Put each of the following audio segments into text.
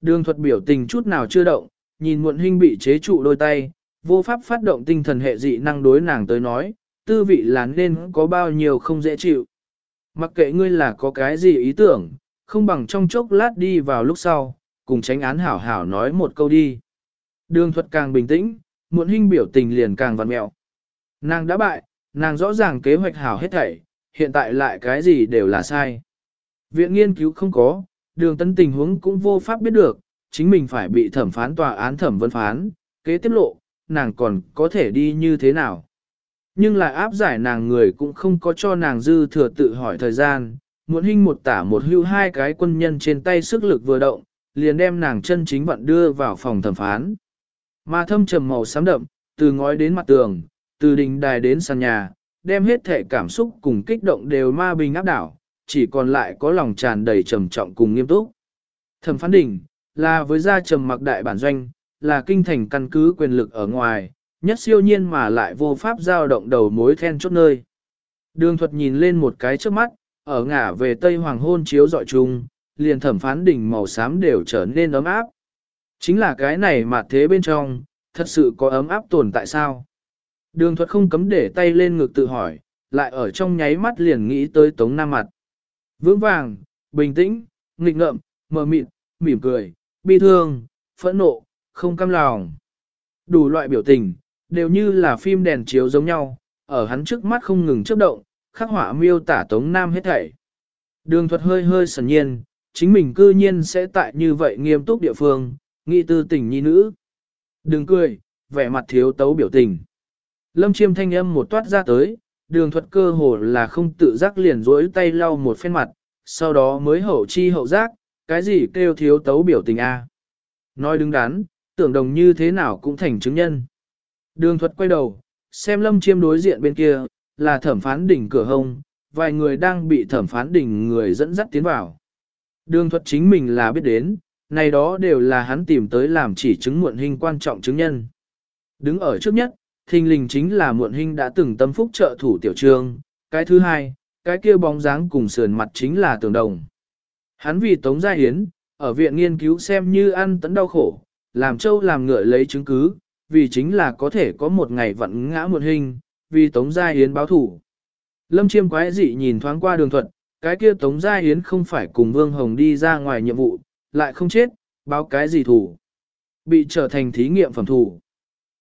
Đường thuật biểu tình chút nào chưa động, nhìn muộn huynh bị chế trụ đôi tay, vô pháp phát động tinh thần hệ dị năng đối nàng tới nói, tư vị là nên có bao nhiêu không dễ chịu. Mặc kệ ngươi là có cái gì ý tưởng, không bằng trong chốc lát đi vào lúc sau, cùng tránh án hảo hảo nói một câu đi. Đường thuật càng bình tĩnh, muộn huynh biểu tình liền càng vặn mẹo. Nàng đã bại, nàng rõ ràng kế hoạch hảo hết thảy, hiện tại lại cái gì đều là sai. Viện nghiên cứu không có, đường Tấn tình huống cũng vô pháp biết được, chính mình phải bị thẩm phán tòa án thẩm vấn phán, kế tiếp lộ, nàng còn có thể đi như thế nào. Nhưng lại áp giải nàng người cũng không có cho nàng dư thừa tự hỏi thời gian, muốn hình một tả một hưu hai cái quân nhân trên tay sức lực vừa động, liền đem nàng chân chính vận đưa vào phòng thẩm phán. Mà thâm trầm màu xám đậm, từ ngói đến mặt tường, từ đình đài đến sàn nhà, đem hết thể cảm xúc cùng kích động đều ma bình áp đảo, chỉ còn lại có lòng tràn đầy trầm trọng cùng nghiêm túc. Thẩm phán đỉnh, là với gia trầm mặc đại bản doanh, là kinh thành căn cứ quyền lực ở ngoài, nhất siêu nhiên mà lại vô pháp giao động đầu mối then chốt nơi. Đường thuật nhìn lên một cái trước mắt, ở ngả về tây hoàng hôn chiếu dọi chung, liền thẩm phán đỉnh màu xám đều trở nên ấm áp. Chính là cái này mà thế bên trong, thật sự có ấm áp tồn tại sao? Đường thuật không cấm để tay lên ngực tự hỏi, lại ở trong nháy mắt liền nghĩ tới tống nam mặt. Vững vàng, bình tĩnh, nghịch ngợm, mờ mịt, mỉm cười, bi thương, phẫn nộ, không cam lòng. Đủ loại biểu tình, đều như là phim đèn chiếu giống nhau, ở hắn trước mắt không ngừng chớp động, khắc họa miêu tả Tống Nam hết thảy. Đường thuật hơi hơi sần nhiên, chính mình cư nhiên sẽ tại như vậy nghiêm túc địa phương, nghị tư tình nhi nữ. Đừng cười, vẻ mặt thiếu tấu biểu tình. Lâm chiêm thanh âm một toát ra tới, đường thuật cơ hồ là không tự giác liền rỗi tay lau một phen mặt, sau đó mới hậu chi hậu giác, cái gì kêu thiếu tấu biểu tình a Nói đứng đắn, tưởng đồng như thế nào cũng thành chứng nhân. Đường thuật quay đầu, xem lâm chiêm đối diện bên kia, là thẩm phán đỉnh cửa hông, vài người đang bị thẩm phán đỉnh người dẫn dắt tiến vào. Đường thuật chính mình là biết đến, này đó đều là hắn tìm tới làm chỉ chứng muộn hình quan trọng chứng nhân. Đứng ở trước nhất, thình lình chính là muộn hình đã từng tâm phúc trợ thủ tiểu trương, cái thứ hai, cái kia bóng dáng cùng sườn mặt chính là tường đồng. Hắn vì Tống Gia Hiến, ở viện nghiên cứu xem như ăn tấn đau khổ, làm châu làm ngựa lấy chứng cứ, vì chính là có thể có một ngày vận ngã muộn hình, vì Tống Gia Hiến báo thủ. Lâm chiêm quái dị nhìn thoáng qua đường thuận, cái kia Tống Gia Hiến không phải cùng Vương Hồng đi ra ngoài nhiệm vụ, lại không chết, báo cái gì thủ. Bị trở thành thí nghiệm phẩm thủ.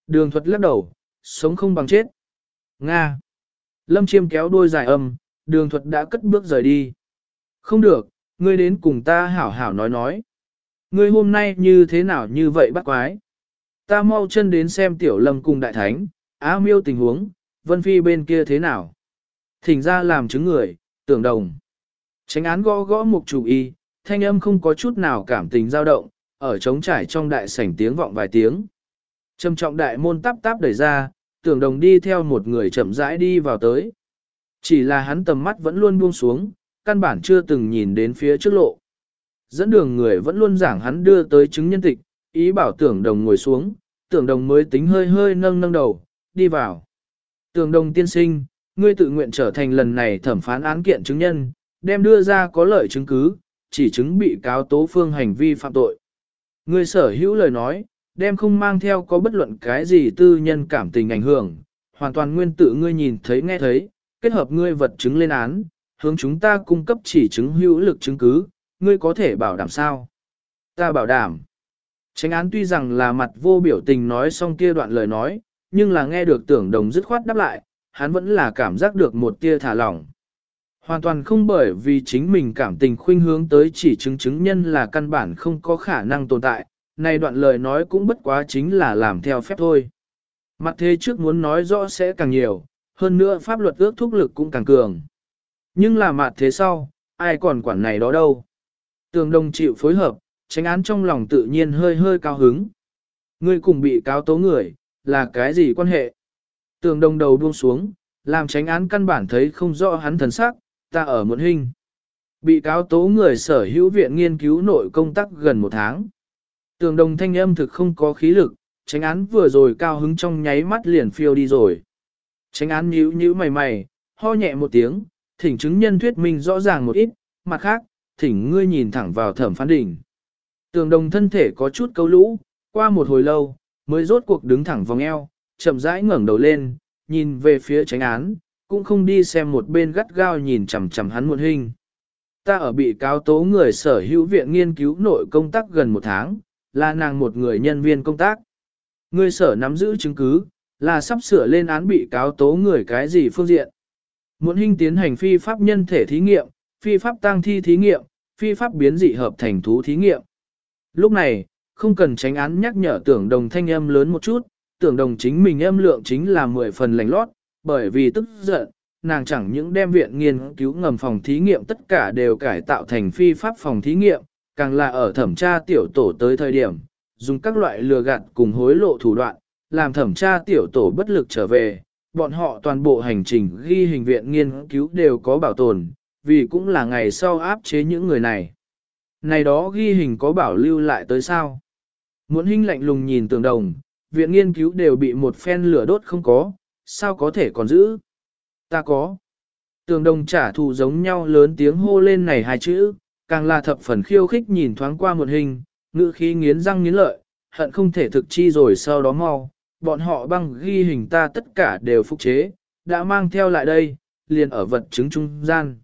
Đường thuật lắc đầu, sống không bằng chết. Nga. Lâm chiêm kéo đôi dài âm, đường thuật đã cất bước rời đi. Không được, ngươi đến cùng ta hảo hảo nói nói. Ngươi hôm nay như thế nào như vậy bác quái. Ta mau chân đến xem tiểu lâm cùng đại thánh, á miêu tình huống, vân phi bên kia thế nào. Thỉnh ra làm chứng người, tưởng đồng. Tránh án gõ gõ mục chủ y, thanh âm không có chút nào cảm tình dao động, ở trống trải trong đại sảnh tiếng vọng vài tiếng. Trầm trọng đại môn táp táp đẩy ra, tưởng đồng đi theo một người chậm rãi đi vào tới. Chỉ là hắn tầm mắt vẫn luôn buông xuống, căn bản chưa từng nhìn đến phía trước lộ. Dẫn đường người vẫn luôn giảng hắn đưa tới chứng nhân tịch, ý bảo tưởng đồng ngồi xuống, tưởng đồng mới tính hơi hơi nâng nâng đầu, đi vào. Tưởng đồng tiên sinh, ngươi tự nguyện trở thành lần này thẩm phán án kiện chứng nhân, đem đưa ra có lợi chứng cứ, chỉ chứng bị cáo tố phương hành vi phạm tội. Ngươi sở hữu lời nói, đem không mang theo có bất luận cái gì tư nhân cảm tình ảnh hưởng, hoàn toàn nguyên tự ngươi nhìn thấy nghe thấy, kết hợp ngươi vật chứng lên án, hướng chúng ta cung cấp chỉ chứng hữu lực chứng cứ, ngươi có thể bảo đảm sao? Ta bảo đảm. Tránh án tuy rằng là mặt vô biểu tình nói xong kia đoạn lời nói, nhưng là nghe được tưởng đồng dứt khoát đáp lại, hắn vẫn là cảm giác được một tia thả lỏng. Hoàn toàn không bởi vì chính mình cảm tình khuynh hướng tới chỉ chứng chứng nhân là căn bản không có khả năng tồn tại, này đoạn lời nói cũng bất quá chính là làm theo phép thôi. Mặt thế trước muốn nói rõ sẽ càng nhiều, hơn nữa pháp luật ước thúc lực cũng càng cường. Nhưng là mặt thế sau, ai còn quản này đó đâu. Tường đồng chịu phối hợp, tránh án trong lòng tự nhiên hơi hơi cao hứng. Ngươi cùng bị cáo tố người, là cái gì quan hệ? Tường đồng đầu buông xuống, làm tránh án căn bản thấy không rõ hắn thần sắc, ta ở muộn hình. Bị cáo tố người sở hữu viện nghiên cứu nội công tác gần một tháng. Tường đồng thanh âm thực không có khí lực, tránh án vừa rồi cao hứng trong nháy mắt liền phiêu đi rồi. Tránh án nhíu nhíu mày mày, ho nhẹ một tiếng, thỉnh chứng nhân thuyết minh rõ ràng một ít, mặt khác, thỉnh ngươi nhìn thẳng vào thẩm phán đỉnh. Tường đồng thân thể có chút câu lũ, qua một hồi lâu, mới rốt cuộc đứng thẳng vòng eo, chậm rãi ngẩng đầu lên, nhìn về phía tránh án, cũng không đi xem một bên gắt gao nhìn chằm chằm hắn một hình. Ta ở bị cáo tố người sở hữu viện nghiên cứu nội công tác gần một tháng, là nàng một người nhân viên công tác. Ngươi sở nắm giữ chứng cứ, là sắp sửa lên án bị cáo tố người cái gì phương diện. Muốn hình tiến hành phi pháp nhân thể thí nghiệm, phi pháp tang thi thí nghiệm, phi pháp biến dị hợp thành thú thí nghiệm. Lúc này, không cần tránh án nhắc nhở tưởng đồng thanh âm lớn một chút, tưởng đồng chính mình âm lượng chính là 10 phần lành lót, bởi vì tức giận, nàng chẳng những đem viện nghiên cứu ngầm phòng thí nghiệm tất cả đều cải tạo thành phi pháp phòng thí nghiệm, càng là ở thẩm tra tiểu tổ tới thời điểm, dùng các loại lừa gạt cùng hối lộ thủ đoạn, làm thẩm tra tiểu tổ bất lực trở về, bọn họ toàn bộ hành trình ghi hình viện nghiên cứu đều có bảo tồn, vì cũng là ngày sau áp chế những người này. Này đó ghi hình có bảo lưu lại tới sao? Muốn hình lạnh lùng nhìn tường đồng, viện nghiên cứu đều bị một phen lửa đốt không có, sao có thể còn giữ? Ta có. Tường đồng trả thù giống nhau lớn tiếng hô lên này hai chữ, càng là thập phần khiêu khích nhìn thoáng qua một hình, ngữ khí nghiến răng nghiến lợi, hận không thể thực chi rồi sau đó mau, bọn họ băng ghi hình ta tất cả đều phục chế, đã mang theo lại đây, liền ở vật chứng trung gian.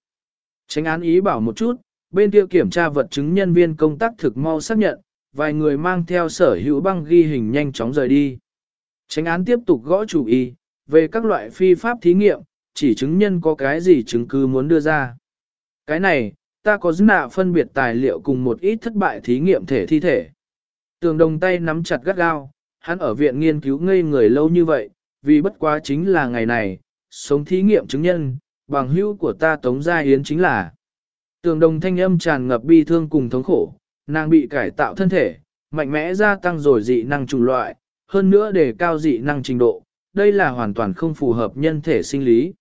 Tránh án ý bảo một chút, bên kia kiểm tra vật chứng nhân viên công tác thực mau xác nhận, vài người mang theo sở hữu băng ghi hình nhanh chóng rời đi. Tránh án tiếp tục gõ chủ ý, về các loại phi pháp thí nghiệm, chỉ chứng nhân có cái gì chứng cứ muốn đưa ra. Cái này, ta có dữ nạ phân biệt tài liệu cùng một ít thất bại thí nghiệm thể thi thể. Tường đồng tay nắm chặt gắt gao, hắn ở viện nghiên cứu ngây người lâu như vậy, vì bất quá chính là ngày này, sống thí nghiệm chứng nhân, bằng hữu của ta Tống Gia Yến chính là. Tường đồng thanh âm tràn ngập bi thương cùng thống khổ, nàng bị cải tạo thân thể, mạnh mẽ gia tăng rồi dị năng trùng loại, hơn nữa để cao dị năng trình độ, đây là hoàn toàn không phù hợp nhân thể sinh lý.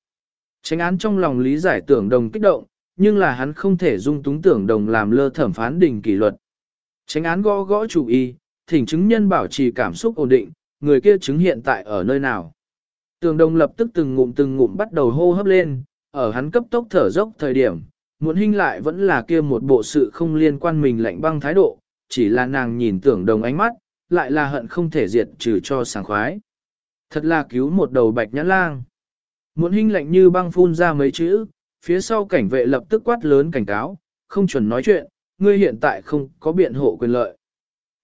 Tránh án trong lòng lý giải tưởng đồng kích động, nhưng là hắn không thể dung túng tưởng đồng làm lơ thẩm phán đình kỷ luật. Tránh án gõ gõ chủ y, thỉnh chứng nhân bảo trì cảm xúc ổn định, người kia chứng hiện tại ở nơi nào. Tường đồng lập tức từng ngụm từng ngụm bắt đầu hô hấp lên, ở hắn cấp tốc thở dốc thời điểm, muốn hình lại vẫn là kia một bộ sự không liên quan mình lạnh băng thái độ, chỉ là nàng nhìn tưởng đồng ánh mắt, lại là hận không thể diệt trừ cho sảng khoái. Thật là cứu một đầu bạch nhãn lang. Muốn hình lạnh như băng phun ra mấy chữ, phía sau cảnh vệ lập tức quát lớn cảnh cáo, không chuẩn nói chuyện, ngươi hiện tại không có biện hộ quyền lợi.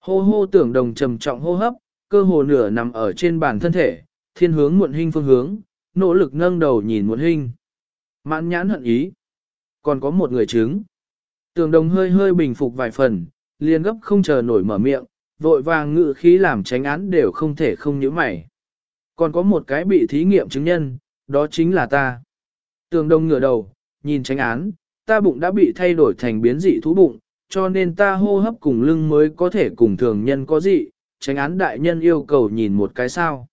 Hô hô tưởng đồng trầm trọng hô hấp, cơ hồ nửa nằm ở trên bàn thân thể, thiên hướng muộn hình phương hướng, nỗ lực nâng đầu nhìn muộn hình. Mãn nhãn hận ý. Còn có một người chứng. Tưởng đồng hơi hơi bình phục vài phần, liền gấp không chờ nổi mở miệng, vội vàng ngự khí làm tránh án đều không thể không nhíu mày. Còn có một cái bị thí nghiệm chứng nhân, đó chính là ta. Tường đông ngửa đầu, nhìn tránh án, ta bụng đã bị thay đổi thành biến dị thú bụng, cho nên ta hô hấp cùng lưng mới có thể cùng thường nhân có dị, tránh án đại nhân yêu cầu nhìn một cái sao.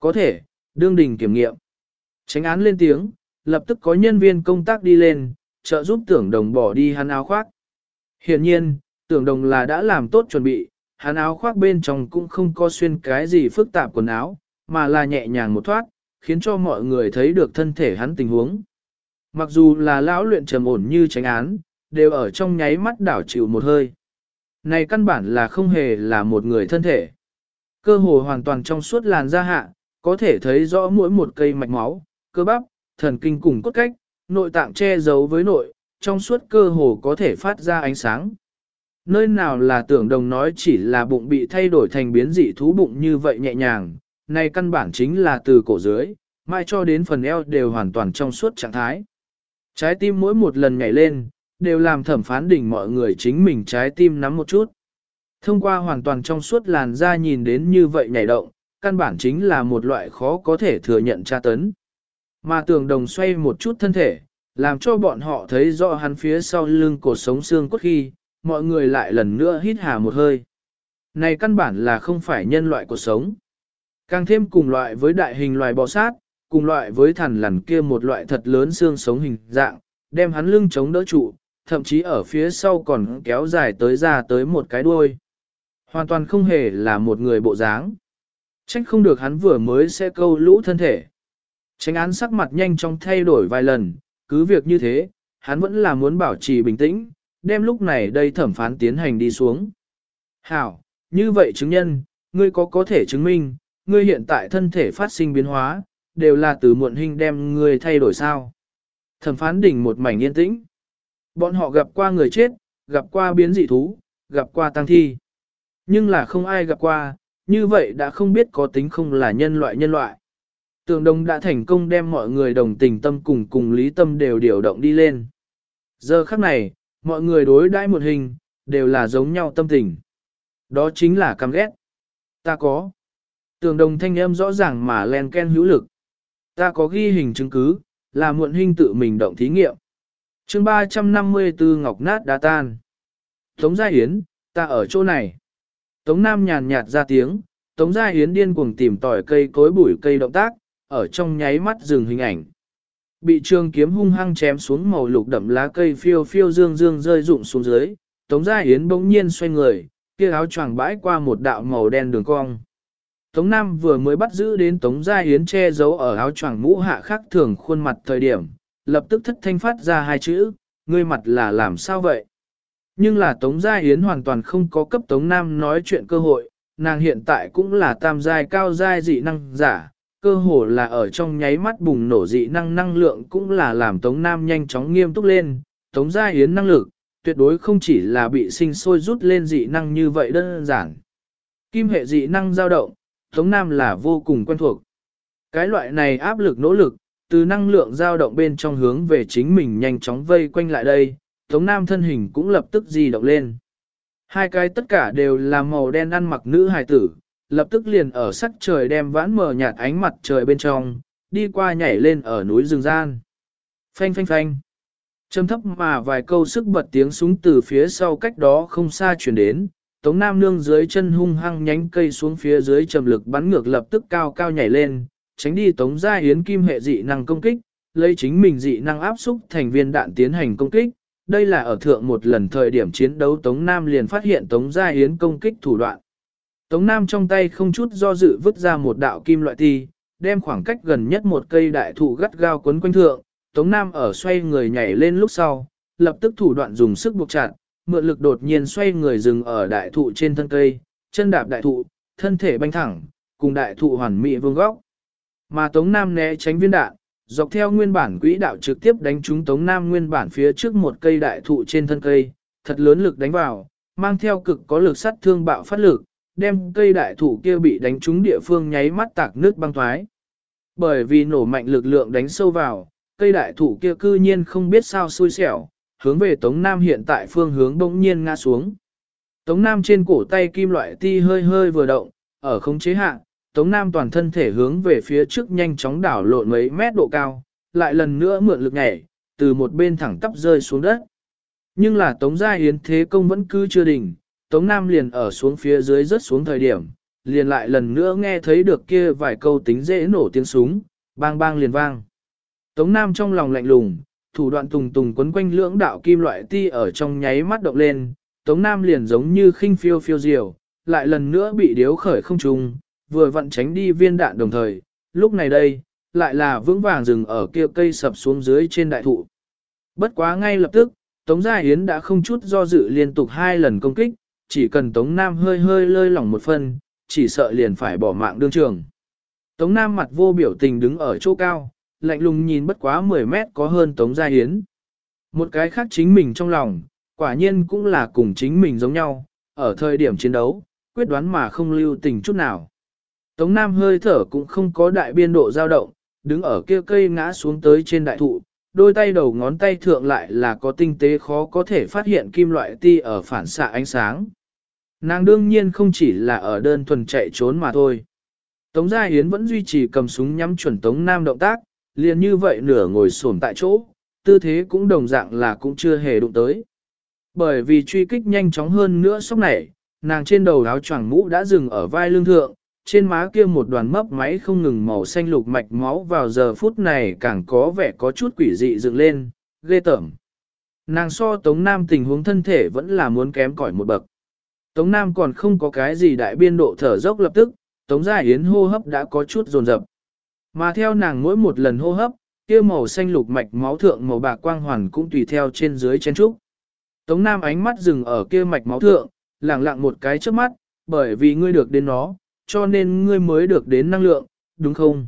Có thể, đương đình kiểm nghiệm. Tránh án lên tiếng, lập tức có nhân viên công tác đi lên, trợ giúp tưởng đồng bỏ đi hắn áo khoác. Hiện nhiên, tưởng đồng là đã làm tốt chuẩn bị, hắn áo khoác bên trong cũng không có xuyên cái gì phức tạp quần áo, mà là nhẹ nhàng một thoát, khiến cho mọi người thấy được thân thể hắn tình huống. Mặc dù là lão luyện trầm ổn như tránh án, đều ở trong nháy mắt đảo chịu một hơi. Này căn bản là không hề là một người thân thể. Cơ hồ hoàn toàn trong suốt làn da hạ, có thể thấy rõ mỗi một cây mạch máu, cơ bắp, thần kinh cùng cốt cách, nội tạng che giấu với nội, trong suốt cơ hồ có thể phát ra ánh sáng. Nơi nào là tưởng đồng nói chỉ là bụng bị thay đổi thành biến dị thú bụng như vậy nhẹ nhàng, này căn bản chính là từ cổ dưới, mai cho đến phần eo đều hoàn toàn trong suốt trạng thái. Trái tim mỗi một lần nhảy lên, đều làm thẩm phán đỉnh mọi người chính mình trái tim nắm một chút. Thông qua hoàn toàn trong suốt làn da nhìn đến như vậy nhảy động, căn bản chính là một loại khó có thể thừa nhận tra tấn. Mà tường đồng xoay một chút thân thể, làm cho bọn họ thấy rõ hắn phía sau lưng cột sống xương cốt khi, mọi người lại lần nữa hít hà một hơi. Này căn bản là không phải nhân loại cuộc sống. Càng thêm cùng loại với đại hình loài bò sát, cùng loại với thằn lằn kia một loại thật lớn xương sống hình dạng, đem hắn lưng chống đỡ trụ, thậm chí ở phía sau còn kéo dài tới ra tới một cái đuôi. Hoàn toàn không hề là một người bộ dáng. Trách không được hắn vừa mới sẽ câu lũ thân thể. Tránh án sắc mặt nhanh chóng thay đổi vài lần, cứ việc như thế, hắn vẫn là muốn bảo trì bình tĩnh, đem lúc này đây thẩm phán tiến hành đi xuống. Hảo, như vậy chứng nhân, ngươi có có thể chứng minh, ngươi hiện tại thân thể phát sinh biến hóa, đều là từ muộn hình đem ngươi thay đổi sao. Thẩm phán đỉnh một mảnh yên tĩnh. Bọn họ gặp qua người chết, gặp qua biến dị thú, gặp qua tăng thi. Nhưng là không ai gặp qua, như vậy đã không biết có tính không là nhân loại nhân loại. Tường đồng đã thành công đem mọi người đồng tình tâm cùng cùng lý tâm đều điều động đi lên. Giờ khắc này, mọi người đối đãi một hình, đều là giống nhau tâm tình. Đó chính là căm ghét. Ta có. Tường đồng thanh âm rõ ràng mà len ken hữu lực. Ta có ghi hình chứng cứ, là muộn hình tự mình động thí nghiệm. chương 354 Ngọc Nát đá tan. Tống Gia Yến, ta ở chỗ này. Tống Nam nhàn nhạt ra tiếng, Tống Gia Yến điên cuồng tìm tỏi cây cối bụi cây động tác, ở trong nháy mắt dừng hình ảnh. Bị trường kiếm hung hăng chém xuống màu lục đậm lá cây phiêu phiêu dương dương rơi rụng xuống dưới, Tống Gia Yến bỗng nhiên xoay người, kia áo choàng bãi qua một đạo màu đen đường cong. Tống Nam vừa mới bắt giữ đến Tống Gia Yến che giấu ở áo choàng mũ hạ khác thường khuôn mặt thời điểm, lập tức thất thanh phát ra hai chữ, ngươi mặt là làm sao vậy? Nhưng là Tống Gia Yến hoàn toàn không có cấp Tống Nam nói chuyện cơ hội, nàng hiện tại cũng là tam giai cao giai dị năng giả, cơ hồ là ở trong nháy mắt bùng nổ dị năng năng lượng cũng là làm Tống Nam nhanh chóng nghiêm túc lên, Tống Gia Yến năng lực, tuyệt đối không chỉ là bị sinh sôi rút lên dị năng như vậy đơn giản. Kim hệ dị năng dao động, Tống Nam là vô cùng quen thuộc. Cái loại này áp lực nỗ lực, từ năng lượng dao động bên trong hướng về chính mình nhanh chóng vây quanh lại đây, Tống Nam thân hình cũng lập tức di động lên. Hai cái tất cả đều là màu đen ăn mặc nữ hài tử, lập tức liền ở sắc trời đem vãn mờ nhạt ánh mặt trời bên trong, đi qua nhảy lên ở núi rừng gian. Phanh phanh phanh. Trầm thấp mà vài câu sức bật tiếng súng từ phía sau cách đó không xa chuyển đến, Tống Nam nương dưới chân hung hăng nhánh cây xuống phía dưới trầm lực bắn ngược lập tức cao cao nhảy lên, tránh đi Tống Gia Yến kim hệ dị năng công kích, lấy chính mình dị năng áp xúc thành viên đạn tiến hành công kích. Đây là ở thượng một lần thời điểm chiến đấu Tống Nam liền phát hiện Tống Gia Yến công kích thủ đoạn. Tống Nam trong tay không chút do dự vứt ra một đạo kim loại ti, đem khoảng cách gần nhất một cây đại thụ gắt gao quấn quanh thượng, Tống Nam ở xoay người nhảy lên lúc sau, lập tức thủ đoạn dùng sức buộc chặt, mượn lực đột nhiên xoay người dừng ở đại thụ trên thân cây, chân đạp đại thụ, thân thể banh thẳng, cùng đại thụ hoàn mỹ vương góc. Mà Tống Nam né tránh viên đạn, dọc theo nguyên bản quỹ đạo trực tiếp đánh trúng Tống Nam nguyên bản phía trước một cây đại thụ trên thân cây, thật lớn lực đánh vào, mang theo cực có lực sát thương bạo phát lực, đem cây đại thụ kia bị đánh trúng địa phương nháy mắt tạc nước băng thoái. Bởi vì nổ mạnh lực lượng đánh sâu vào, cây đại thụ kia cư nhiên không biết sao xui xẻo, hướng về Tống Nam hiện tại phương hướng bỗng nhiên ngã xuống. Tống Nam trên cổ tay kim loại ti hơi hơi vừa động, ở không chế hạ, Tống Nam toàn thân thể hướng về phía trước nhanh chóng đảo lộn mấy mét độ cao, lại lần nữa mượn lực nhảy, từ một bên thẳng tắp rơi xuống đất. Nhưng là Tống Gia Yến thế công vẫn cứ chưa đỉnh, Tống Nam liền ở xuống phía dưới rớt xuống thời điểm, liền lại lần nữa nghe thấy được kia vài câu tính dễ nổ tiếng súng, bang bang liền vang. Tống Nam trong lòng lạnh lùng, thủ đoạn tùng tùng quấn quanh lưỡng đạo kim loại ti ở trong nháy mắt động lên, Tống Nam liền giống như khinh phiêu phiêu diều, lại lần nữa bị điếu khởi không trùng, vừa vặn tránh đi viên đạn đồng thời, lúc này đây, lại là vững vàng dừng ở kia cây sập xuống dưới trên đại thụ. Bất quá ngay lập tức, Tống Gia Yến đã không chút do dự liên tục hai lần công kích, chỉ cần Tống Nam hơi hơi lơi lỏng một phân, chỉ sợ liền phải bỏ mạng đương trường. Tống Nam mặt vô biểu tình đứng ở chỗ cao, lạnh lùng nhìn bất quá 10 mét có hơn Tống Gia Yến. Một cái khác chính mình trong lòng, quả nhiên cũng là cùng chính mình giống nhau, ở thời điểm chiến đấu, quyết đoán mà không lưu tình chút nào. Tống Nam hơi thở cũng không có đại biên độ dao động, đứng ở kia cây ngã xuống tới trên đại thụ, đôi tay đầu ngón tay thượng lại là có tinh tế khó có thể phát hiện kim loại ti ở phản xạ ánh sáng. Nàng đương nhiên không chỉ là ở đơn thuần chạy trốn mà thôi. Tống Gia Hiến vẫn duy trì cầm súng nhắm chuẩn Tống Nam động tác, liền như vậy nửa ngồi xổm tại chỗ, tư thế cũng đồng dạng là cũng chưa hề đụng tới. Bởi vì truy kích nhanh chóng hơn nữa sốc này, nàng trên đầu áo choàng mũ đã dừng ở vai lưng thượng, trên má kia một đoàn mấp máy không ngừng màu xanh lục mạch máu vào giờ phút này càng có vẻ có chút quỷ dị dựng lên, ghê tởm. Nàng so Tống Nam tình huống thân thể vẫn là muốn kém cỏi một bậc. Tống Nam còn không có cái gì đại biên độ thở dốc lập tức, Tống Gia Yến hô hấp đã có chút dồn dập. Mà theo nàng mỗi một lần hô hấp, kia màu xanh lục mạch máu thượng màu bạc quang hoàn cũng tùy theo trên dưới chén trúc. Tống Nam ánh mắt dừng ở kia mạch máu thượng, lẳng lặng một cái trước mắt, bởi vì ngươi được đến nó, cho nên ngươi mới được đến năng lượng, đúng không?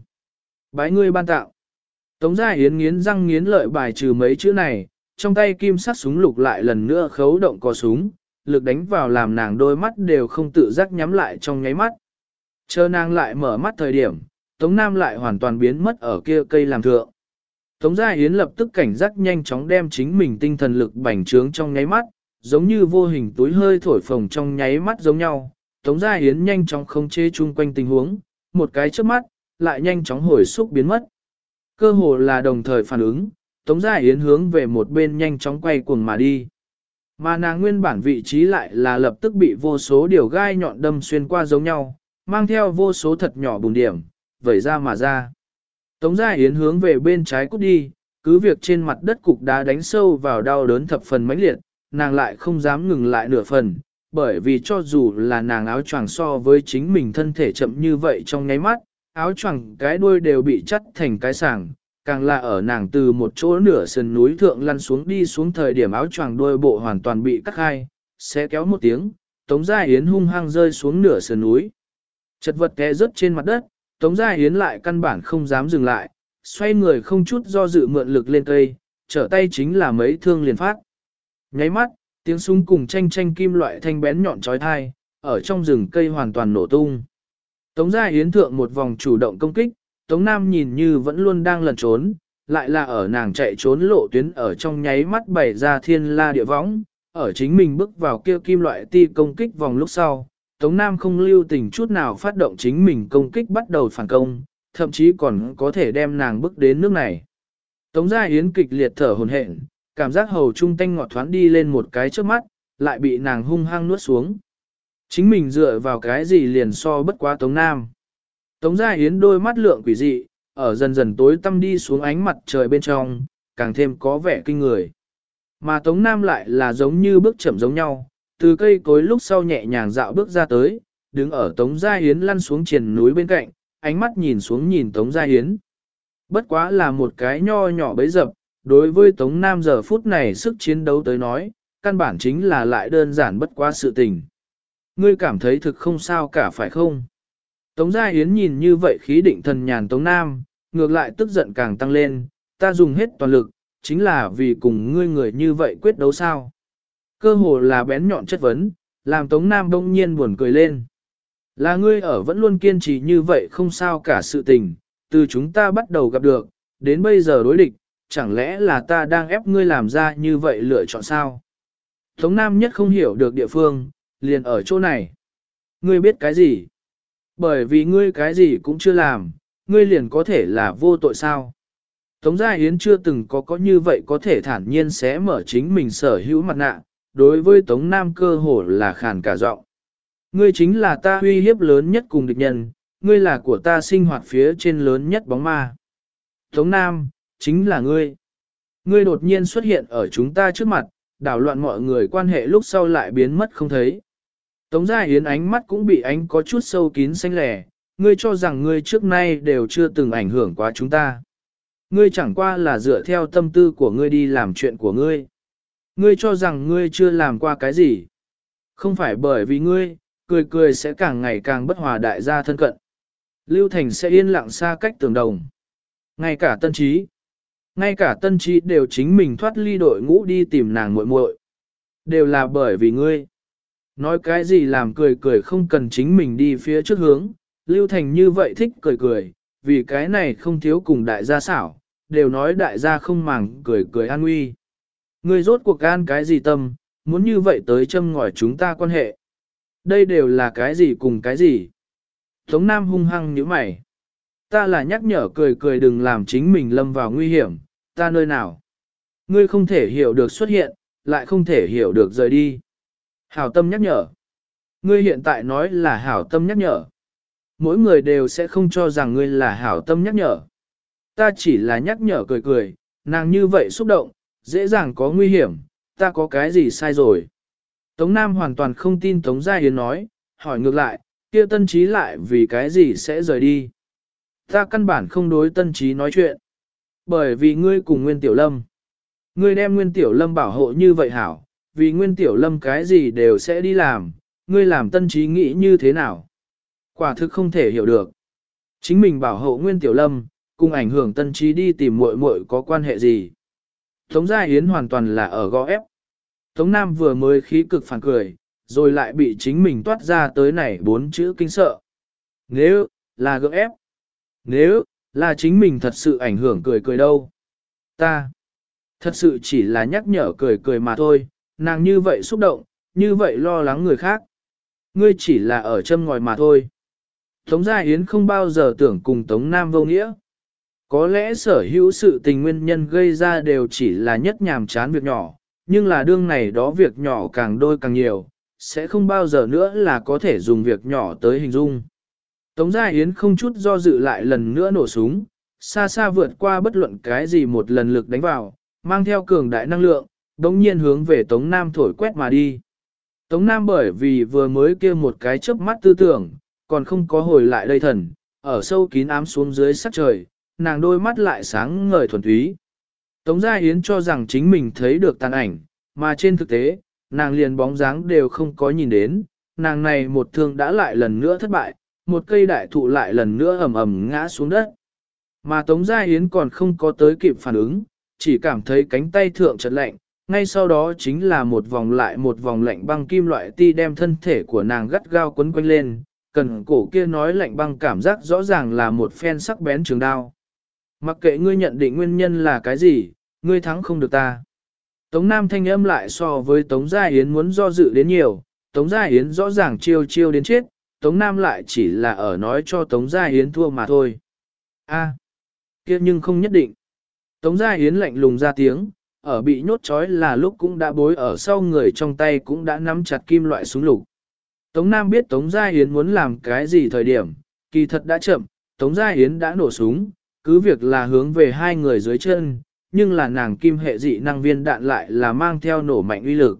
Bái ngươi ban tạo. Tống Gia Yến nghiến răng nghiến lợi bài trừ mấy chữ này, trong tay kim sắt súng lục lại lần nữa khấu động cò súng, lực đánh vào làm nàng đôi mắt đều không tự giác nhắm lại trong nháy mắt. Chờ nàng lại mở mắt thời điểm, Tống Nam lại hoàn toàn biến mất ở kia cây làm thượng. Tống Gia Yến lập tức cảnh giác nhanh chóng đem chính mình tinh thần lực bành trướng trong nháy mắt, giống như vô hình túi hơi thổi phồng trong nháy mắt giống nhau. Tống Gia Yến nhanh chóng không chế chung quanh tình huống, một cái trước mắt, lại nhanh chóng hồi xúc biến mất. Cơ hồ là đồng thời phản ứng, Tống Gia Yến hướng về một bên nhanh chóng quay cuồng mà đi. Mà nàng nguyên bản vị trí lại là lập tức bị vô số điều gai nhọn đâm xuyên qua giống nhau, mang theo vô số thật nhỏ bùn điểm, vẩy ra mà ra. Tống Gia Yến hướng về bên trái cút đi, cứ việc trên mặt đất cục đá đánh sâu vào đau đớn thập phần mãnh liệt, nàng lại không dám ngừng lại nửa phần, bởi vì cho dù là nàng áo choàng so với chính mình thân thể chậm như vậy trong nháy mắt, áo choàng cái đuôi đều bị chắt thành cái sàng, càng là ở nàng từ một chỗ nửa sườn núi thượng lăn xuống đi xuống thời điểm áo choàng đuôi bộ hoàn toàn bị cắt hai, sẽ kéo một tiếng, Tống Gia Yến hung hăng rơi xuống nửa sườn núi. Chật vật té rớt trên mặt đất, Tống Gia Yến lại căn bản không dám dừng lại, xoay người không chút do dự mượn lực lên cây, trở tay chính là mấy thương liền phát. Nháy mắt, tiếng súng cùng tranh tranh kim loại thanh bén nhọn trói thai, ở trong rừng cây hoàn toàn nổ tung. Tống Gia Yến thượng một vòng chủ động công kích, Tống Nam nhìn như vẫn luôn đang lẩn trốn, lại là ở nàng chạy trốn lộ tuyến ở trong nháy mắt bày ra thiên la địa võng, ở chính mình bước vào kia kim loại ti công kích vòng lúc sau. Tống Nam không lưu tình chút nào phát động chính mình công kích bắt đầu phản công, thậm chí còn có thể đem nàng bước đến nước này. Tống Gia Yến kịch liệt thở hồn hển, cảm giác hầu trung tanh ngọt thoáng đi lên một cái trước mắt, lại bị nàng hung hăng nuốt xuống. Chính mình dựa vào cái gì liền so bất quá Tống Nam. Tống Gia Yến đôi mắt lượng quỷ dị, ở dần dần tối tăm đi xuống ánh mặt trời bên trong, càng thêm có vẻ kinh người. Mà Tống Nam lại là giống như bước chậm giống nhau, từ cây cối lúc sau nhẹ nhàng dạo bước ra tới, đứng ở Tống Gia Yến lăn xuống triền núi bên cạnh, ánh mắt nhìn xuống nhìn Tống Gia Yến. Bất quá là một cái nho nhỏ bấy dập, đối với Tống Nam giờ phút này sức chiến đấu tới nói, căn bản chính là lại đơn giản bất quá sự tình. Ngươi cảm thấy thực không sao cả phải không? Tống Gia Yến nhìn như vậy khí định thần nhàn Tống Nam, ngược lại tức giận càng tăng lên, ta dùng hết toàn lực, chính là vì cùng ngươi người như vậy quyết đấu sao. Cơ hồ là bén nhọn chất vấn, làm Tống Nam đông nhiên buồn cười lên. Là ngươi ở vẫn luôn kiên trì như vậy không sao cả sự tình, từ chúng ta bắt đầu gặp được, đến bây giờ đối địch, chẳng lẽ là ta đang ép ngươi làm ra như vậy lựa chọn sao? Tống Nam nhất không hiểu được địa phương, liền ở chỗ này. Ngươi biết cái gì? Bởi vì ngươi cái gì cũng chưa làm, ngươi liền có thể là vô tội sao? Tống Gia Yến chưa từng có có như vậy có thể thản nhiên sẽ mở chính mình sở hữu mặt nạ, đối với Tống Nam cơ hồ là khàn cả giọng. Ngươi chính là ta uy hiếp lớn nhất cùng địch nhân, ngươi là của ta sinh hoạt phía trên lớn nhất bóng ma. Tống Nam, chính là ngươi. Ngươi đột nhiên xuất hiện ở chúng ta trước mặt, đảo loạn mọi người quan hệ lúc sau lại biến mất không thấy. Tống Gia Yến ánh mắt cũng bị ánh có chút sâu kín xanh lẻ, ngươi cho rằng ngươi trước nay đều chưa từng ảnh hưởng quá chúng ta. Ngươi chẳng qua là dựa theo tâm tư của ngươi đi làm chuyện của ngươi. Ngươi cho rằng ngươi chưa làm qua cái gì. Không phải bởi vì ngươi, cười cười sẽ càng ngày càng bất hòa đại gia thân cận. Lưu Thành sẽ yên lặng xa cách tường đồng. Ngay cả tân trí, ngay cả tân trí đều chính mình thoát ly đội ngũ đi tìm nàng muội muội, Đều là bởi vì ngươi. Nói cái gì làm cười cười không cần chính mình đi phía trước hướng, Lưu Thành như vậy thích cười cười, vì cái này không thiếu cùng đại gia xảo, đều nói đại gia không màng cười cười an nguy. Ngươi rốt cuộc gan cái gì tâm, muốn như vậy tới châm ngòi chúng ta quan hệ. Đây đều là cái gì cùng cái gì. Tống Nam hung hăng như mày. Ta là nhắc nhở cười cười đừng làm chính mình lâm vào nguy hiểm, ta nơi nào. Ngươi không thể hiểu được xuất hiện, lại không thể hiểu được rời đi. Hảo tâm nhắc nhở. Ngươi hiện tại nói là hảo tâm nhắc nhở. Mỗi người đều sẽ không cho rằng ngươi là hảo tâm nhắc nhở. Ta chỉ là nhắc nhở cười cười, nàng như vậy xúc động, dễ dàng có nguy hiểm, ta có cái gì sai rồi. Tống Nam hoàn toàn không tin Tống Gia Yến nói, hỏi ngược lại, kia tân trí lại vì cái gì sẽ rời đi. Ta căn bản không đối tân trí nói chuyện. Bởi vì ngươi cùng Nguyên Tiểu Lâm. Ngươi đem Nguyên Tiểu Lâm bảo hộ như vậy hảo, vì Nguyên Tiểu Lâm cái gì đều sẽ đi làm, ngươi làm tân trí nghĩ như thế nào? Quả thực không thể hiểu được. Chính mình bảo hộ nguyên tiểu lâm, cùng ảnh hưởng tân trí đi tìm muội muội có quan hệ gì? Tống Gia Yến hoàn toàn là ở gõ ép. Tống Nam vừa mới khí cực phản cười, rồi lại bị chính mình toát ra tới này bốn chữ kinh sợ. Nếu, là gỡ ép. Nếu, là chính mình thật sự ảnh hưởng cười cười đâu. Ta, thật sự chỉ là nhắc nhở cười cười mà thôi, nàng như vậy xúc động, như vậy lo lắng người khác. Ngươi chỉ là ở châm ngòi mà thôi. Tống Gia Yến không bao giờ tưởng cùng Tống Nam vô nghĩa. Có lẽ sở hữu sự tình nguyên nhân gây ra đều chỉ là nhất nhàm chán việc nhỏ, nhưng là đương này đó việc nhỏ càng đôi càng nhiều, sẽ không bao giờ nữa là có thể dùng việc nhỏ tới hình dung. Tống Gia Yến không chút do dự lại lần nữa nổ súng, xa xa vượt qua bất luận cái gì một lần lực đánh vào, mang theo cường đại năng lượng, đống nhiên hướng về Tống Nam thổi quét mà đi. Tống Nam bởi vì vừa mới kia một cái chớp mắt tư tưởng, còn không có hồi lại đây thần, ở sâu kín ám xuống dưới sắc trời, nàng đôi mắt lại sáng ngời thuần túy. Tống Gia Yến cho rằng chính mình thấy được tàn ảnh, mà trên thực tế, nàng liền bóng dáng đều không có nhìn đến, nàng này một thương đã lại lần nữa thất bại, một cây đại thụ lại lần nữa ầm ầm ngã xuống đất. Mà Tống Gia Yến còn không có tới kịp phản ứng, chỉ cảm thấy cánh tay thượng chật lạnh, ngay sau đó chính là một vòng lại một vòng lạnh băng kim loại ti đem thân thể của nàng gắt gao quấn quanh lên, cần cổ kia nói lạnh băng cảm giác rõ ràng là một phen sắc bén trường đao. Mặc kệ ngươi nhận định nguyên nhân là cái gì, ngươi thắng không được ta. Tống Nam thanh âm lại so với Tống Gia Yến muốn do dự đến nhiều, Tống Gia Yến rõ ràng chiêu chiêu đến chết, Tống Nam lại chỉ là ở nói cho Tống Gia Yến thua mà thôi. A, kia nhưng không nhất định. Tống Gia Yến lạnh lùng ra tiếng, ở bị nhốt trói là lúc cũng đã bối ở sau người trong tay cũng đã nắm chặt kim loại súng lục. Tống Nam biết Tống Gia Yến muốn làm cái gì thời điểm, kỳ thật đã chậm, Tống Gia Yến đã nổ súng, cứ việc là hướng về hai người dưới chân, nhưng là nàng kim hệ dị năng viên đạn lại là mang theo nổ mạnh uy lực.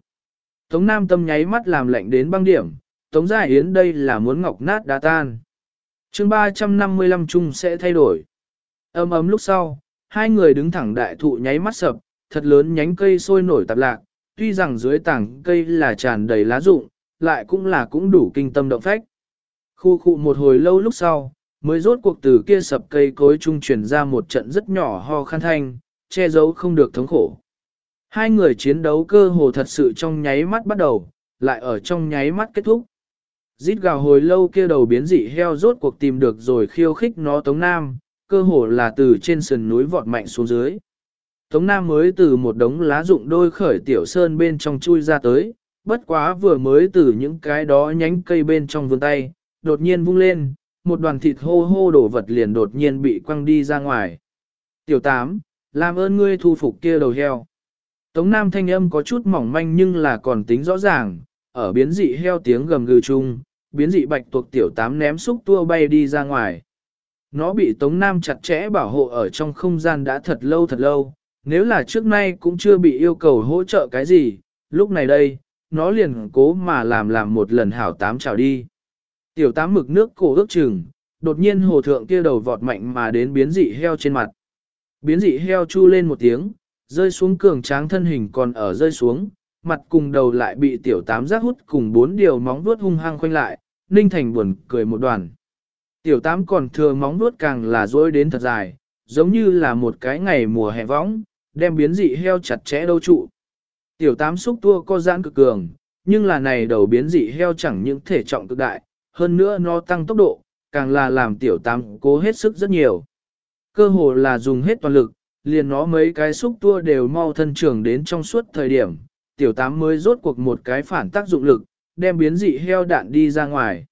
Tống Nam tâm nháy mắt làm lạnh đến băng điểm, Tống Gia Yến đây là muốn ngọc nát đá tan. chương 355 chung sẽ thay đổi. Âm ấm lúc sau, hai người đứng thẳng đại thụ nháy mắt sập, thật lớn nhánh cây sôi nổi tạp lạc, tuy rằng dưới tảng cây là tràn đầy lá rụng, lại cũng là cũng đủ kinh tâm động phách. Khu khu một hồi lâu lúc sau, mới rốt cuộc từ kia sập cây cối trung truyền ra một trận rất nhỏ ho khăn thanh, che giấu không được thống khổ. Hai người chiến đấu cơ hồ thật sự trong nháy mắt bắt đầu, lại ở trong nháy mắt kết thúc. Rít gào hồi lâu kia đầu biến dị heo rốt cuộc tìm được rồi khiêu khích nó Tống Nam, cơ hồ là từ trên sườn núi vọt mạnh xuống dưới. Tống Nam mới từ một đống lá rụng đôi khởi tiểu sơn bên trong chui ra tới, bất quá vừa mới từ những cái đó nhánh cây bên trong vươn tay, đột nhiên vung lên, một đoàn thịt hô hô đổ vật liền đột nhiên bị quăng đi ra ngoài. Tiểu tám, làm ơn ngươi thu phục kia đầu heo. Tống Nam thanh âm có chút mỏng manh nhưng là còn tính rõ ràng, ở biến dị heo tiếng gầm gừ chung, biến dị bạch tuộc tiểu tám ném xúc tua bay đi ra ngoài. Nó bị Tống Nam chặt chẽ bảo hộ ở trong không gian đã thật lâu thật lâu, nếu là trước nay cũng chưa bị yêu cầu hỗ trợ cái gì, lúc này đây, nó liền cố mà làm làm một lần hảo tám chào đi. Tiểu tám mực nước cổ ước chừng, đột nhiên hồ thượng kia đầu vọt mạnh mà đến biến dị heo trên mặt. Biến dị heo chu lên một tiếng, rơi xuống cường tráng thân hình còn ở rơi xuống, mặt cùng đầu lại bị tiểu tám giác hút cùng bốn điều móng vuốt hung hăng khoanh lại, ninh thành buồn cười một đoàn. Tiểu tám còn thừa móng vuốt càng là dối đến thật dài, giống như là một cái ngày mùa hè võng, đem biến dị heo chặt chẽ đâu trụ. Tiểu tám xúc tua co giãn cực cường, nhưng là này đầu biến dị heo chẳng những thể trọng cực đại, hơn nữa nó tăng tốc độ, càng là làm tiểu tám cố hết sức rất nhiều. Cơ hồ là dùng hết toàn lực, liền nó mấy cái xúc tua đều mau thân trưởng đến trong suốt thời điểm, tiểu tám mới rốt cuộc một cái phản tác dụng lực, đem biến dị heo đạn đi ra ngoài.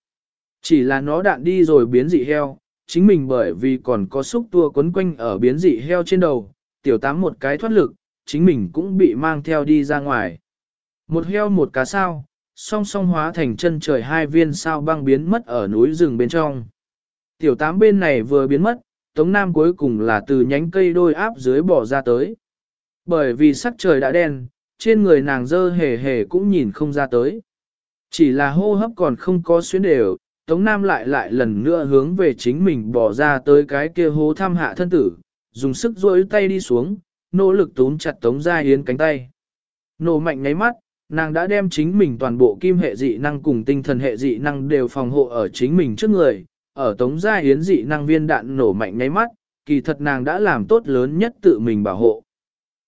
Chỉ là nó đạn đi rồi biến dị heo, chính mình bởi vì còn có xúc tua quấn quanh ở biến dị heo trên đầu, tiểu tám một cái thoát lực, chính mình cũng bị mang theo đi ra ngoài. Một heo một cá sao, song song hóa thành chân trời hai viên sao băng biến mất ở núi rừng bên trong. Tiểu tám bên này vừa biến mất, Tống Nam cuối cùng là từ nhánh cây đôi áp dưới bỏ ra tới. Bởi vì sắc trời đã đen, trên người nàng dơ hề hề cũng nhìn không ra tới. Chỉ là hô hấp còn không có xuyến đều, Tống Nam lại lại lần nữa hướng về chính mình bỏ ra tới cái kia hố thăm hạ thân tử, dùng sức duỗi tay đi xuống, nỗ lực túm chặt Tống Gia Yến cánh tay. Nổ mạnh nháy mắt, Nàng đã đem chính mình toàn bộ kim hệ dị năng cùng tinh thần hệ dị năng đều phòng hộ ở chính mình trước người, ở Tống Gia Yến dị năng viên đạn nổ mạnh nháy mắt, kỳ thật nàng đã làm tốt lớn nhất tự mình bảo hộ.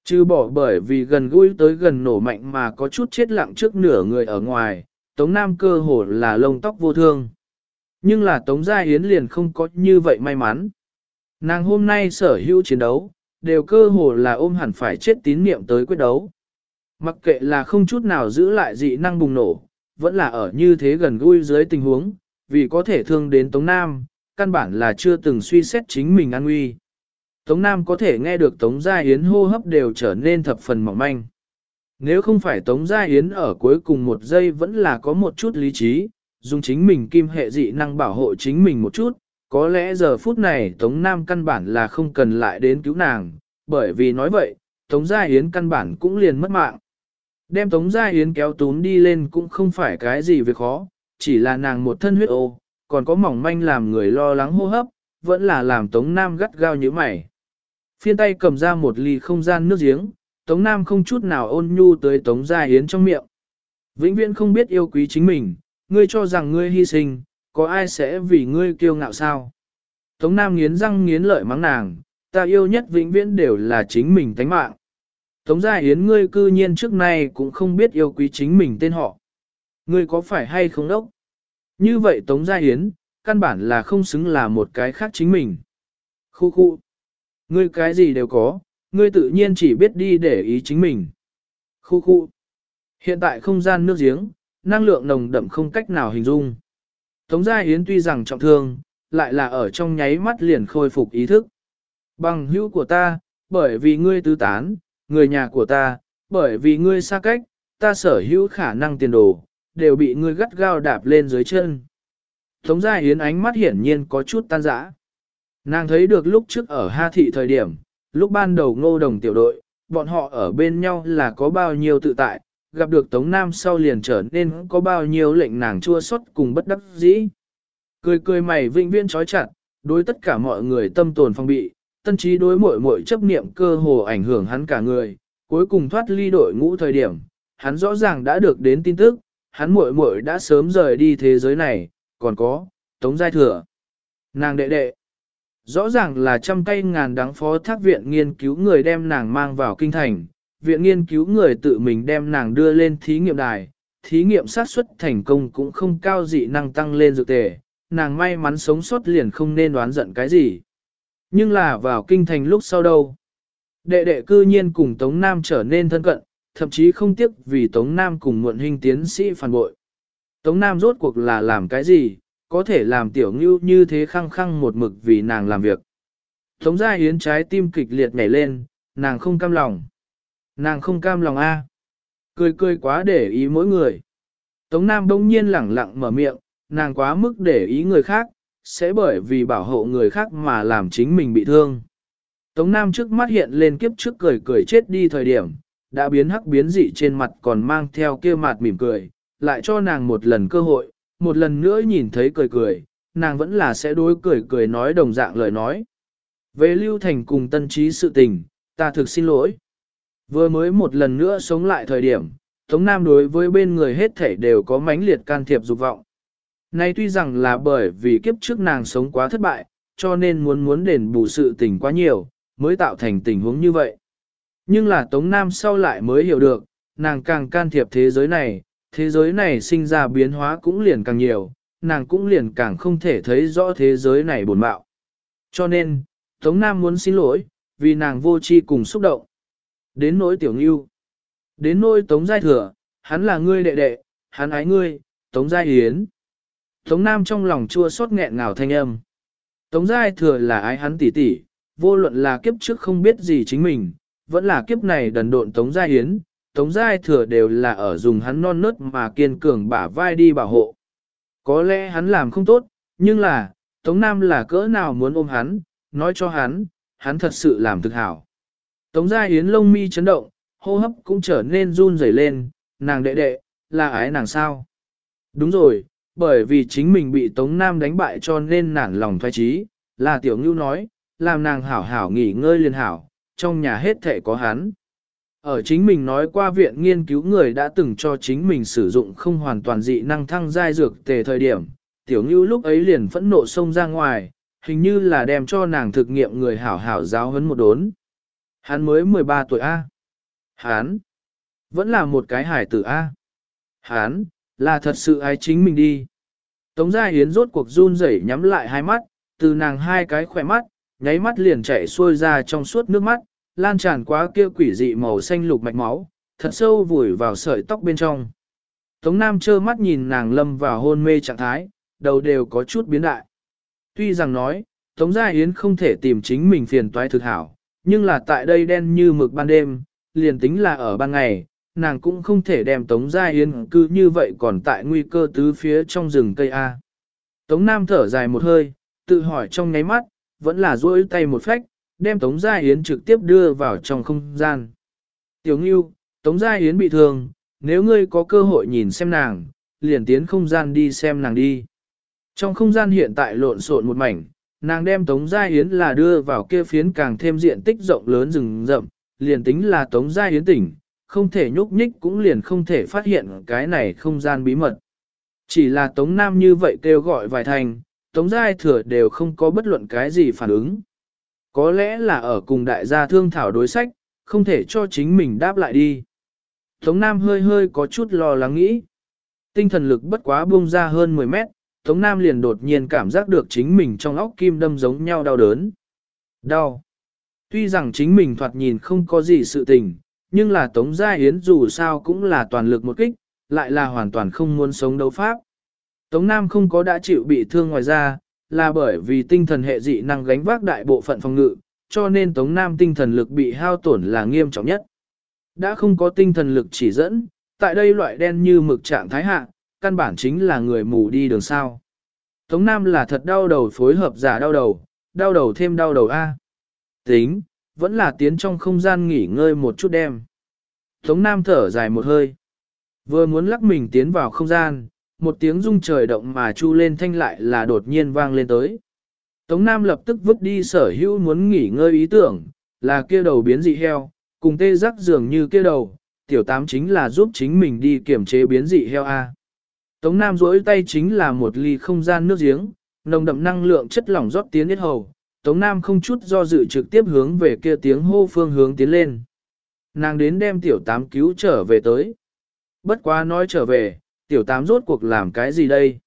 Chứ bỏ bởi vì gần gũi tới gần nổ mạnh mà có chút chết lặng trước nửa người ở ngoài, Tống Nam cơ hồ là lông tóc vô thương. Nhưng là Tống Gia Yến liền không có như vậy may mắn. Nàng hôm nay sở hữu chiến đấu, đều cơ hồ là ôm hẳn phải chết tín niệm tới quyết đấu. Mặc kệ là không chút nào giữ lại dị năng bùng nổ, vẫn là ở như thế gần gũi dưới tình huống, vì có thể thương đến Tống Nam, căn bản là chưa từng suy xét chính mình an nguy. Tống Nam có thể nghe được Tống Gia Yến hô hấp đều trở nên thập phần mỏng manh. Nếu không phải Tống Gia Yến ở cuối cùng một giây vẫn là có một chút lý trí, dùng chính mình kim hệ dị năng bảo hộ chính mình một chút, có lẽ giờ phút này Tống Nam căn bản là không cần lại đến cứu nàng, bởi vì nói vậy, Tống Gia Yến căn bản cũng liền mất mạng. Đem Tống Gia Yến kéo tún đi lên cũng không phải cái gì việc khó, chỉ là nàng một thân huyết ô, còn có mỏng manh làm người lo lắng hô hấp, vẫn là làm Tống Nam gắt gao như mày. Phiên tay cầm ra một ly không gian nước giếng, Tống Nam không chút nào ôn nhu tới Tống Gia Yến trong miệng. Vĩnh viễn không biết yêu quý chính mình, ngươi cho rằng ngươi hy sinh, có ai sẽ vì ngươi kiêu ngạo sao? Tống Nam nghiến răng nghiến lợi mắng nàng, ta yêu nhất vĩnh viễn đều là chính mình tánh mạng. Tống Gia Yến ngươi cư nhiên trước nay cũng không biết yêu quý chính mình tên họ. Ngươi có phải hay không đốc? Như vậy Tống Gia Yến, căn bản là không xứng là một cái khác chính mình. Khu khu. Ngươi cái gì đều có, ngươi tự nhiên chỉ biết đi để ý chính mình. Khu khu. Hiện tại không gian nước giếng, năng lượng nồng đậm không cách nào hình dung. Tống Gia Yến tuy rằng trọng thương, lại là ở trong nháy mắt liền khôi phục ý thức. Bằng hữu của ta, bởi vì ngươi tứ tán, người nhà của ta, bởi vì ngươi xa cách, ta sở hữu khả năng tiền đồ, đều bị ngươi gắt gao đạp lên dưới chân. Tống Gia Yến ánh mắt hiển nhiên có chút tan rã. Nàng thấy được lúc trước ở Ha Thị thời điểm, lúc ban đầu ngô đồng tiểu đội, bọn họ ở bên nhau là có bao nhiêu tự tại, gặp được Tống Nam sau liền trở nên có bao nhiêu lệnh nàng chua xót cùng bất đắc dĩ. Cười cười mày vinh viên trói chặt, đối tất cả mọi người tâm tồn phong bị, tân trí đối mội mội chấp niệm cơ hồ ảnh hưởng hắn cả người, cuối cùng thoát ly đội ngũ thời điểm, hắn rõ ràng đã được đến tin tức, hắn muội muội đã sớm rời đi thế giới này, còn có, Tống Giai Thừa. Nàng đệ đệ. Rõ ràng là trăm cây ngàn đắng phó thác viện nghiên cứu người đem nàng mang vào kinh thành, viện nghiên cứu người tự mình đem nàng đưa lên thí nghiệm đài, thí nghiệm sát suất thành công cũng không cao dị năng tăng lên dược tề, nàng may mắn sống sót liền không nên đoán giận cái gì. Nhưng là vào kinh thành lúc sau đâu. Đệ đệ cư nhiên cùng Tống Nam trở nên thân cận, thậm chí không tiếc vì Tống Nam cùng muộn hình tiến sĩ phản bội. Tống Nam rốt cuộc là làm cái gì, có thể làm tiểu ngưu như thế khăng khăng một mực vì nàng làm việc. Tống Gia Yến trái tim kịch liệt nhảy lên, nàng không cam lòng. Nàng không cam lòng a. Cười cười quá để ý mỗi người. Tống Nam bỗng nhiên lẳng lặng mở miệng, nàng quá mức để ý người khác, sẽ bởi vì bảo hộ người khác mà làm chính mình bị thương. Tống Nam trước mắt hiện lên kiếp trước cười cười chết đi thời điểm, đã biến hắc biến dị trên mặt còn mang theo kia mặt mỉm cười, lại cho nàng một lần cơ hội, một lần nữa nhìn thấy cười cười, nàng vẫn là sẽ đối cười cười nói đồng dạng lời nói. Về Lưu Thành cùng tân trí sự tình, ta thực xin lỗi. Vừa mới một lần nữa sống lại thời điểm, Tống Nam đối với bên người hết thể đều có mãnh liệt can thiệp dục vọng. Nay tuy rằng là bởi vì kiếp trước nàng sống quá thất bại, cho nên muốn muốn đền bù sự tình quá nhiều, mới tạo thành tình huống như vậy. Nhưng là Tống Nam sau lại mới hiểu được, nàng càng can thiệp thế giới này, thế giới này sinh ra biến hóa cũng liền càng nhiều, nàng cũng liền càng không thể thấy rõ thế giới này buồn bạo. Cho nên, Tống Nam muốn xin lỗi, vì nàng vô tri cùng xúc động. Đến nỗi tiểu ngưu. Đến nỗi Tống Giai Thừa, hắn là ngươi đệ đệ, hắn ái ngươi, Tống Giai Hiến. Tống Nam trong lòng chua xót nghẹn ngào thanh âm. Tống Giai Thừa là ái hắn tỷ tỷ, vô luận là kiếp trước không biết gì chính mình, vẫn là kiếp này đần độn Tống Giai Hiến, Tống Giai Thừa đều là ở dùng hắn non nớt mà kiên cường bả vai đi bảo hộ. Có lẽ hắn làm không tốt, nhưng là, Tống Nam là cỡ nào muốn ôm hắn, nói cho hắn, hắn thật sự làm thực hảo. Tống Giai Yến lông mi chấn động, hô hấp cũng trở nên run rẩy lên, nàng đệ đệ, là ái nàng sao? Đúng rồi, bởi vì chính mình bị Tống Nam đánh bại cho nên nản lòng thoái trí, là Tiểu Ngưu nói, làm nàng hảo hảo nghỉ ngơi liền hảo, trong nhà hết thể có hắn. Ở chính mình nói qua viện nghiên cứu người đã từng cho chính mình sử dụng không hoàn toàn dị năng thăng giai dược tề thời điểm, tiểu ngưu lúc ấy liền phẫn nộ xông ra ngoài, hình như là đem cho nàng thực nghiệm người hảo hảo giáo huấn một đốn. Hắn mới 13 tuổi A. Hắn, vẫn là một cái hải tử A. Hắn, là thật sự ai chính mình đi. Tống Gia Hiến rốt cuộc run rẩy nhắm lại hai mắt, từ nàng hai cái khỏe mắt, nháy mắt liền chảy xuôi ra trong suốt nước mắt, lan tràn quá kia quỷ dị màu xanh lục mạch máu, thật sâu vùi vào sợi tóc bên trong. Tống Nam trơ mắt nhìn nàng lâm vào hôn mê trạng thái, đầu đều có chút biến đại. Tuy rằng nói, Tống Gia Yến không thể tìm chính mình phiền toái thực hảo, nhưng là tại đây đen như mực ban đêm, liền tính là ở ban ngày, nàng cũng không thể đem Tống Gia Yến cứ như vậy còn tại nguy cơ tứ phía trong rừng cây A. Tống Nam thở dài một hơi, tự hỏi trong nháy mắt, vẫn là duỗi tay một phách, đem Tống Gia Yến trực tiếp đưa vào trong không gian. Tiểu Ngưu, Tống Gia Yến bị thương, nếu ngươi có cơ hội nhìn xem nàng, liền tiến không gian đi xem nàng đi. Trong không gian hiện tại lộn xộn một mảnh, nàng đem Tống Gia Yến là đưa vào kia phiến càng thêm diện tích rộng lớn rừng rậm, liền tính là Tống Gia Yến tỉnh, không thể nhúc nhích cũng liền không thể phát hiện cái này không gian bí mật. Chỉ là Tống Nam như vậy kêu gọi vài thành, Tống giai Thừa đều không có bất luận cái gì phản ứng. Có lẽ là ở cùng đại gia thương thảo đối sách, không thể cho chính mình đáp lại đi. Tống Nam hơi hơi có chút lo lắng nghĩ. Tinh thần lực bất quá buông ra hơn 10 mét, Tống Nam liền đột nhiên cảm giác được chính mình trong óc kim đâm giống nhau đau đớn. Đau. Tuy rằng chính mình thoạt nhìn không có gì sự tình, nhưng là Tống Gia Yến dù sao cũng là toàn lực một kích, lại là hoàn toàn không muốn sống đấu pháp. Tống Nam không có đã chịu bị thương ngoài ra, là bởi vì tinh thần hệ dị năng gánh vác đại bộ phận phòng ngự, cho nên Tống Nam tinh thần lực bị hao tổn là nghiêm trọng nhất. Đã không có tinh thần lực chỉ dẫn, tại đây loại đen như mực trạng thái hạ, căn bản chính là người mù đi đường sao. Tống Nam là thật đau đầu phối hợp giả đau đầu, đau đầu thêm đau đầu A. Tính, vẫn là tiến trong không gian nghỉ ngơi một chút đêm. Tống Nam thở dài một hơi. Vừa muốn lắc mình tiến vào không gian, một tiếng rung trời động mà chu lên thanh lại là đột nhiên vang lên tới. Tống Nam lập tức vứt đi sở hữu muốn nghỉ ngơi ý tưởng, là kia đầu biến dị heo, cùng tê rắc dường như kia đầu, tiểu tám chính là giúp chính mình đi kiểm chế biến dị heo A. Tống Nam duỗi tay chính là một ly không gian nước giếng, nồng đậm năng lượng chất lỏng rót tiến hết hầu. Tống Nam không chút do dự trực tiếp hướng về kia tiếng hô phương hướng tiến lên. Nàng đến đem tiểu tám cứu trở về tới. Bất quá nói trở về, tiểu tám rốt cuộc làm cái gì đây?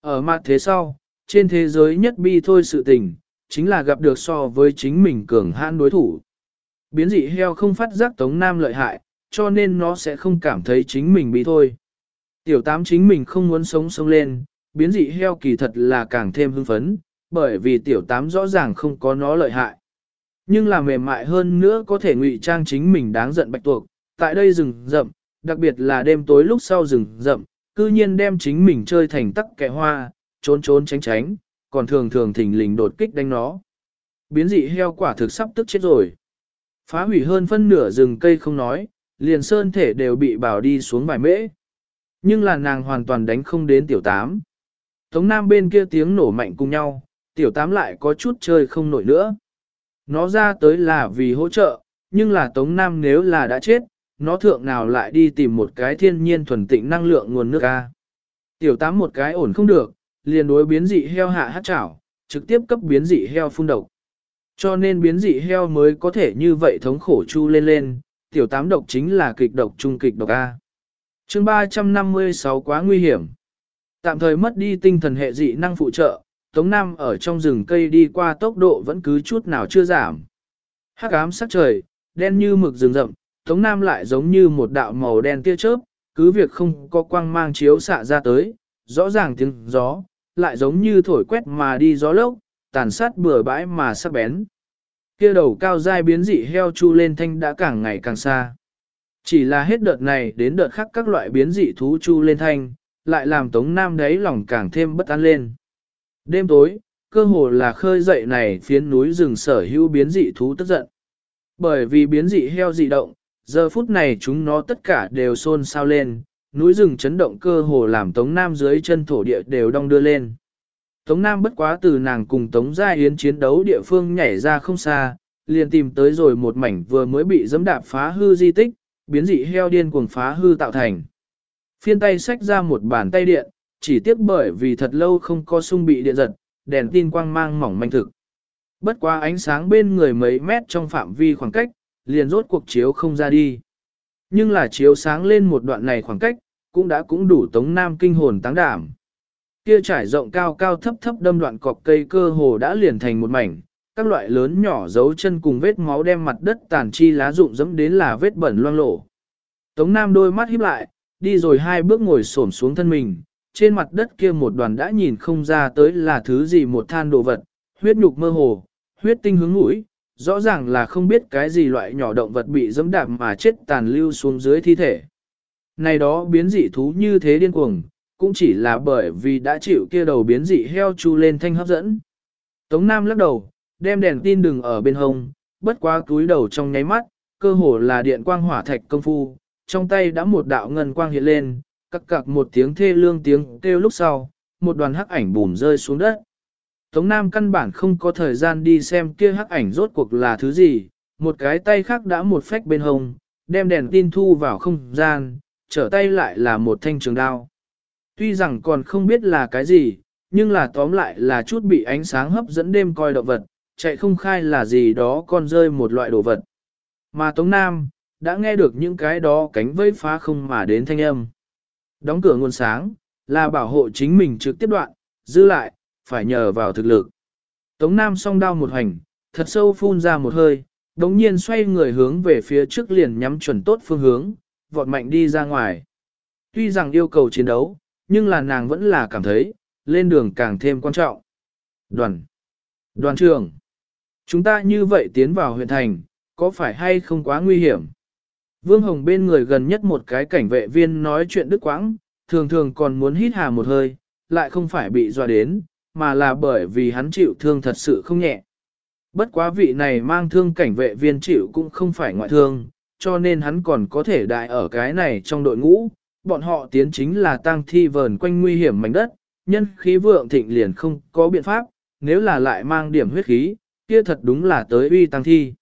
Ở mặt thế sau, trên thế giới nhất bi thôi sự tình, chính là gặp được so với chính mình cường hãn đối thủ. Biến dị heo không phát giác Tống Nam lợi hại, cho nên nó sẽ không cảm thấy chính mình bi thôi. Tiểu tám chính mình không muốn sống sống lên, biến dị heo kỳ thật là càng thêm hưng phấn, bởi vì tiểu tám rõ ràng không có nó lợi hại. Nhưng là mềm mại hơn nữa có thể ngụy trang chính mình đáng giận bạch tuộc, tại đây rừng rậm, đặc biệt là đêm tối lúc sau rừng rậm, cư nhiên đem chính mình chơi thành tắc kẻ hoa, trốn trốn tránh tránh, còn thường thường thỉnh lình đột kích đánh nó. Biến dị heo quả thực sắp tức chết rồi. Phá hủy hơn phân nửa rừng cây không nói, liền sơn thể đều bị bảo đi xuống vài mễ. Nhưng là nàng hoàn toàn đánh không đến tiểu tám. Tống Nam bên kia tiếng nổ mạnh cùng nhau, tiểu tám lại có chút chơi không nổi nữa. Nó ra tới là vì hỗ trợ, nhưng là Tống Nam nếu là đã chết, nó thượng nào lại đi tìm một cái thiên nhiên thuần tịnh năng lượng nguồn nước A. Tiểu tám một cái ổn không được, liền đối biến dị heo hạ hát chảo, trực tiếp cấp biến dị heo phun độc. Cho nên biến dị heo mới có thể như vậy thống khổ chu lên lên, tiểu tám độc chính là kịch độc trung kịch độc A chương 356 quá nguy hiểm. Tạm thời mất đi tinh thần hệ dị năng phụ trợ, Tống Nam ở trong rừng cây đi qua tốc độ vẫn cứ chút nào chưa giảm. Hắc ám sắc trời, đen như mực rừng rậm, Tống Nam lại giống như một đạo màu đen tia chớp, cứ việc không có quang mang chiếu xạ ra tới, rõ ràng tiếng gió, lại giống như thổi quét mà đi gió lốc, tàn sát bừa bãi mà sắc bén. Kia đầu cao dai biến dị heo chu lên thanh đã càng ngày càng xa. Chỉ là hết đợt này đến đợt khác các loại biến dị thú chu lên thanh, lại làm Tống Nam đấy lòng càng thêm bất an lên. Đêm tối, cơ hồ là khơi dậy này phiến núi rừng sở hữu biến dị thú tức giận. Bởi vì biến dị heo dị động, giờ phút này chúng nó tất cả đều xôn xao lên, núi rừng chấn động cơ hồ làm Tống Nam dưới chân thổ địa đều đong đưa lên. Tống Nam bất quá từ nàng cùng Tống Gia Yến chiến đấu địa phương nhảy ra không xa, liền tìm tới rồi một mảnh vừa mới bị dẫm đạp phá hư di tích, biến dị heo điên cuồng phá hư tạo thành. Phiên tay xách ra một bàn tay điện, chỉ tiếc bởi vì thật lâu không có sung bị điện giật, đèn tin quang mang mỏng manh thực. Bất quá ánh sáng bên người mấy mét trong phạm vi khoảng cách, liền rốt cuộc chiếu không ra đi. Nhưng là chiếu sáng lên một đoạn này khoảng cách, cũng đã cũng đủ tống nam kinh hồn táng đảm. Kia trải rộng cao cao thấp thấp đâm đoạn cọc cây cơ hồ đã liền thành một mảnh, các loại lớn nhỏ dấu chân cùng vết máu đem mặt đất tàn chi lá rụng dẫm đến là vết bẩn loang lổ. Tống Nam đôi mắt híp lại, đi rồi hai bước ngồi xổm xuống thân mình, trên mặt đất kia một đoàn đã nhìn không ra tới là thứ gì một than đồ vật, huyết nhục mơ hồ, huyết tinh hướng mũi, rõ ràng là không biết cái gì loại nhỏ động vật bị dẫm đạp mà chết tàn lưu xuống dưới thi thể. Này đó biến dị thú như thế điên cuồng, cũng chỉ là bởi vì đã chịu kia đầu biến dị heo chu lên thanh hấp dẫn. Tống Nam lắc đầu, đem đèn tin đừng ở bên hông, bất quá túi đầu trong nháy mắt, cơ hồ là điện quang hỏa thạch công phu, trong tay đã một đạo ngân quang hiện lên, cặc cặc một tiếng thê lương tiếng kêu lúc sau, một đoàn hắc ảnh bùm rơi xuống đất. Tống Nam căn bản không có thời gian đi xem kia hắc ảnh rốt cuộc là thứ gì, một cái tay khác đã một phách bên hông, đem đèn tin thu vào không gian, trở tay lại là một thanh trường đao. Tuy rằng còn không biết là cái gì, nhưng là tóm lại là chút bị ánh sáng hấp dẫn đêm coi động vật, chạy không khai là gì đó con rơi một loại đồ vật. Mà Tống Nam, đã nghe được những cái đó cánh vây phá không mà đến thanh âm. Đóng cửa nguồn sáng, là bảo hộ chính mình trực tiếp đoạn, giữ lại, phải nhờ vào thực lực. Tống Nam song đao một hành, thật sâu phun ra một hơi, đống nhiên xoay người hướng về phía trước liền nhắm chuẩn tốt phương hướng, vọt mạnh đi ra ngoài. Tuy rằng yêu cầu chiến đấu, nhưng là nàng vẫn là cảm thấy, lên đường càng thêm quan trọng. Đoàn. Đoàn trưởng. Chúng ta như vậy tiến vào huyện thành, có phải hay không quá nguy hiểm? Vương Hồng bên người gần nhất một cái cảnh vệ viên nói chuyện đức quãng, thường thường còn muốn hít hà một hơi, lại không phải bị dọa đến, mà là bởi vì hắn chịu thương thật sự không nhẹ. Bất quá vị này mang thương cảnh vệ viên chịu cũng không phải ngoại thương, cho nên hắn còn có thể đại ở cái này trong đội ngũ, bọn họ tiến chính là tang thi vờn quanh nguy hiểm mảnh đất, nhân khí vượng thịnh liền không có biện pháp, nếu là lại mang điểm huyết khí, kia thật đúng là tới uy tăng thi.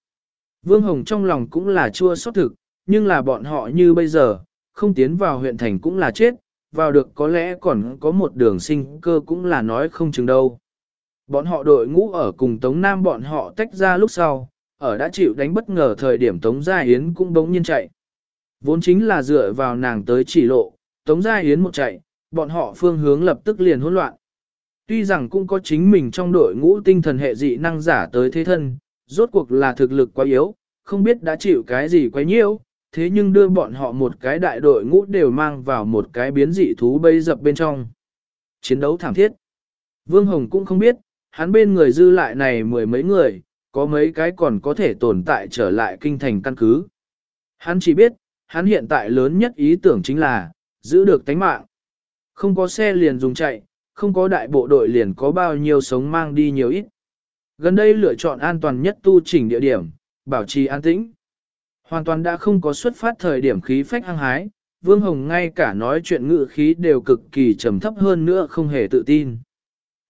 Vương Hồng trong lòng cũng là chua xót thực, nhưng là bọn họ như bây giờ, không tiến vào huyện thành cũng là chết, vào được có lẽ còn có một đường sinh cơ cũng là nói không chừng đâu. Bọn họ đội ngũ ở cùng Tống Nam bọn họ tách ra lúc sau, ở đã chịu đánh bất ngờ thời điểm Tống Gia Yến cũng bỗng nhiên chạy. Vốn chính là dựa vào nàng tới chỉ lộ, Tống Gia Yến một chạy, bọn họ phương hướng lập tức liền hỗn loạn. Tuy rằng cũng có chính mình trong đội ngũ tinh thần hệ dị năng giả tới thế thân, rốt cuộc là thực lực quá yếu, không biết đã chịu cái gì quá nhiễu, thế nhưng đưa bọn họ một cái đại đội ngũ đều mang vào một cái biến dị thú bây dập bên trong. Chiến đấu thảm thiết. Vương Hồng cũng không biết, hắn bên người dư lại này mười mấy người, có mấy cái còn có thể tồn tại trở lại kinh thành căn cứ. Hắn chỉ biết, hắn hiện tại lớn nhất ý tưởng chính là, giữ được tánh mạng. Không có xe liền dùng chạy, không có đại bộ đội liền có bao nhiêu sống mang đi nhiều ít. Gần đây lựa chọn an toàn nhất tu chỉnh địa điểm, bảo trì an tĩnh. Hoàn toàn đã không có xuất phát thời điểm khí phách hăng hái, Vương Hồng ngay cả nói chuyện ngự khí đều cực kỳ trầm thấp hơn nữa không hề tự tin.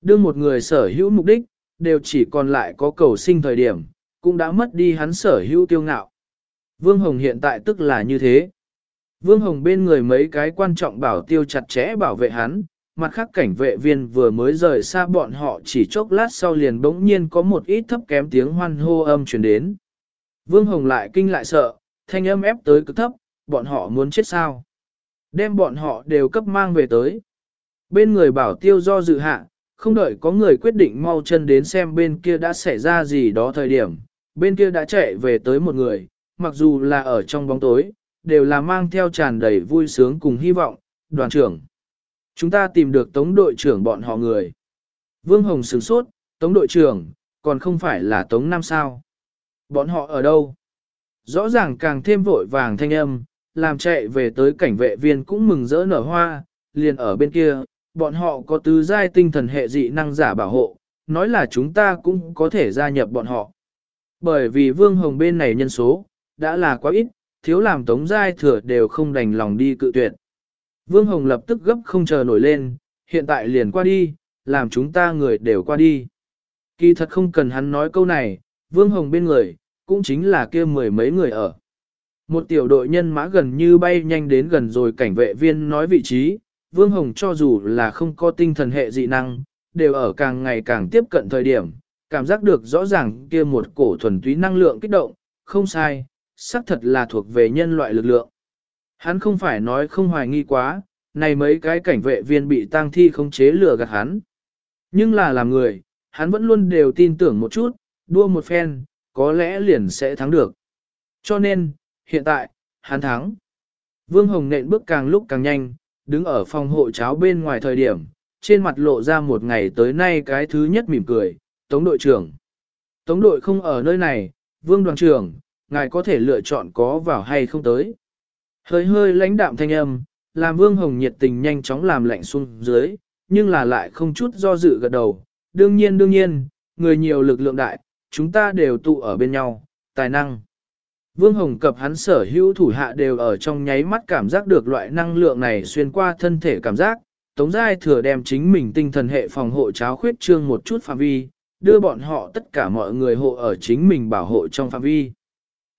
Đương một người sở hữu mục đích, đều chỉ còn lại có cầu sinh thời điểm, cũng đã mất đi hắn sở hữu tiêu ngạo. Vương Hồng hiện tại tức là như thế. Vương Hồng bên người mấy cái quan trọng bảo tiêu chặt chẽ bảo vệ hắn, mặt khác cảnh vệ viên vừa mới rời xa bọn họ chỉ chốc lát sau liền bỗng nhiên có một ít thấp kém tiếng hoan hô âm truyền đến. Vương Hồng lại kinh lại sợ, thanh âm ép tới cực thấp, bọn họ muốn chết sao. Đem bọn họ đều cấp mang về tới. Bên người bảo tiêu do dự hạ, không đợi có người quyết định mau chân đến xem bên kia đã xảy ra gì đó thời điểm, bên kia đã chạy về tới một người, mặc dù là ở trong bóng tối, đều là mang theo tràn đầy vui sướng cùng hy vọng, đoàn trưởng. Chúng ta tìm được tống đội trưởng bọn họ người. Vương Hồng sửng sốt, tống đội trưởng, còn không phải là tống năm sao. Bọn họ ở đâu? Rõ ràng càng thêm vội vàng thanh âm, làm chạy về tới cảnh vệ viên cũng mừng rỡ nở hoa, liền ở bên kia, bọn họ có tứ giai tinh thần hệ dị năng giả bảo hộ, nói là chúng ta cũng có thể gia nhập bọn họ. Bởi vì Vương Hồng bên này nhân số, đã là quá ít, thiếu làm tống giai thừa đều không đành lòng đi cự tuyệt. Vương Hồng lập tức gấp không chờ nổi lên, hiện tại liền qua đi, làm chúng ta người đều qua đi. Kỳ thật không cần hắn nói câu này, Vương Hồng bên người, cũng chính là kia mười mấy người ở. Một tiểu đội nhân mã gần như bay nhanh đến gần rồi cảnh vệ viên nói vị trí, Vương Hồng cho dù là không có tinh thần hệ dị năng, đều ở càng ngày càng tiếp cận thời điểm, cảm giác được rõ ràng kia một cổ thuần túy năng lượng kích động, không sai, xác thật là thuộc về nhân loại lực lượng. Hắn không phải nói không hoài nghi quá, này mấy cái cảnh vệ viên bị tang thi không chế lừa gạt hắn. Nhưng là làm người, hắn vẫn luôn đều tin tưởng một chút, đua một phen, có lẽ liền sẽ thắng được. Cho nên, hiện tại, hắn thắng. Vương Hồng nện bước càng lúc càng nhanh, đứng ở phòng hộ cháo bên ngoài thời điểm, trên mặt lộ ra một ngày tới nay cái thứ nhất mỉm cười, Tống đội trưởng. Tống đội không ở nơi này, Vương đoàn trưởng, ngài có thể lựa chọn có vào hay không tới. Hơi hơi lãnh đạm thanh âm, làm Vương Hồng nhiệt tình nhanh chóng làm lạnh xuống dưới, nhưng là lại không chút do dự gật đầu. Đương nhiên đương nhiên, người nhiều lực lượng đại, chúng ta đều tụ ở bên nhau, tài năng. Vương Hồng cập hắn sở hữu thủ hạ đều ở trong nháy mắt cảm giác được loại năng lượng này xuyên qua thân thể cảm giác, Tống Giai thừa đem chính mình tinh thần hệ phòng hộ cháo khuyết trương một chút phạm vi, đưa bọn họ tất cả mọi người hộ ở chính mình bảo hộ trong phạm vi.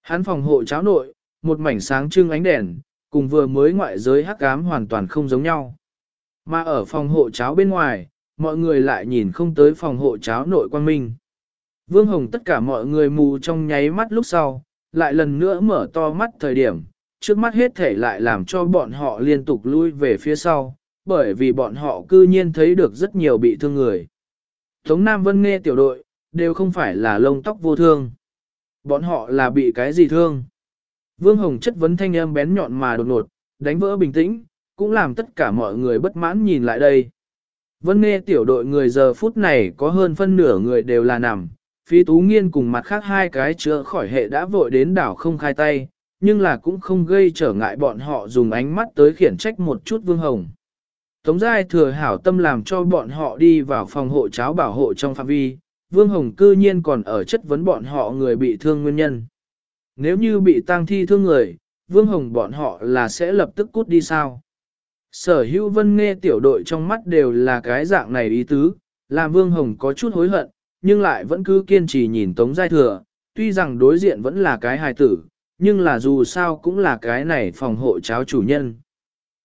Hắn phòng hộ cháo nội, một mảnh sáng trưng ánh đèn, cùng vừa mới ngoại giới hắc ám hoàn toàn không giống nhau. Mà ở phòng hộ cháo bên ngoài, mọi người lại nhìn không tới phòng hộ cháo nội quang minh. Vương Hồng tất cả mọi người mù trong nháy mắt lúc sau, lại lần nữa mở to mắt thời điểm, trước mắt hết thể lại làm cho bọn họ liên tục lui về phía sau, bởi vì bọn họ cư nhiên thấy được rất nhiều bị thương người. Tống Nam Vân nghe tiểu đội, đều không phải là lông tóc vô thương. Bọn họ là bị cái gì thương? Vương Hồng chất vấn thanh âm bén nhọn mà đột ngột, đánh vỡ bình tĩnh, cũng làm tất cả mọi người bất mãn nhìn lại đây. Vân nghe tiểu đội người giờ phút này có hơn phân nửa người đều là nằm, phi tú nghiên cùng mặt khác hai cái chữa khỏi hệ đã vội đến đảo không khai tay, nhưng là cũng không gây trở ngại bọn họ dùng ánh mắt tới khiển trách một chút Vương Hồng. Tống Giai thừa hảo tâm làm cho bọn họ đi vào phòng hộ cháo bảo hộ trong phạm vi, Vương Hồng cư nhiên còn ở chất vấn bọn họ người bị thương nguyên nhân. Nếu như bị tang thi thương người, Vương Hồng bọn họ là sẽ lập tức cút đi sao? Sở hữu vân nghe tiểu đội trong mắt đều là cái dạng này ý tứ, làm Vương Hồng có chút hối hận, nhưng lại vẫn cứ kiên trì nhìn Tống Giai Thừa, tuy rằng đối diện vẫn là cái hài tử, nhưng là dù sao cũng là cái này phòng hộ cháo chủ nhân.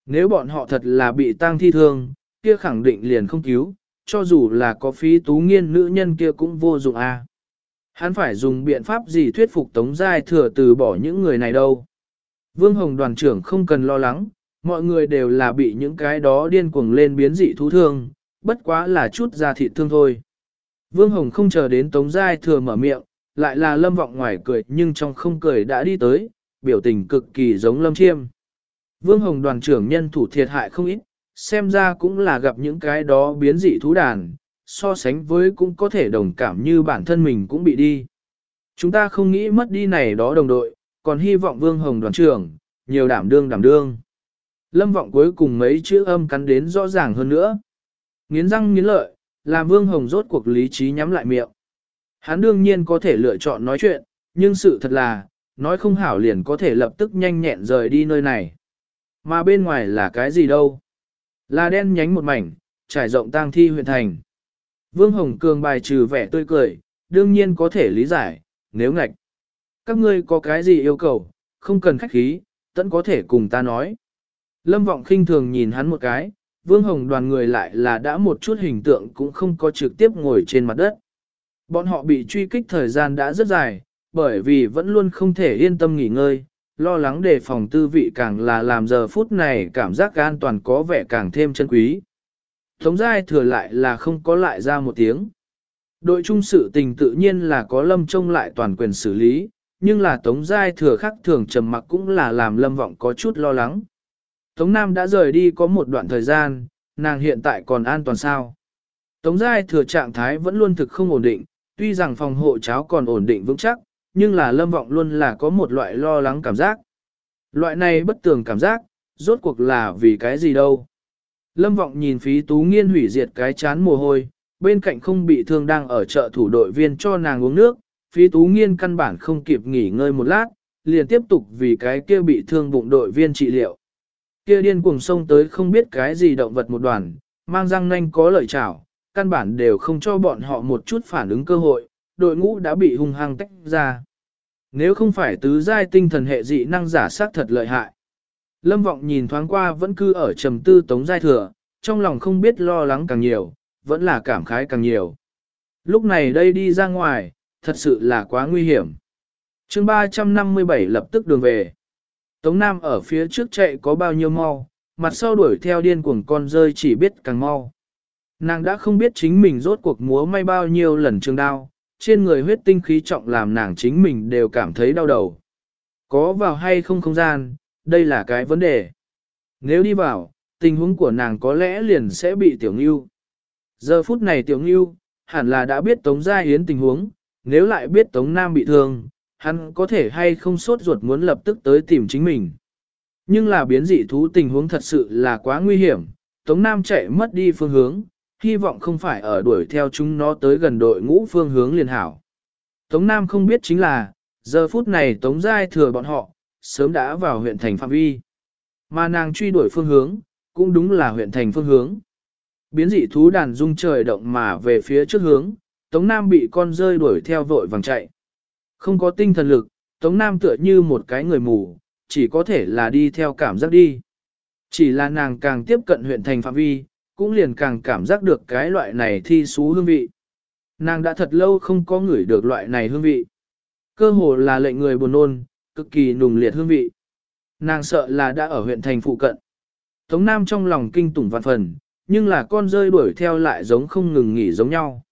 Nếu bọn họ thật là bị tang thi thương, kia khẳng định liền không cứu, cho dù là có phí tú nghiên nữ nhân kia cũng vô dụng a. À. Hắn phải dùng biện pháp gì thuyết phục Tống Giai thừa từ bỏ những người này đâu. Vương Hồng đoàn trưởng không cần lo lắng, mọi người đều là bị những cái đó điên cuồng lên biến dị thú thương, bất quá là chút da thịt thương thôi. Vương Hồng không chờ đến Tống Giai thừa mở miệng, lại là lâm vọng ngoài cười nhưng trong không cười đã đi tới, biểu tình cực kỳ giống lâm chiêm. Vương Hồng đoàn trưởng nhân thủ thiệt hại không ít, xem ra cũng là gặp những cái đó biến dị thú đàn, so sánh với cũng có thể đồng cảm như bản thân mình cũng bị đi. Chúng ta không nghĩ mất đi này đó đồng đội, còn hy vọng Vương Hồng đoàn trưởng, nhiều đảm đương đảm đương. Lâm vọng cuối cùng mấy chữ âm cắn đến rõ ràng hơn nữa. Nghiến răng nghiến lợi, làm Vương Hồng rốt cuộc lý trí nhắm lại miệng. Hắn đương nhiên có thể lựa chọn nói chuyện, nhưng sự thật là, nói không hảo liền có thể lập tức nhanh nhẹn rời đi nơi này. Mà bên ngoài là cái gì đâu? Là đen nhánh một mảnh, trải rộng tang thi huyện thành. Vương Hồng Cường bài trừ vẻ tươi cười, đương nhiên có thể lý giải, nếu ngạch. Các ngươi có cái gì yêu cầu, không cần khách khí, tẫn có thể cùng ta nói. Lâm Vọng khinh thường nhìn hắn một cái, Vương Hồng đoàn người lại là đã một chút hình tượng cũng không có trực tiếp ngồi trên mặt đất. Bọn họ bị truy kích thời gian đã rất dài, bởi vì vẫn luôn không thể yên tâm nghỉ ngơi, lo lắng đề phòng tư vị càng là làm giờ phút này cảm giác an toàn có vẻ càng thêm chân quý. Tống giai thừa lại là không có lại ra một tiếng. Đội trung sự tình tự nhiên là có lâm trông lại toàn quyền xử lý, nhưng là tống giai thừa khắc thường trầm mặc cũng là làm lâm vọng có chút lo lắng. Tống Nam đã rời đi có một đoạn thời gian, nàng hiện tại còn an toàn sao. Tống giai thừa trạng thái vẫn luôn thực không ổn định, tuy rằng phòng hộ cháo còn ổn định vững chắc, nhưng là lâm vọng luôn là có một loại lo lắng cảm giác. Loại này bất tường cảm giác, rốt cuộc là vì cái gì đâu. Lâm vọng nhìn phí tú nghiên hủy diệt cái chán mồ hôi, bên cạnh không bị thương đang ở chợ thủ đội viên cho nàng uống nước, phí tú nghiên căn bản không kịp nghỉ ngơi một lát, liền tiếp tục vì cái kia bị thương bụng đội viên trị liệu. Kia điên cuồng sông tới không biết cái gì động vật một đoàn, mang răng nanh có lợi chảo, căn bản đều không cho bọn họ một chút phản ứng cơ hội, đội ngũ đã bị hung hăng tách ra. Nếu không phải tứ giai tinh thần hệ dị năng giả sát thật lợi hại. Lâm vọng nhìn thoáng qua vẫn cứ ở trầm tư tống giai thừa, trong lòng không biết lo lắng càng nhiều, vẫn là cảm khái càng nhiều. Lúc này đây đi ra ngoài, thật sự là quá nguy hiểm. chương 357 lập tức đường về. Tống Nam ở phía trước chạy có bao nhiêu mau, mặt sau đuổi theo điên cuồng con rơi chỉ biết càng mau. Nàng đã không biết chính mình rốt cuộc múa may bao nhiêu lần trường đao, trên người huyết tinh khí trọng làm nàng chính mình đều cảm thấy đau đầu. Có vào hay không không gian, đây là cái vấn đề. Nếu đi vào, tình huống của nàng có lẽ liền sẽ bị tiểu ngưu. Giờ phút này tiểu ngưu, hẳn là đã biết Tống Gia Yến tình huống, nếu lại biết Tống Nam bị thương, hắn có thể hay không sốt ruột muốn lập tức tới tìm chính mình. Nhưng là biến dị thú tình huống thật sự là quá nguy hiểm, Tống Nam chạy mất đi phương hướng, hy vọng không phải ở đuổi theo chúng nó tới gần đội ngũ phương hướng liền hảo. Tống Nam không biết chính là, giờ phút này Tống Giai thừa bọn họ, sớm đã vào huyện thành phạm vi. Mà nàng truy đuổi phương hướng, cũng đúng là huyện thành phương hướng. Biến dị thú đàn rung trời động mà về phía trước hướng, Tống Nam bị con rơi đuổi theo vội vàng chạy. Không có tinh thần lực, Tống Nam tựa như một cái người mù, chỉ có thể là đi theo cảm giác đi. Chỉ là nàng càng tiếp cận huyện thành phạm vi, cũng liền càng cảm giác được cái loại này thi xú hương vị. Nàng đã thật lâu không có ngửi được loại này hương vị. Cơ hồ là lệnh người buồn nôn, cực kỳ nùng liệt hương vị. Nàng sợ là đã ở huyện thành phụ cận. Tống Nam trong lòng kinh tủng vạn phần, nhưng là con rơi đuổi theo lại giống không ngừng nghỉ giống nhau.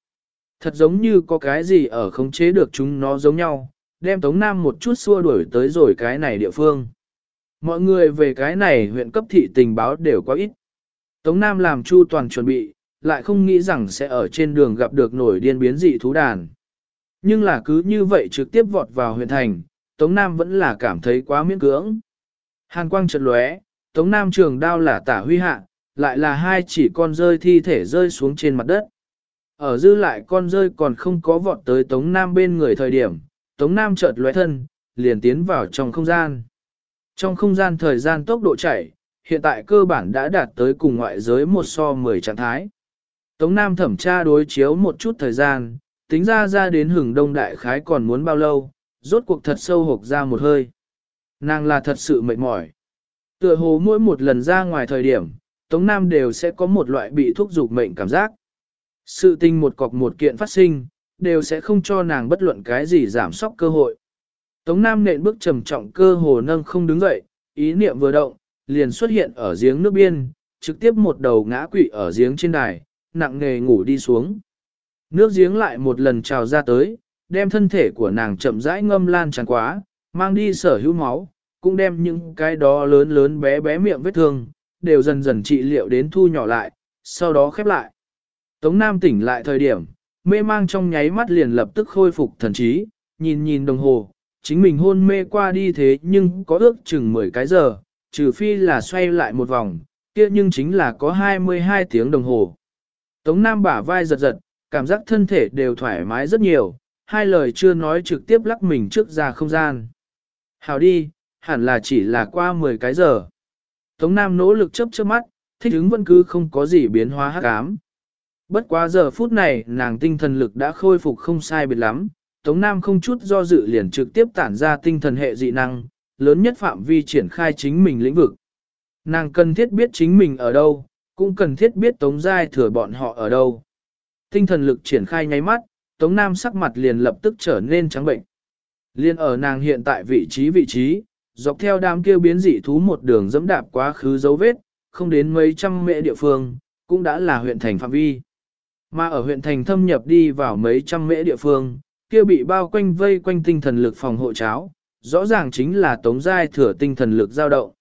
Thật giống như có cái gì ở khống chế được chúng nó giống nhau, đem Tống Nam một chút xua đuổi tới rồi cái này địa phương. Mọi người về cái này huyện cấp thị tình báo đều có ít. Tống Nam làm chu toàn chuẩn bị, lại không nghĩ rằng sẽ ở trên đường gặp được nổi điên biến dị thú đàn. Nhưng là cứ như vậy trực tiếp vọt vào huyện thành, Tống Nam vẫn là cảm thấy quá miễn cưỡng. Hàn quang chợt lóe, Tống Nam trường đao là tả huy hạ, lại là hai chỉ con rơi thi thể rơi xuống trên mặt đất. Ở dư lại con rơi còn không có vọt tới Tống Nam bên người thời điểm, Tống Nam chợt lóe thân, liền tiến vào trong không gian. Trong không gian thời gian tốc độ chảy hiện tại cơ bản đã đạt tới cùng ngoại giới một so 10 trạng thái. Tống Nam thẩm tra đối chiếu một chút thời gian, tính ra ra đến hừng đông đại khái còn muốn bao lâu, rốt cuộc thật sâu hộp ra một hơi. Nàng là thật sự mệt mỏi. Tựa hồ mỗi một lần ra ngoài thời điểm, Tống Nam đều sẽ có một loại bị thúc dục mệnh cảm giác. Sự tình một cọc một kiện phát sinh, đều sẽ không cho nàng bất luận cái gì giảm sóc cơ hội. Tống Nam nện bước trầm trọng cơ hồ nâng không đứng dậy, ý niệm vừa động, liền xuất hiện ở giếng nước biên, trực tiếp một đầu ngã quỵ ở giếng trên đài, nặng nề ngủ đi xuống. Nước giếng lại một lần trào ra tới, đem thân thể của nàng chậm rãi ngâm lan tràn quá, mang đi sở hữu máu, cũng đem những cái đó lớn lớn bé bé miệng vết thương, đều dần dần trị liệu đến thu nhỏ lại, sau đó khép lại. Tống Nam tỉnh lại thời điểm, mê mang trong nháy mắt liền lập tức khôi phục thần trí, nhìn nhìn đồng hồ, chính mình hôn mê qua đi thế nhưng có ước chừng 10 cái giờ, trừ phi là xoay lại một vòng, kia nhưng chính là có 22 tiếng đồng hồ. Tống Nam bả vai giật giật, cảm giác thân thể đều thoải mái rất nhiều, hai lời chưa nói trực tiếp lắc mình trước ra không gian. Hào đi, hẳn là chỉ là qua 10 cái giờ. Tống Nam nỗ lực chấp chớp mắt, thích ứng vẫn cứ không có gì biến hóa hắc ám. Bất quá giờ phút này nàng tinh thần lực đã khôi phục không sai biệt lắm, Tống Nam không chút do dự liền trực tiếp tản ra tinh thần hệ dị năng, lớn nhất phạm vi triển khai chính mình lĩnh vực. Nàng cần thiết biết chính mình ở đâu, cũng cần thiết biết Tống Giai thừa bọn họ ở đâu. Tinh thần lực triển khai nháy mắt, Tống Nam sắc mặt liền lập tức trở nên trắng bệnh. Liên ở nàng hiện tại vị trí vị trí, dọc theo đám kêu biến dị thú một đường dẫm đạp quá khứ dấu vết, không đến mấy trăm mệ địa phương, cũng đã là huyện thành phạm vi. Mà ở huyện thành thâm nhập đi vào mấy trăm mễ địa phương, kia bị bao quanh vây quanh tinh thần lực phòng hộ cháo, rõ ràng chính là Tống Giai thừa tinh thần lực dao động.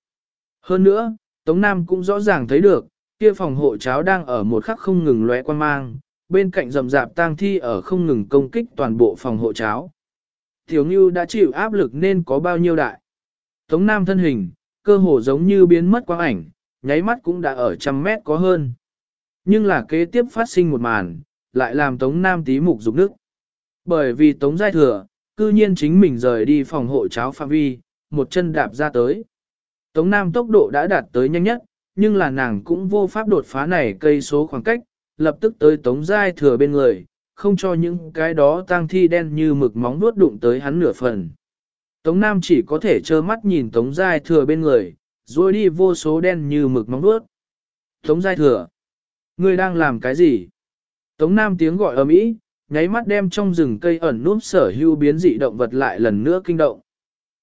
Hơn nữa, Tống Nam cũng rõ ràng thấy được, kia phòng hộ cháo đang ở một khắc không ngừng lóe quan mang, bên cạnh rầm rạp tang thi ở không ngừng công kích toàn bộ phòng hộ cháo. Tiểu Ngưu đã chịu áp lực nên có bao nhiêu đại. Tống Nam thân hình, cơ hồ giống như biến mất quang ảnh, nháy mắt cũng đã ở trăm mét có hơn. Nhưng là kế tiếp phát sinh một màn, lại làm Tống Nam tí mục dục nước. Bởi vì Tống Giai Thừa, cư nhiên chính mình rời đi phòng hộ cháo phạm vi, một chân đạp ra tới. Tống Nam tốc độ đã đạt tới nhanh nhất, nhưng là nàng cũng vô pháp đột phá này cây số khoảng cách, lập tức tới Tống Giai Thừa bên người, không cho những cái đó tang thi đen như mực móng nuốt đụng tới hắn nửa phần. Tống Nam chỉ có thể trơ mắt nhìn Tống Giai Thừa bên người, rồi đi vô số đen như mực móng vuốt. Tống Giai Thừa, ngươi đang làm cái gì? Tống Nam tiếng gọi ầm ĩ, nháy mắt đem trong rừng cây ẩn núp sở hưu biến dị động vật lại lần nữa kinh động.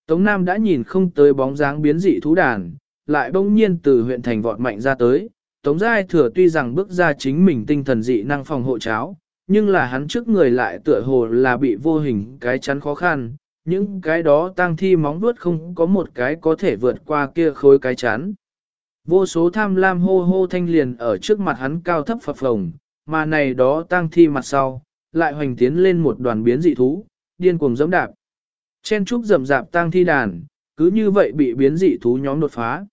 Tống Nam đã nhìn không tới bóng dáng biến dị thú đàn, lại bỗng nhiên từ huyện thành vọt mạnh ra tới. Tống Giai Thừa tuy rằng bước ra chính mình tinh thần dị năng phòng hộ cháo, nhưng là hắn trước người lại tựa hồ là bị vô hình cái chắn khó khăn, những cái đó tang thi móng vuốt không có một cái có thể vượt qua kia khối cái chắn. Vô số tham lam hô hô thanh liền ở trước mặt hắn cao thấp phập phồng, mà này đó tang thi mặt sau, lại hoành tiến lên một đoàn biến dị thú, điên cuồng dẫm đạp. Chen trúc rầm rạp tang thi đàn, cứ như vậy bị biến dị thú nhóm đột phá.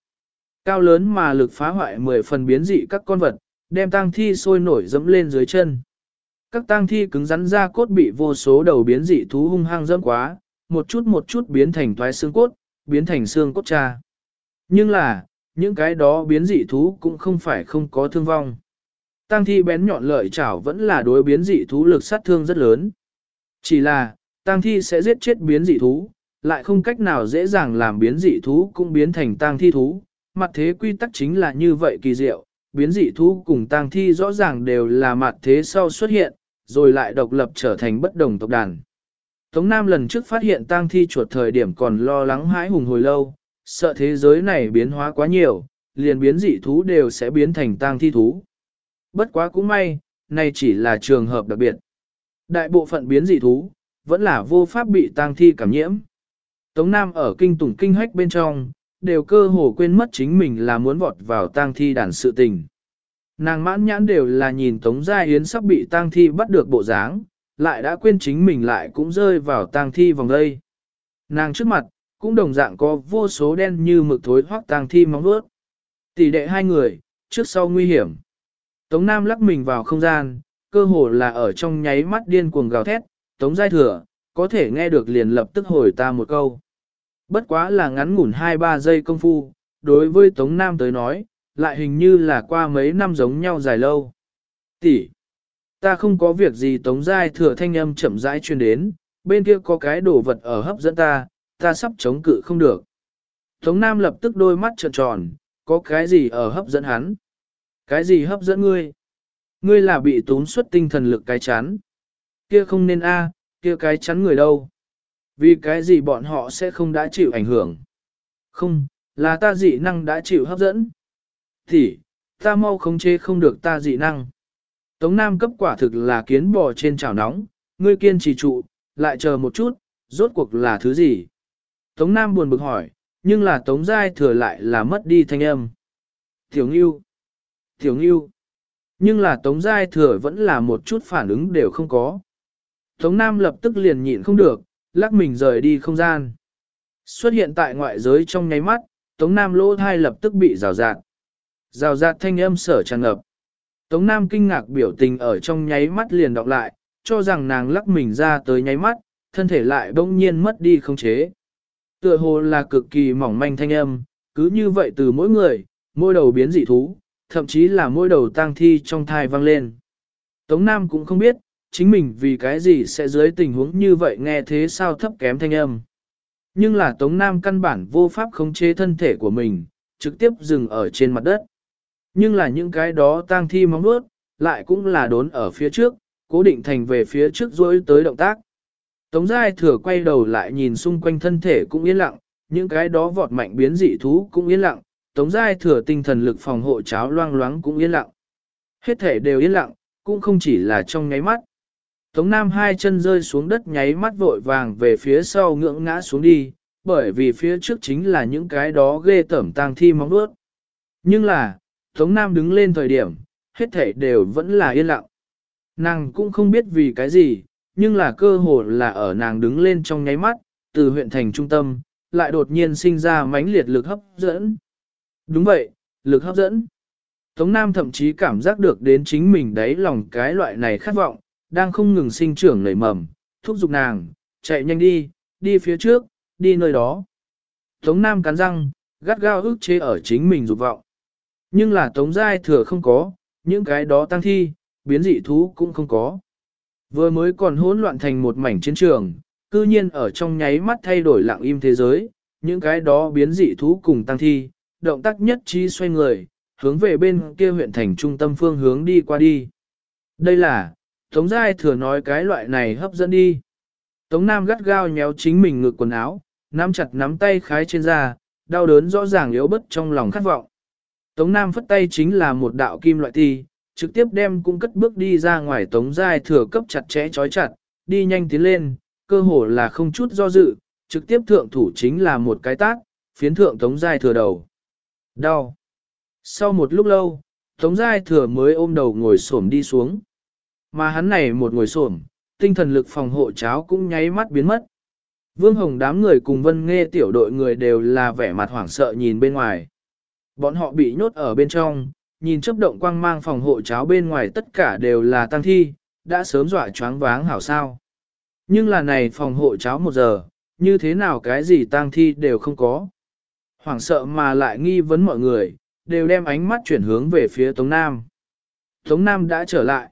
Cao lớn mà lực phá hoại 10 phần biến dị các con vật, đem tang thi sôi nổi dẫm lên dưới chân. Các tang thi cứng rắn ra cốt bị vô số đầu biến dị thú hung hăng dẫm quá, một chút một chút biến thành toái xương cốt, biến thành xương cốt cha. Nhưng là, những cái đó biến dị thú cũng không phải không có thương vong. tăng thi bén nhọn lợi chảo vẫn là đối biến dị thú lực sát thương rất lớn. Chỉ là, tăng thi sẽ giết chết biến dị thú, lại không cách nào dễ dàng làm biến dị thú cũng biến thành tăng thi thú. Mặt thế quy tắc chính là như vậy kỳ diệu, biến dị thú cùng tăng thi rõ ràng đều là mặt thế sau xuất hiện, rồi lại độc lập trở thành bất đồng tộc đàn. Tống Nam lần trước phát hiện tang thi chuột thời điểm còn lo lắng hãi hùng hồi lâu, sợ thế giới này biến hóa quá nhiều, liền biến dị thú đều sẽ biến thành tang thi thú. Bất quá cũng may, này chỉ là trường hợp đặc biệt. Đại bộ phận biến dị thú, vẫn là vô pháp bị tang thi cảm nhiễm. Tống Nam ở kinh tủng kinh hách bên trong, đều cơ hồ quên mất chính mình là muốn vọt vào tang thi đàn sự tình. Nàng mãn nhãn đều là nhìn Tống Gia Yến sắp bị tang thi bắt được bộ dáng, lại đã quên chính mình lại cũng rơi vào tang thi vòng đây. Nàng trước mặt, cũng đồng dạng có vô số đen như mực thối hoác tang thi móng vuốt. Tỷ đệ hai người, trước sau nguy hiểm. Tống Nam lắc mình vào không gian, cơ hồ là ở trong nháy mắt điên cuồng gào thét, Tống Giai Thừa, có thể nghe được liền lập tức hồi ta một câu. Bất quá là ngắn ngủn 2-3 giây công phu, đối với Tống Nam tới nói, lại hình như là qua mấy năm giống nhau dài lâu. Tỷ, ta không có việc gì Tống Giai Thừa thanh âm chậm rãi truyền đến, bên kia có cái đồ vật ở hấp dẫn ta, ta sắp chống cự không được. Tống Nam lập tức đôi mắt trợn tròn, có cái gì ở hấp dẫn hắn? Cái gì hấp dẫn ngươi? Ngươi là bị tốn xuất tinh thần lực cái chán. Kia không nên a, kia cái chắn người đâu? Vì cái gì bọn họ sẽ không đã chịu ảnh hưởng? Không, là ta dị năng đã chịu hấp dẫn. Thì, ta mau khống chế không được ta dị năng. Tống Nam cấp quả thực là kiến bò trên chảo nóng, ngươi kiên trì trụ, lại chờ một chút, rốt cuộc là thứ gì? Tống Nam buồn bực hỏi, nhưng là Tống Giai thừa lại là mất đi thanh âm. Tiểu Ngưu, Tiểu Ngưu. Nhưng là Tống Giai thừa vẫn là một chút phản ứng đều không có. Tống Nam lập tức liền nhịn không được, lắc mình rời đi không gian. Xuất hiện tại ngoại giới trong nháy mắt, Tống Nam lỗ thai lập tức bị rào rạt. Rào rạt thanh âm sở tràn ngập. Tống Nam kinh ngạc biểu tình ở trong nháy mắt liền đọc lại, cho rằng nàng lắc mình ra tới nháy mắt, thân thể lại bỗng nhiên mất đi không chế. Tựa hồ là cực kỳ mỏng manh thanh âm, cứ như vậy từ mỗi người, mỗi đầu biến dị thú, thậm chí là mỗi đầu tang thi trong thai vang lên. Tống Nam cũng không biết, chính mình vì cái gì sẽ dưới tình huống như vậy nghe thế sao thấp kém thanh âm. Nhưng là Tống Nam căn bản vô pháp khống chế thân thể của mình, trực tiếp dừng ở trên mặt đất. Nhưng là những cái đó tang thi móng nuốt, lại cũng là đốn ở phía trước, cố định thành về phía trước dối tới động tác. Tống Giai thừa quay đầu lại nhìn xung quanh thân thể cũng yên lặng, những cái đó vọt mạnh biến dị thú cũng yên lặng, Tống Giai thừa tinh thần lực phòng hộ cháo loang loáng cũng yên lặng. Hết thể đều yên lặng, cũng không chỉ là trong nháy mắt. Tống Nam hai chân rơi xuống đất nháy mắt vội vàng về phía sau ngưỡng ngã xuống đi, bởi vì phía trước chính là những cái đó ghê tẩm tang thi móng đuốt. Nhưng là, Tống Nam đứng lên thời điểm, hết thể đều vẫn là yên lặng. Nàng cũng không biết vì cái gì, nhưng là cơ hồ là ở nàng đứng lên trong nháy mắt, từ huyện thành trung tâm, lại đột nhiên sinh ra mãnh liệt lực hấp dẫn. Đúng vậy, lực hấp dẫn. Tống Nam thậm chí cảm giác được đến chính mình đấy lòng cái loại này khát vọng, đang không ngừng sinh trưởng nảy mầm, thúc giục nàng, chạy nhanh đi, đi phía trước, đi nơi đó. Tống Nam cắn răng, gắt gao ức chế ở chính mình dục vọng. Nhưng là Tống Giai thừa không có, những cái đó tăng thi, biến dị thú cũng không có. Vừa mới còn hỗn loạn thành một mảnh chiến trường, cư nhiên ở trong nháy mắt thay đổi lặng im thế giới, những cái đó biến dị thú cùng tăng thi, động tác nhất trí xoay người, hướng về bên kia huyện thành trung tâm phương hướng đi qua đi. Đây là, Tống Giai thừa nói cái loại này hấp dẫn đi. Tống Nam gắt gao nhéo chính mình ngực quần áo, nắm chặt nắm tay khái trên da, đau đớn rõ ràng yếu bất trong lòng khát vọng. Tống Nam phất tay chính là một đạo kim loại thi, trực tiếp đem cung cất bước đi ra ngoài Tống Giai thừa cấp chặt chẽ chói chặt, đi nhanh tiến lên, cơ hồ là không chút do dự, trực tiếp thượng thủ chính là một cái tác, phiến thượng Tống Giai thừa đầu. Đau. Sau một lúc lâu, Tống Giai thừa mới ôm đầu ngồi xổm đi xuống. Mà hắn này một ngồi xổm, tinh thần lực phòng hộ cháo cũng nháy mắt biến mất. Vương Hồng đám người cùng vân nghe tiểu đội người đều là vẻ mặt hoảng sợ nhìn bên ngoài. Bọn họ bị nhốt ở bên trong, nhìn chấp động quang mang phòng hộ cháo bên ngoài tất cả đều là tăng thi, đã sớm dọa choáng váng hảo sao. Nhưng là này phòng hộ cháo một giờ, như thế nào cái gì tăng thi đều không có. Hoảng sợ mà lại nghi vấn mọi người, đều đem ánh mắt chuyển hướng về phía Tống Nam. Tống Nam đã trở lại.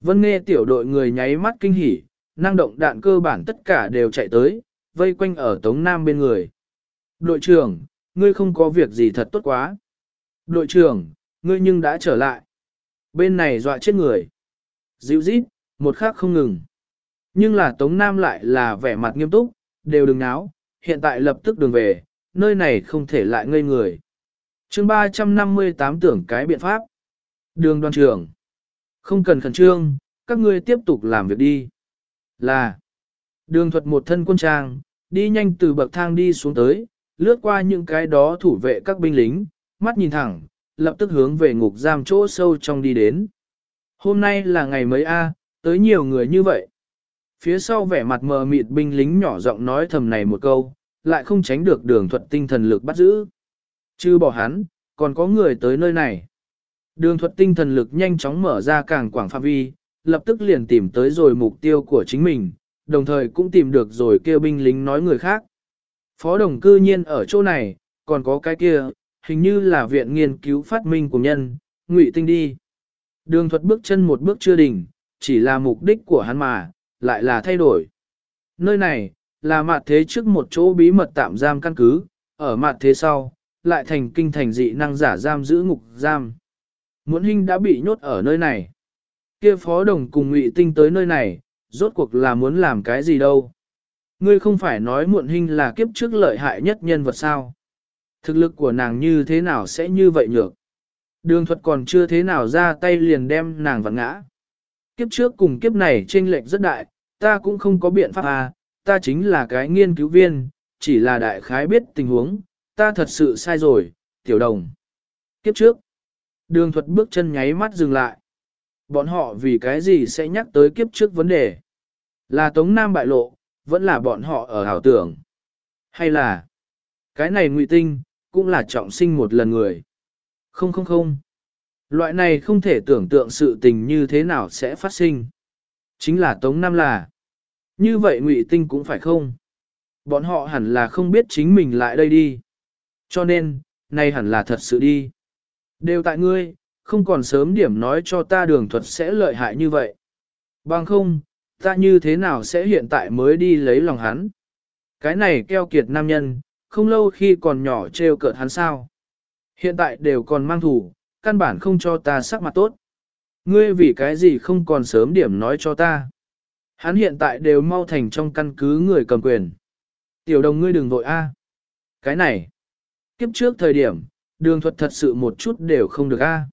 Vân nghe tiểu đội người nháy mắt kinh hỉ, năng động đạn cơ bản tất cả đều chạy tới, vây quanh ở Tống Nam bên người. Đội trưởng, ngươi không có việc gì thật tốt quá. Đội trưởng, ngươi nhưng đã trở lại. Bên này dọa chết người. Dịu rít, một khắc không ngừng. Nhưng là Tống Nam lại là vẻ mặt nghiêm túc, đều đừng náo, hiện tại lập tức đường về, nơi này không thể lại ngây người. chương 358 tưởng cái biện pháp. Đường đoàn trưởng. Không cần khẩn trương, các ngươi tiếp tục làm việc đi. Là. Đường thuật một thân quân trang, đi nhanh từ bậc thang đi xuống tới, lướt qua những cái đó thủ vệ các binh lính, mắt nhìn thẳng, lập tức hướng về ngục giam chỗ sâu trong đi đến. Hôm nay là ngày mấy A, tới nhiều người như vậy. Phía sau vẻ mặt mờ mịt binh lính nhỏ giọng nói thầm này một câu, lại không tránh được đường thuật tinh thần lực bắt giữ. Chứ bỏ hắn, còn có người tới nơi này. Đường thuật tinh thần lực nhanh chóng mở ra càng quảng phạm vi, lập tức liền tìm tới rồi mục tiêu của chính mình, đồng thời cũng tìm được rồi kêu binh lính nói người khác. Phó đồng cư nhiên ở chỗ này, còn có cái kia, hình như là viện nghiên cứu phát minh của nhân, ngụy tinh đi. Đường thuật bước chân một bước chưa đỉnh, chỉ là mục đích của hắn mà, lại là thay đổi. Nơi này, là mặt thế trước một chỗ bí mật tạm giam căn cứ, ở mặt thế sau, lại thành kinh thành dị năng giả giam giữ ngục giam. Muốn hình đã bị nhốt ở nơi này. Kia phó đồng cùng ngụy tinh tới nơi này, rốt cuộc là muốn làm cái gì đâu. Ngươi không phải nói muộn hình là kiếp trước lợi hại nhất nhân vật sao. Thực lực của nàng như thế nào sẽ như vậy nhược. Đường thuật còn chưa thế nào ra tay liền đem nàng vặn ngã. Kiếp trước cùng kiếp này chênh lệch rất đại, ta cũng không có biện pháp à, ta chính là cái nghiên cứu viên, chỉ là đại khái biết tình huống, ta thật sự sai rồi, tiểu đồng. Kiếp trước, đường thuật bước chân nháy mắt dừng lại. Bọn họ vì cái gì sẽ nhắc tới kiếp trước vấn đề? Là Tống Nam bại lộ, vẫn là bọn họ ở hảo tưởng. Hay là, cái này ngụy tinh, cũng là trọng sinh một lần người. Không không không. Loại này không thể tưởng tượng sự tình như thế nào sẽ phát sinh. Chính là Tống Nam là. Như vậy ngụy tinh cũng phải không? Bọn họ hẳn là không biết chính mình lại đây đi. Cho nên, nay hẳn là thật sự đi. Đều tại ngươi, không còn sớm điểm nói cho ta đường thuật sẽ lợi hại như vậy. Bằng không, ta như thế nào sẽ hiện tại mới đi lấy lòng hắn. Cái này keo kiệt nam nhân, không lâu khi còn nhỏ trêu cợt hắn sao. Hiện tại đều còn mang thủ, căn bản không cho ta sắc mặt tốt. Ngươi vì cái gì không còn sớm điểm nói cho ta. Hắn hiện tại đều mau thành trong căn cứ người cầm quyền. Tiểu đồng ngươi đừng vội a. Cái này, kiếp trước thời điểm, đường thuật thật sự một chút đều không được a.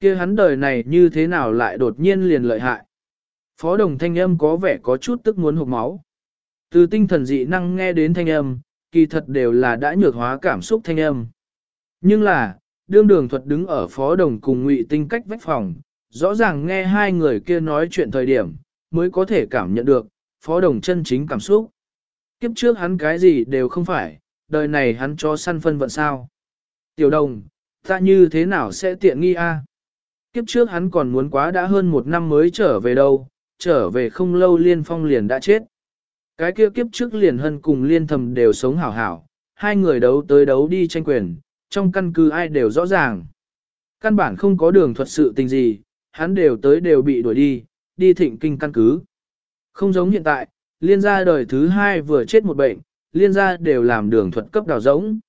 kia hắn đời này như thế nào lại đột nhiên liền lợi hại. Phó đồng thanh âm có vẻ có chút tức muốn hụt máu. Từ tinh thần dị năng nghe đến thanh âm, kỳ thật đều là đã nhược hóa cảm xúc thanh âm. Nhưng là, đương đường thuật đứng ở phó đồng cùng ngụy tinh cách vách phòng, rõ ràng nghe hai người kia nói chuyện thời điểm, mới có thể cảm nhận được, phó đồng chân chính cảm xúc. Kiếp trước hắn cái gì đều không phải, đời này hắn cho săn phân vận sao. Tiểu đồng, ta như thế nào sẽ tiện nghi a? Kiếp trước hắn còn muốn quá đã hơn một năm mới trở về đâu, trở về không lâu liên phong liền đã chết. Cái kia kiếp trước liền hân cùng liên thầm đều sống hảo hảo, hai người đấu tới đấu đi tranh quyền, trong căn cứ ai đều rõ ràng. Căn bản không có đường thuật sự tình gì, hắn đều tới đều bị đuổi đi, đi thịnh kinh căn cứ. Không giống hiện tại, liên gia đời thứ hai vừa chết một bệnh, liên gia đều làm đường thuật cấp đào giống.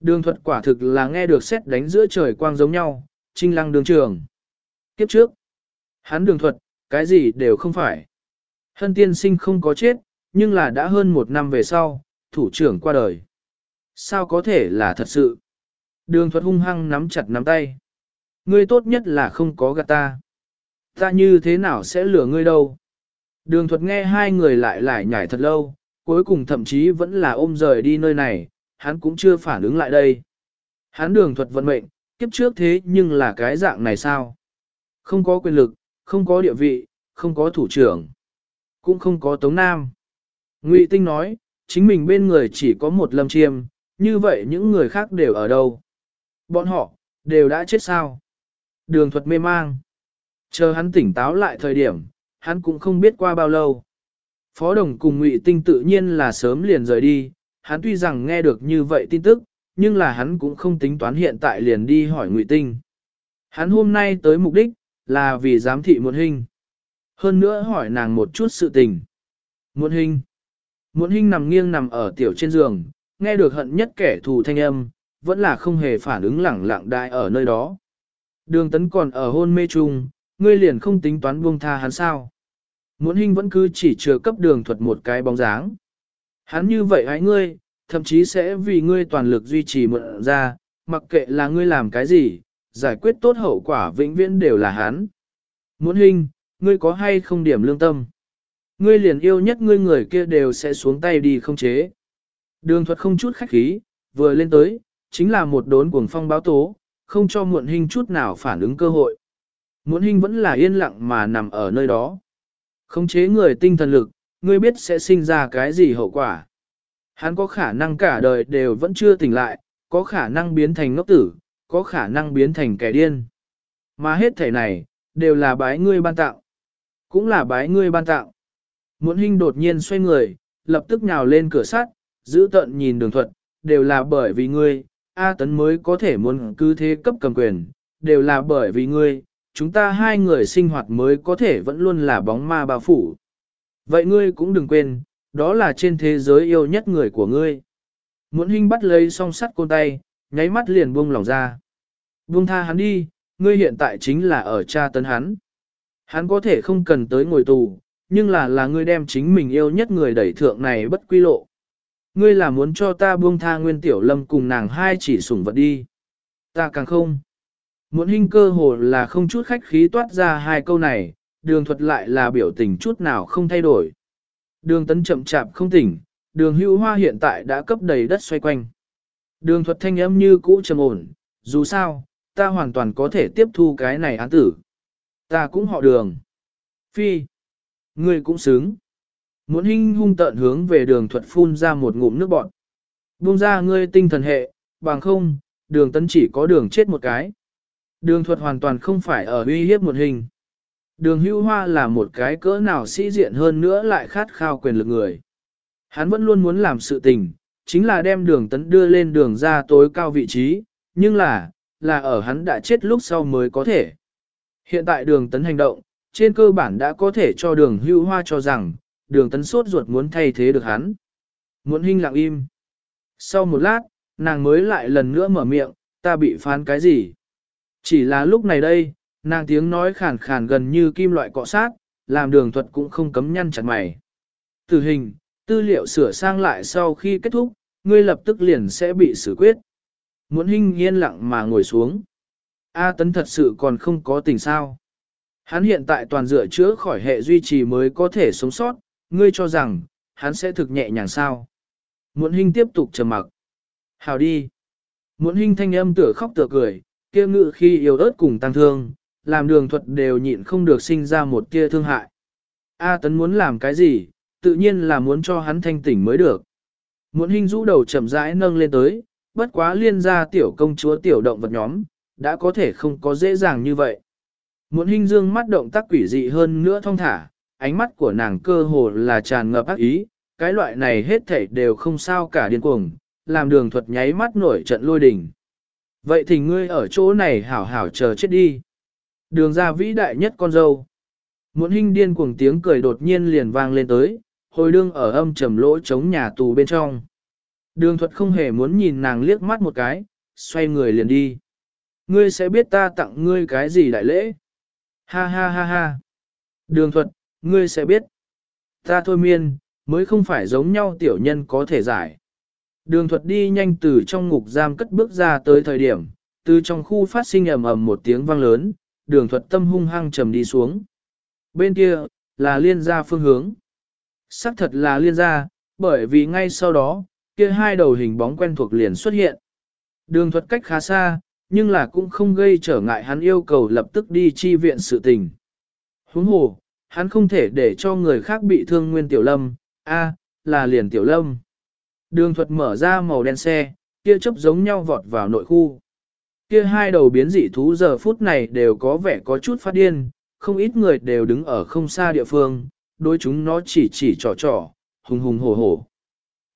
Đường thuật quả thực là nghe được xét đánh giữa trời quang giống nhau, trinh lăng đường trường. Kiếp trước, hắn đường thuật, cái gì đều không phải. Hân tiên sinh không có chết, nhưng là đã hơn một năm về sau, thủ trưởng qua đời. Sao có thể là thật sự? Đường thuật hung hăng nắm chặt nắm tay. Ngươi tốt nhất là không có gạt ta. Ta như thế nào sẽ lừa ngươi đâu? Đường thuật nghe hai người lại lại nhảy thật lâu, cuối cùng thậm chí vẫn là ôm rời đi nơi này, hắn cũng chưa phản ứng lại đây. Hắn đường thuật vận mệnh, kiếp trước thế nhưng là cái dạng này sao? Không có quyền lực, không có địa vị, không có thủ trưởng, cũng không có tống nam. Ngụy Tinh nói, chính mình bên người chỉ có một lâm chiêm, như vậy những người khác đều ở đâu? Bọn họ, đều đã chết sao? Đường thuật mê mang. Chờ hắn tỉnh táo lại thời điểm, hắn cũng không biết qua bao lâu. Phó đồng cùng Ngụy Tinh tự nhiên là sớm liền rời đi, hắn tuy rằng nghe được như vậy tin tức, nhưng là hắn cũng không tính toán hiện tại liền đi hỏi Ngụy Tinh. Hắn hôm nay tới mục đích, là vì giám thị một hình. Hơn nữa hỏi nàng một chút sự tình. Muộn hình. Muộn hình nằm nghiêng nằm ở tiểu trên giường, nghe được hận nhất kẻ thù thanh âm, vẫn là không hề phản ứng lẳng lặng đại ở nơi đó. Đường tấn còn ở hôn mê chung, ngươi liền không tính toán buông tha hắn sao. Muộn hình vẫn cứ chỉ chừa cấp đường thuật một cái bóng dáng. Hắn như vậy hãy ngươi, thậm chí sẽ vì ngươi toàn lực duy trì mượn ra, mặc kệ là ngươi làm cái gì, giải quyết tốt hậu quả vĩnh viễn đều là hắn. Muốn hình, ngươi có hay không điểm lương tâm? Ngươi liền yêu nhất ngươi người kia đều sẽ xuống tay đi không chế. Đường thuật không chút khách khí, vừa lên tới, chính là một đốn cuồng phong báo tố, không cho muộn hình chút nào phản ứng cơ hội. Muộn hình vẫn là yên lặng mà nằm ở nơi đó. Không chế người tinh thần lực, ngươi biết sẽ sinh ra cái gì hậu quả. Hắn có khả năng cả đời đều vẫn chưa tỉnh lại, có khả năng biến thành ngốc tử, có khả năng biến thành kẻ điên. Mà hết thể này, đều là bái ngươi ban tạo. Cũng là bái ngươi ban tạo. Muộn hình đột nhiên xoay người, lập tức nhào lên cửa sắt, giữ tận nhìn đường thuật, đều là bởi vì ngươi, A Tấn mới có thể muốn cứ thế cấp cầm quyền, đều là bởi vì ngươi, chúng ta hai người sinh hoạt mới có thể vẫn luôn là bóng ma bao phủ. Vậy ngươi cũng đừng quên, đó là trên thế giới yêu nhất người của ngươi. Muốn hình bắt lấy song sắt côn tay, nháy mắt liền buông lòng ra. Buông tha hắn đi, ngươi hiện tại chính là ở cha tấn hắn. Hắn có thể không cần tới ngồi tù, nhưng là là ngươi đem chính mình yêu nhất người đẩy thượng này bất quy lộ. Ngươi là muốn cho ta buông tha nguyên tiểu lâm cùng nàng hai chỉ sủng vật đi. Ta càng không. Muốn hình cơ hồ là không chút khách khí toát ra hai câu này, đường thuật lại là biểu tình chút nào không thay đổi. Đường tấn chậm chạp không tỉnh, đường hữu hoa hiện tại đã cấp đầy đất xoay quanh. Đường thuật thanh âm như cũ trầm ổn, dù sao, ta hoàn toàn có thể tiếp thu cái này án tử. Ta cũng họ đường. Phi. Ngươi cũng xứng. Muốn hinh hung tận hướng về đường thuật phun ra một ngụm nước bọt. Buông ra ngươi tinh thần hệ, bằng không, đường tấn chỉ có đường chết một cái. Đường thuật hoàn toàn không phải ở uy hiếp một hình. Đường hưu hoa là một cái cỡ nào sĩ diện hơn nữa lại khát khao quyền lực người. Hắn vẫn luôn muốn làm sự tình, chính là đem đường tấn đưa lên đường ra tối cao vị trí, nhưng là, là ở hắn đã chết lúc sau mới có thể. Hiện tại đường tấn hành động, trên cơ bản đã có thể cho đường hưu hoa cho rằng, đường tấn sốt ruột muốn thay thế được hắn. Muốn hình lặng im. Sau một lát, nàng mới lại lần nữa mở miệng, ta bị phán cái gì? Chỉ là lúc này đây, nàng tiếng nói khàn khàn gần như kim loại cọ sát, làm đường thuật cũng không cấm nhăn chặt mày. Tử hình, tư liệu sửa sang lại sau khi kết thúc, ngươi lập tức liền sẽ bị xử quyết. Muốn hình yên lặng mà ngồi xuống. A tấn thật sự còn không có tình sao. Hắn hiện tại toàn dựa chữa khỏi hệ duy trì mới có thể sống sót, ngươi cho rằng, hắn sẽ thực nhẹ nhàng sao. Muộn hình tiếp tục trầm mặc. Hào đi. Muộn hình thanh âm tựa khóc tựa cười, kia ngự khi yêu ớt cùng tăng thương, làm đường thuật đều nhịn không được sinh ra một tia thương hại. A tấn muốn làm cái gì, tự nhiên là muốn cho hắn thanh tỉnh mới được. Muộn hình rũ đầu chậm rãi nâng lên tới, bất quá liên ra tiểu công chúa tiểu động vật nhóm, đã có thể không có dễ dàng như vậy. Muốn hình dương mắt động tác quỷ dị hơn nữa thong thả, ánh mắt của nàng cơ hồ là tràn ngập ác ý, cái loại này hết thảy đều không sao cả điên cuồng, làm đường thuật nháy mắt nổi trận lôi đình. Vậy thì ngươi ở chỗ này hảo hảo chờ chết đi. Đường ra vĩ đại nhất con dâu. Muốn hình điên cuồng tiếng cười đột nhiên liền vang lên tới, hồi đương ở âm trầm lỗ chống nhà tù bên trong. Đường thuật không hề muốn nhìn nàng liếc mắt một cái, xoay người liền đi. Ngươi sẽ biết ta tặng ngươi cái gì đại lễ? Ha ha ha ha. Đường thuật, ngươi sẽ biết. Ta thôi miên, mới không phải giống nhau tiểu nhân có thể giải. Đường thuật đi nhanh từ trong ngục giam cất bước ra tới thời điểm, từ trong khu phát sinh ầm ầm một tiếng vang lớn, đường thuật tâm hung hăng trầm đi xuống. Bên kia, là liên gia phương hướng. Sắc thật là liên gia, bởi vì ngay sau đó, kia hai đầu hình bóng quen thuộc liền xuất hiện. Đường thuật cách khá xa, nhưng là cũng không gây trở ngại hắn yêu cầu lập tức đi chi viện sự tình. Huống hồ, hắn không thể để cho người khác bị thương nguyên tiểu lâm, a là liền tiểu lâm. Đường thuật mở ra màu đen xe, kia chấp giống nhau vọt vào nội khu. Kia hai đầu biến dị thú giờ phút này đều có vẻ có chút phát điên, không ít người đều đứng ở không xa địa phương, đối chúng nó chỉ chỉ trò trò, hùng hùng hổ hổ.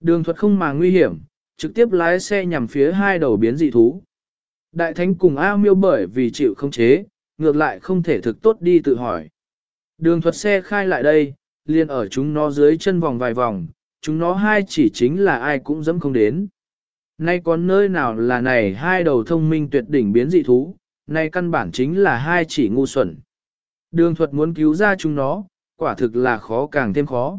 Đường thuật không mà nguy hiểm, trực tiếp lái xe nhằm phía hai đầu biến dị thú. Đại thánh cùng A miêu bởi vì chịu không chế, ngược lại không thể thực tốt đi tự hỏi. Đường thuật xe khai lại đây, liền ở chúng nó dưới chân vòng vài vòng, chúng nó hai chỉ chính là ai cũng dám không đến. Nay có nơi nào là này hai đầu thông minh tuyệt đỉnh biến dị thú, nay căn bản chính là hai chỉ ngu xuẩn. Đường thuật muốn cứu ra chúng nó, quả thực là khó càng thêm khó.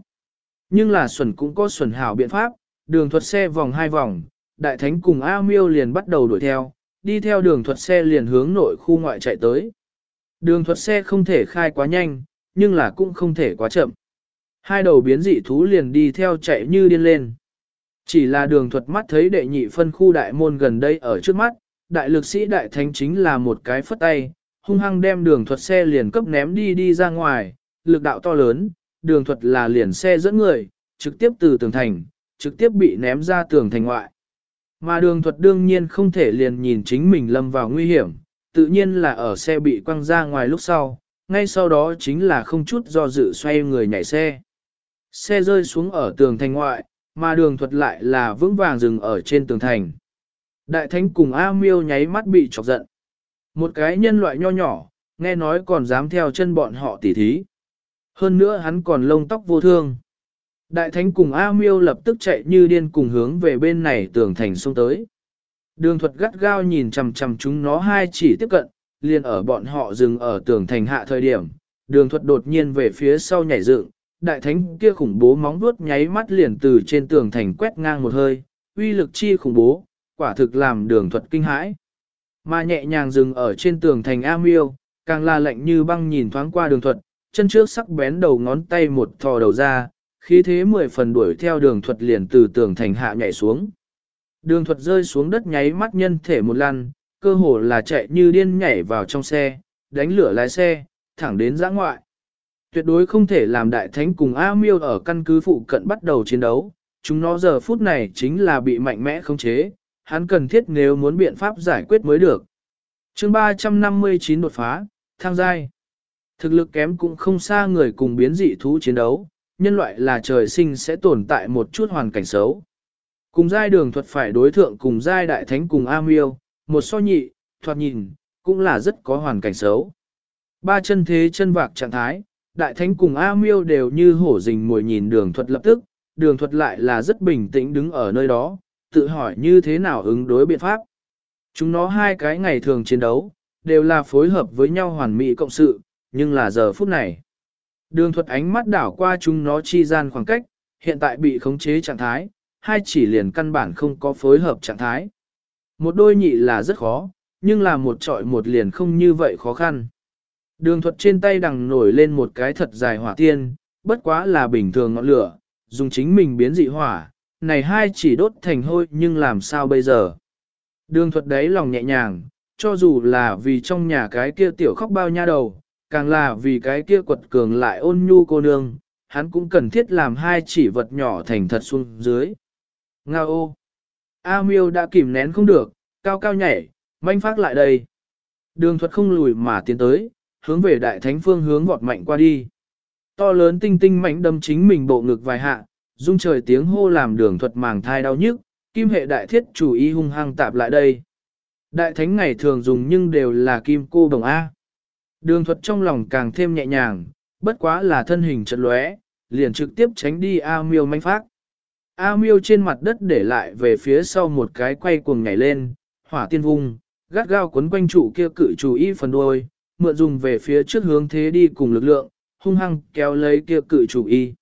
Nhưng là xuẩn cũng có xuẩn hảo biện pháp, đường thuật xe vòng hai vòng, đại thánh cùng A miêu liền bắt đầu đuổi theo, đi theo đường thuật xe liền hướng nội khu ngoại chạy tới. Đường thuật xe không thể khai quá nhanh, nhưng là cũng không thể quá chậm. Hai đầu biến dị thú liền đi theo chạy như điên lên. Chỉ là đường thuật mắt thấy đệ nhị phân khu đại môn gần đây ở trước mắt, đại lực sĩ đại thánh chính là một cái phất tay, hung hăng đem đường thuật xe liền cấp ném đi đi ra ngoài, lực đạo to lớn, đường thuật là liền xe dẫn người, trực tiếp từ tường thành, trực tiếp bị ném ra tường thành ngoại. Mà đường thuật đương nhiên không thể liền nhìn chính mình lâm vào nguy hiểm, tự nhiên là ở xe bị quăng ra ngoài lúc sau, ngay sau đó chính là không chút do dự xoay người nhảy xe. Xe rơi xuống ở tường thành ngoại, mà đường thuật lại là vững vàng dừng ở trên tường thành. Đại thánh cùng A miêu nháy mắt bị chọc giận. Một cái nhân loại nho nhỏ, nghe nói còn dám theo chân bọn họ tỉ thí. Hơn nữa hắn còn lông tóc vô thương. Đại thánh cùng A miêu lập tức chạy như điên cùng hướng về bên này tường thành xông tới. Đường thuật gắt gao nhìn chằm chằm chúng nó hai chỉ tiếp cận, liền ở bọn họ dừng ở tường thành hạ thời điểm. Đường thuật đột nhiên về phía sau nhảy dựng, đại thánh kia khủng bố móng vuốt nháy mắt liền từ trên tường thành quét ngang một hơi, uy lực chi khủng bố, quả thực làm đường thuật kinh hãi. Mà nhẹ nhàng dừng ở trên tường thành A miêu, càng là lạnh như băng nhìn thoáng qua đường thuật, chân trước sắc bén đầu ngón tay một thò đầu ra, khí thế mười phần đuổi theo đường thuật liền từ tường thành hạ nhảy xuống. Đường thuật rơi xuống đất nháy mắt nhân thể một lăn, cơ hồ là chạy như điên nhảy vào trong xe, đánh lửa lái xe, thẳng đến giã ngoại. Tuyệt đối không thể làm đại thánh cùng A miêu ở căn cứ phụ cận bắt đầu chiến đấu, chúng nó giờ phút này chính là bị mạnh mẽ khống chế, hắn cần thiết nếu muốn biện pháp giải quyết mới được. chương 359 đột phá, thang giai. Thực lực kém cũng không xa người cùng biến dị thú chiến đấu, nhân loại là trời sinh sẽ tồn tại một chút hoàn cảnh xấu. Cùng giai đường thuật phải đối thượng cùng giai đại thánh cùng A miêu, một so nhị, thoạt nhìn, cũng là rất có hoàn cảnh xấu. Ba chân thế chân vạc trạng thái, đại thánh cùng A miêu đều như hổ rình mồi nhìn đường thuật lập tức, đường thuật lại là rất bình tĩnh đứng ở nơi đó, tự hỏi như thế nào ứng đối biện pháp. Chúng nó hai cái ngày thường chiến đấu, đều là phối hợp với nhau hoàn mỹ cộng sự, nhưng là giờ phút này. Đường thuật ánh mắt đảo qua chúng nó chi gian khoảng cách, hiện tại bị khống chế trạng thái, hai chỉ liền căn bản không có phối hợp trạng thái. Một đôi nhị là rất khó, nhưng là một trọi một liền không như vậy khó khăn. Đường thuật trên tay đằng nổi lên một cái thật dài hỏa tiên, bất quá là bình thường ngọn lửa, dùng chính mình biến dị hỏa, này hai chỉ đốt thành hôi nhưng làm sao bây giờ. Đường thuật đấy lòng nhẹ nhàng, cho dù là vì trong nhà cái kia tiểu khóc bao nha đầu, càng là vì cái kia quật cường lại ôn nhu cô nương, hắn cũng cần thiết làm hai chỉ vật nhỏ thành thật xuống dưới. Nga ô! A miêu đã kìm nén không được, cao cao nhảy, manh phát lại đây. Đường thuật không lùi mà tiến tới, hướng về đại thánh phương hướng vọt mạnh qua đi. To lớn tinh tinh mạnh đâm chính mình bộ ngực vài hạ, dung trời tiếng hô làm đường thuật màng thai đau nhức, kim hệ đại thiết chủ ý hung hăng tạp lại đây. Đại thánh ngày thường dùng nhưng đều là kim cô đồng A. Đường thuật trong lòng càng thêm nhẹ nhàng, bất quá là thân hình chật lóe, liền trực tiếp tránh đi A miêu manh phát. A miêu trên mặt đất để lại về phía sau một cái quay cuồng nhảy lên, hỏa tiên vung, gắt gao quấn quanh trụ kia cự chủ y phần đuôi, mượn dùng về phía trước hướng thế đi cùng lực lượng, hung hăng kéo lấy kia cự chủ y.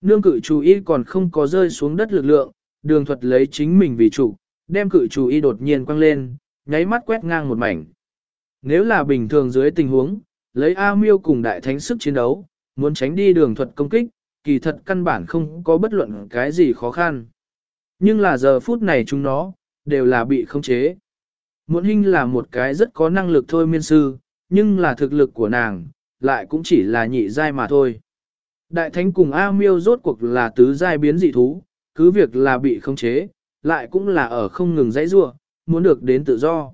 Nương cự chủ y còn không có rơi xuống đất lực lượng, đường thuật lấy chính mình vì chủ, đem cự chủ y đột nhiên quăng lên, nháy mắt quét ngang một mảnh. Nếu là bình thường dưới tình huống, lấy A miêu cùng đại thánh sức chiến đấu, muốn tránh đi đường thuật công kích, kỳ thật căn bản không có bất luận cái gì khó khăn. Nhưng là giờ phút này chúng nó, đều là bị khống chế. Muộn Hinh là một cái rất có năng lực thôi miên sư, nhưng là thực lực của nàng, lại cũng chỉ là nhị giai mà thôi. Đại thánh cùng A miêu rốt cuộc là tứ giai biến dị thú, cứ việc là bị khống chế, lại cũng là ở không ngừng dãy rua, muốn được đến tự do.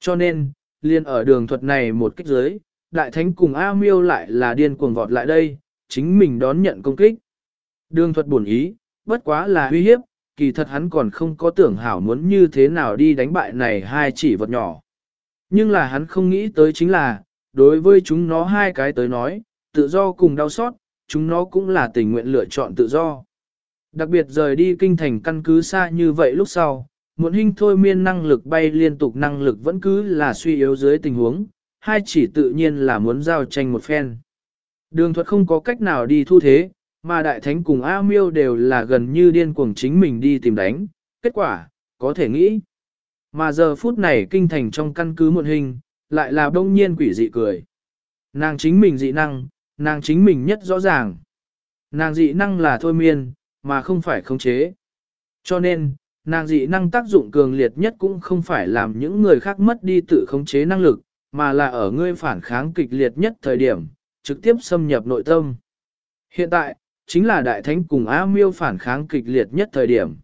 Cho nên, liên ở đường thuật này một kích giới, đại thánh cùng A miêu lại là điên cuồng vọt lại đây, chính mình đón nhận công kích. Đường thuật buồn ý, bất quá là uy hiếp, kỳ thật hắn còn không có tưởng hảo muốn như thế nào đi đánh bại này hai chỉ vật nhỏ. Nhưng là hắn không nghĩ tới chính là, đối với chúng nó hai cái tới nói, tự do cùng đau xót, chúng nó cũng là tình nguyện lựa chọn tự do. Đặc biệt rời đi kinh thành căn cứ xa như vậy lúc sau, muộn hình thôi miên năng lực bay liên tục năng lực vẫn cứ là suy yếu dưới tình huống, hai chỉ tự nhiên là muốn giao tranh một phen. Đường thuật không có cách nào đi thu thế, mà đại thánh cùng A miêu đều là gần như điên cuồng chính mình đi tìm đánh, kết quả, có thể nghĩ. Mà giờ phút này kinh thành trong căn cứ muộn hình, lại là đông nhiên quỷ dị cười. Nàng chính mình dị năng, nàng chính mình nhất rõ ràng. Nàng dị năng là thôi miên, mà không phải khống chế. Cho nên, nàng dị năng tác dụng cường liệt nhất cũng không phải làm những người khác mất đi tự khống chế năng lực, mà là ở ngươi phản kháng kịch liệt nhất thời điểm, trực tiếp xâm nhập nội tâm. Hiện tại, chính là đại thánh cùng A miêu phản kháng kịch liệt nhất thời điểm.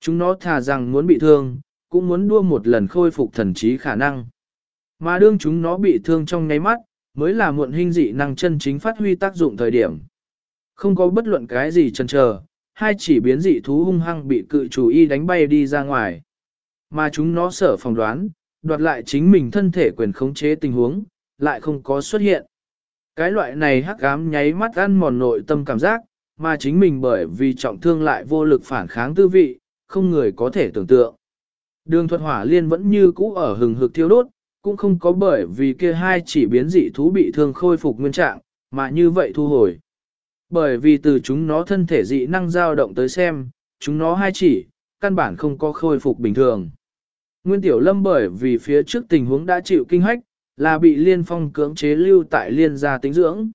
Chúng nó thà rằng muốn bị thương, cũng muốn đua một lần khôi phục thần trí khả năng. Mà đương chúng nó bị thương trong nháy mắt, mới là muộn hình dị năng chân chính phát huy tác dụng thời điểm. Không có bất luận cái gì chần chờ, hai chỉ biến dị thú hung hăng bị cự chủ y đánh bay đi ra ngoài. Mà chúng nó sở phòng đoán, đoạt lại chính mình thân thể quyền khống chế tình huống, lại không có xuất hiện. Cái loại này hắc ám nháy mắt ăn mòn nội tâm cảm giác, mà chính mình bởi vì trọng thương lại vô lực phản kháng tư vị, không người có thể tưởng tượng. Đường thuật hỏa liên vẫn như cũ ở hừng hực thiêu đốt, cũng không có bởi vì kia hai chỉ biến dị thú bị thương khôi phục nguyên trạng, mà như vậy thu hồi. Bởi vì từ chúng nó thân thể dị năng dao động tới xem, chúng nó hai chỉ, căn bản không có khôi phục bình thường. Nguyên Tiểu Lâm bởi vì phía trước tình huống đã chịu kinh hách, là bị liên phong cưỡng chế lưu tại liên gia tính dưỡng.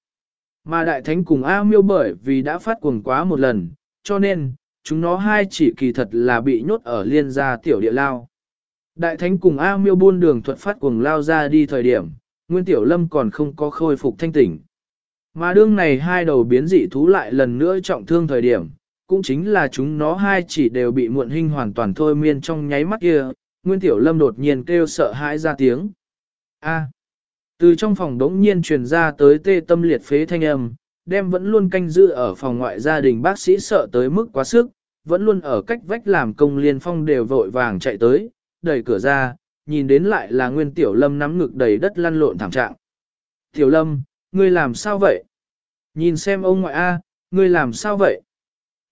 Mà đại thánh cùng A miêu bởi vì đã phát cuồng quá một lần, cho nên, chúng nó hai chỉ kỳ thật là bị nhốt ở liên gia tiểu địa lao. Đại thánh cùng A miêu buôn đường thuật phát cuồng lao ra đi thời điểm, Nguyên Tiểu Lâm còn không có khôi phục thanh tỉnh. Mà đương này hai đầu biến dị thú lại lần nữa trọng thương thời điểm, cũng chính là chúng nó hai chỉ đều bị muộn hình hoàn toàn thôi miên trong nháy mắt kia, Nguyên Tiểu Lâm đột nhiên kêu sợ hãi ra tiếng. A. Từ trong phòng đống nhiên truyền ra tới tê tâm liệt phế thanh âm, đem vẫn luôn canh giữ ở phòng ngoại gia đình bác sĩ sợ tới mức quá sức, vẫn luôn ở cách vách làm công liên phong đều vội vàng chạy tới, đẩy cửa ra, nhìn đến lại là Nguyên Tiểu Lâm nắm ngực đầy đất lăn lộn thảm trạng. Tiểu Lâm, ngươi làm sao vậy? Nhìn xem ông ngoại A, ngươi làm sao vậy?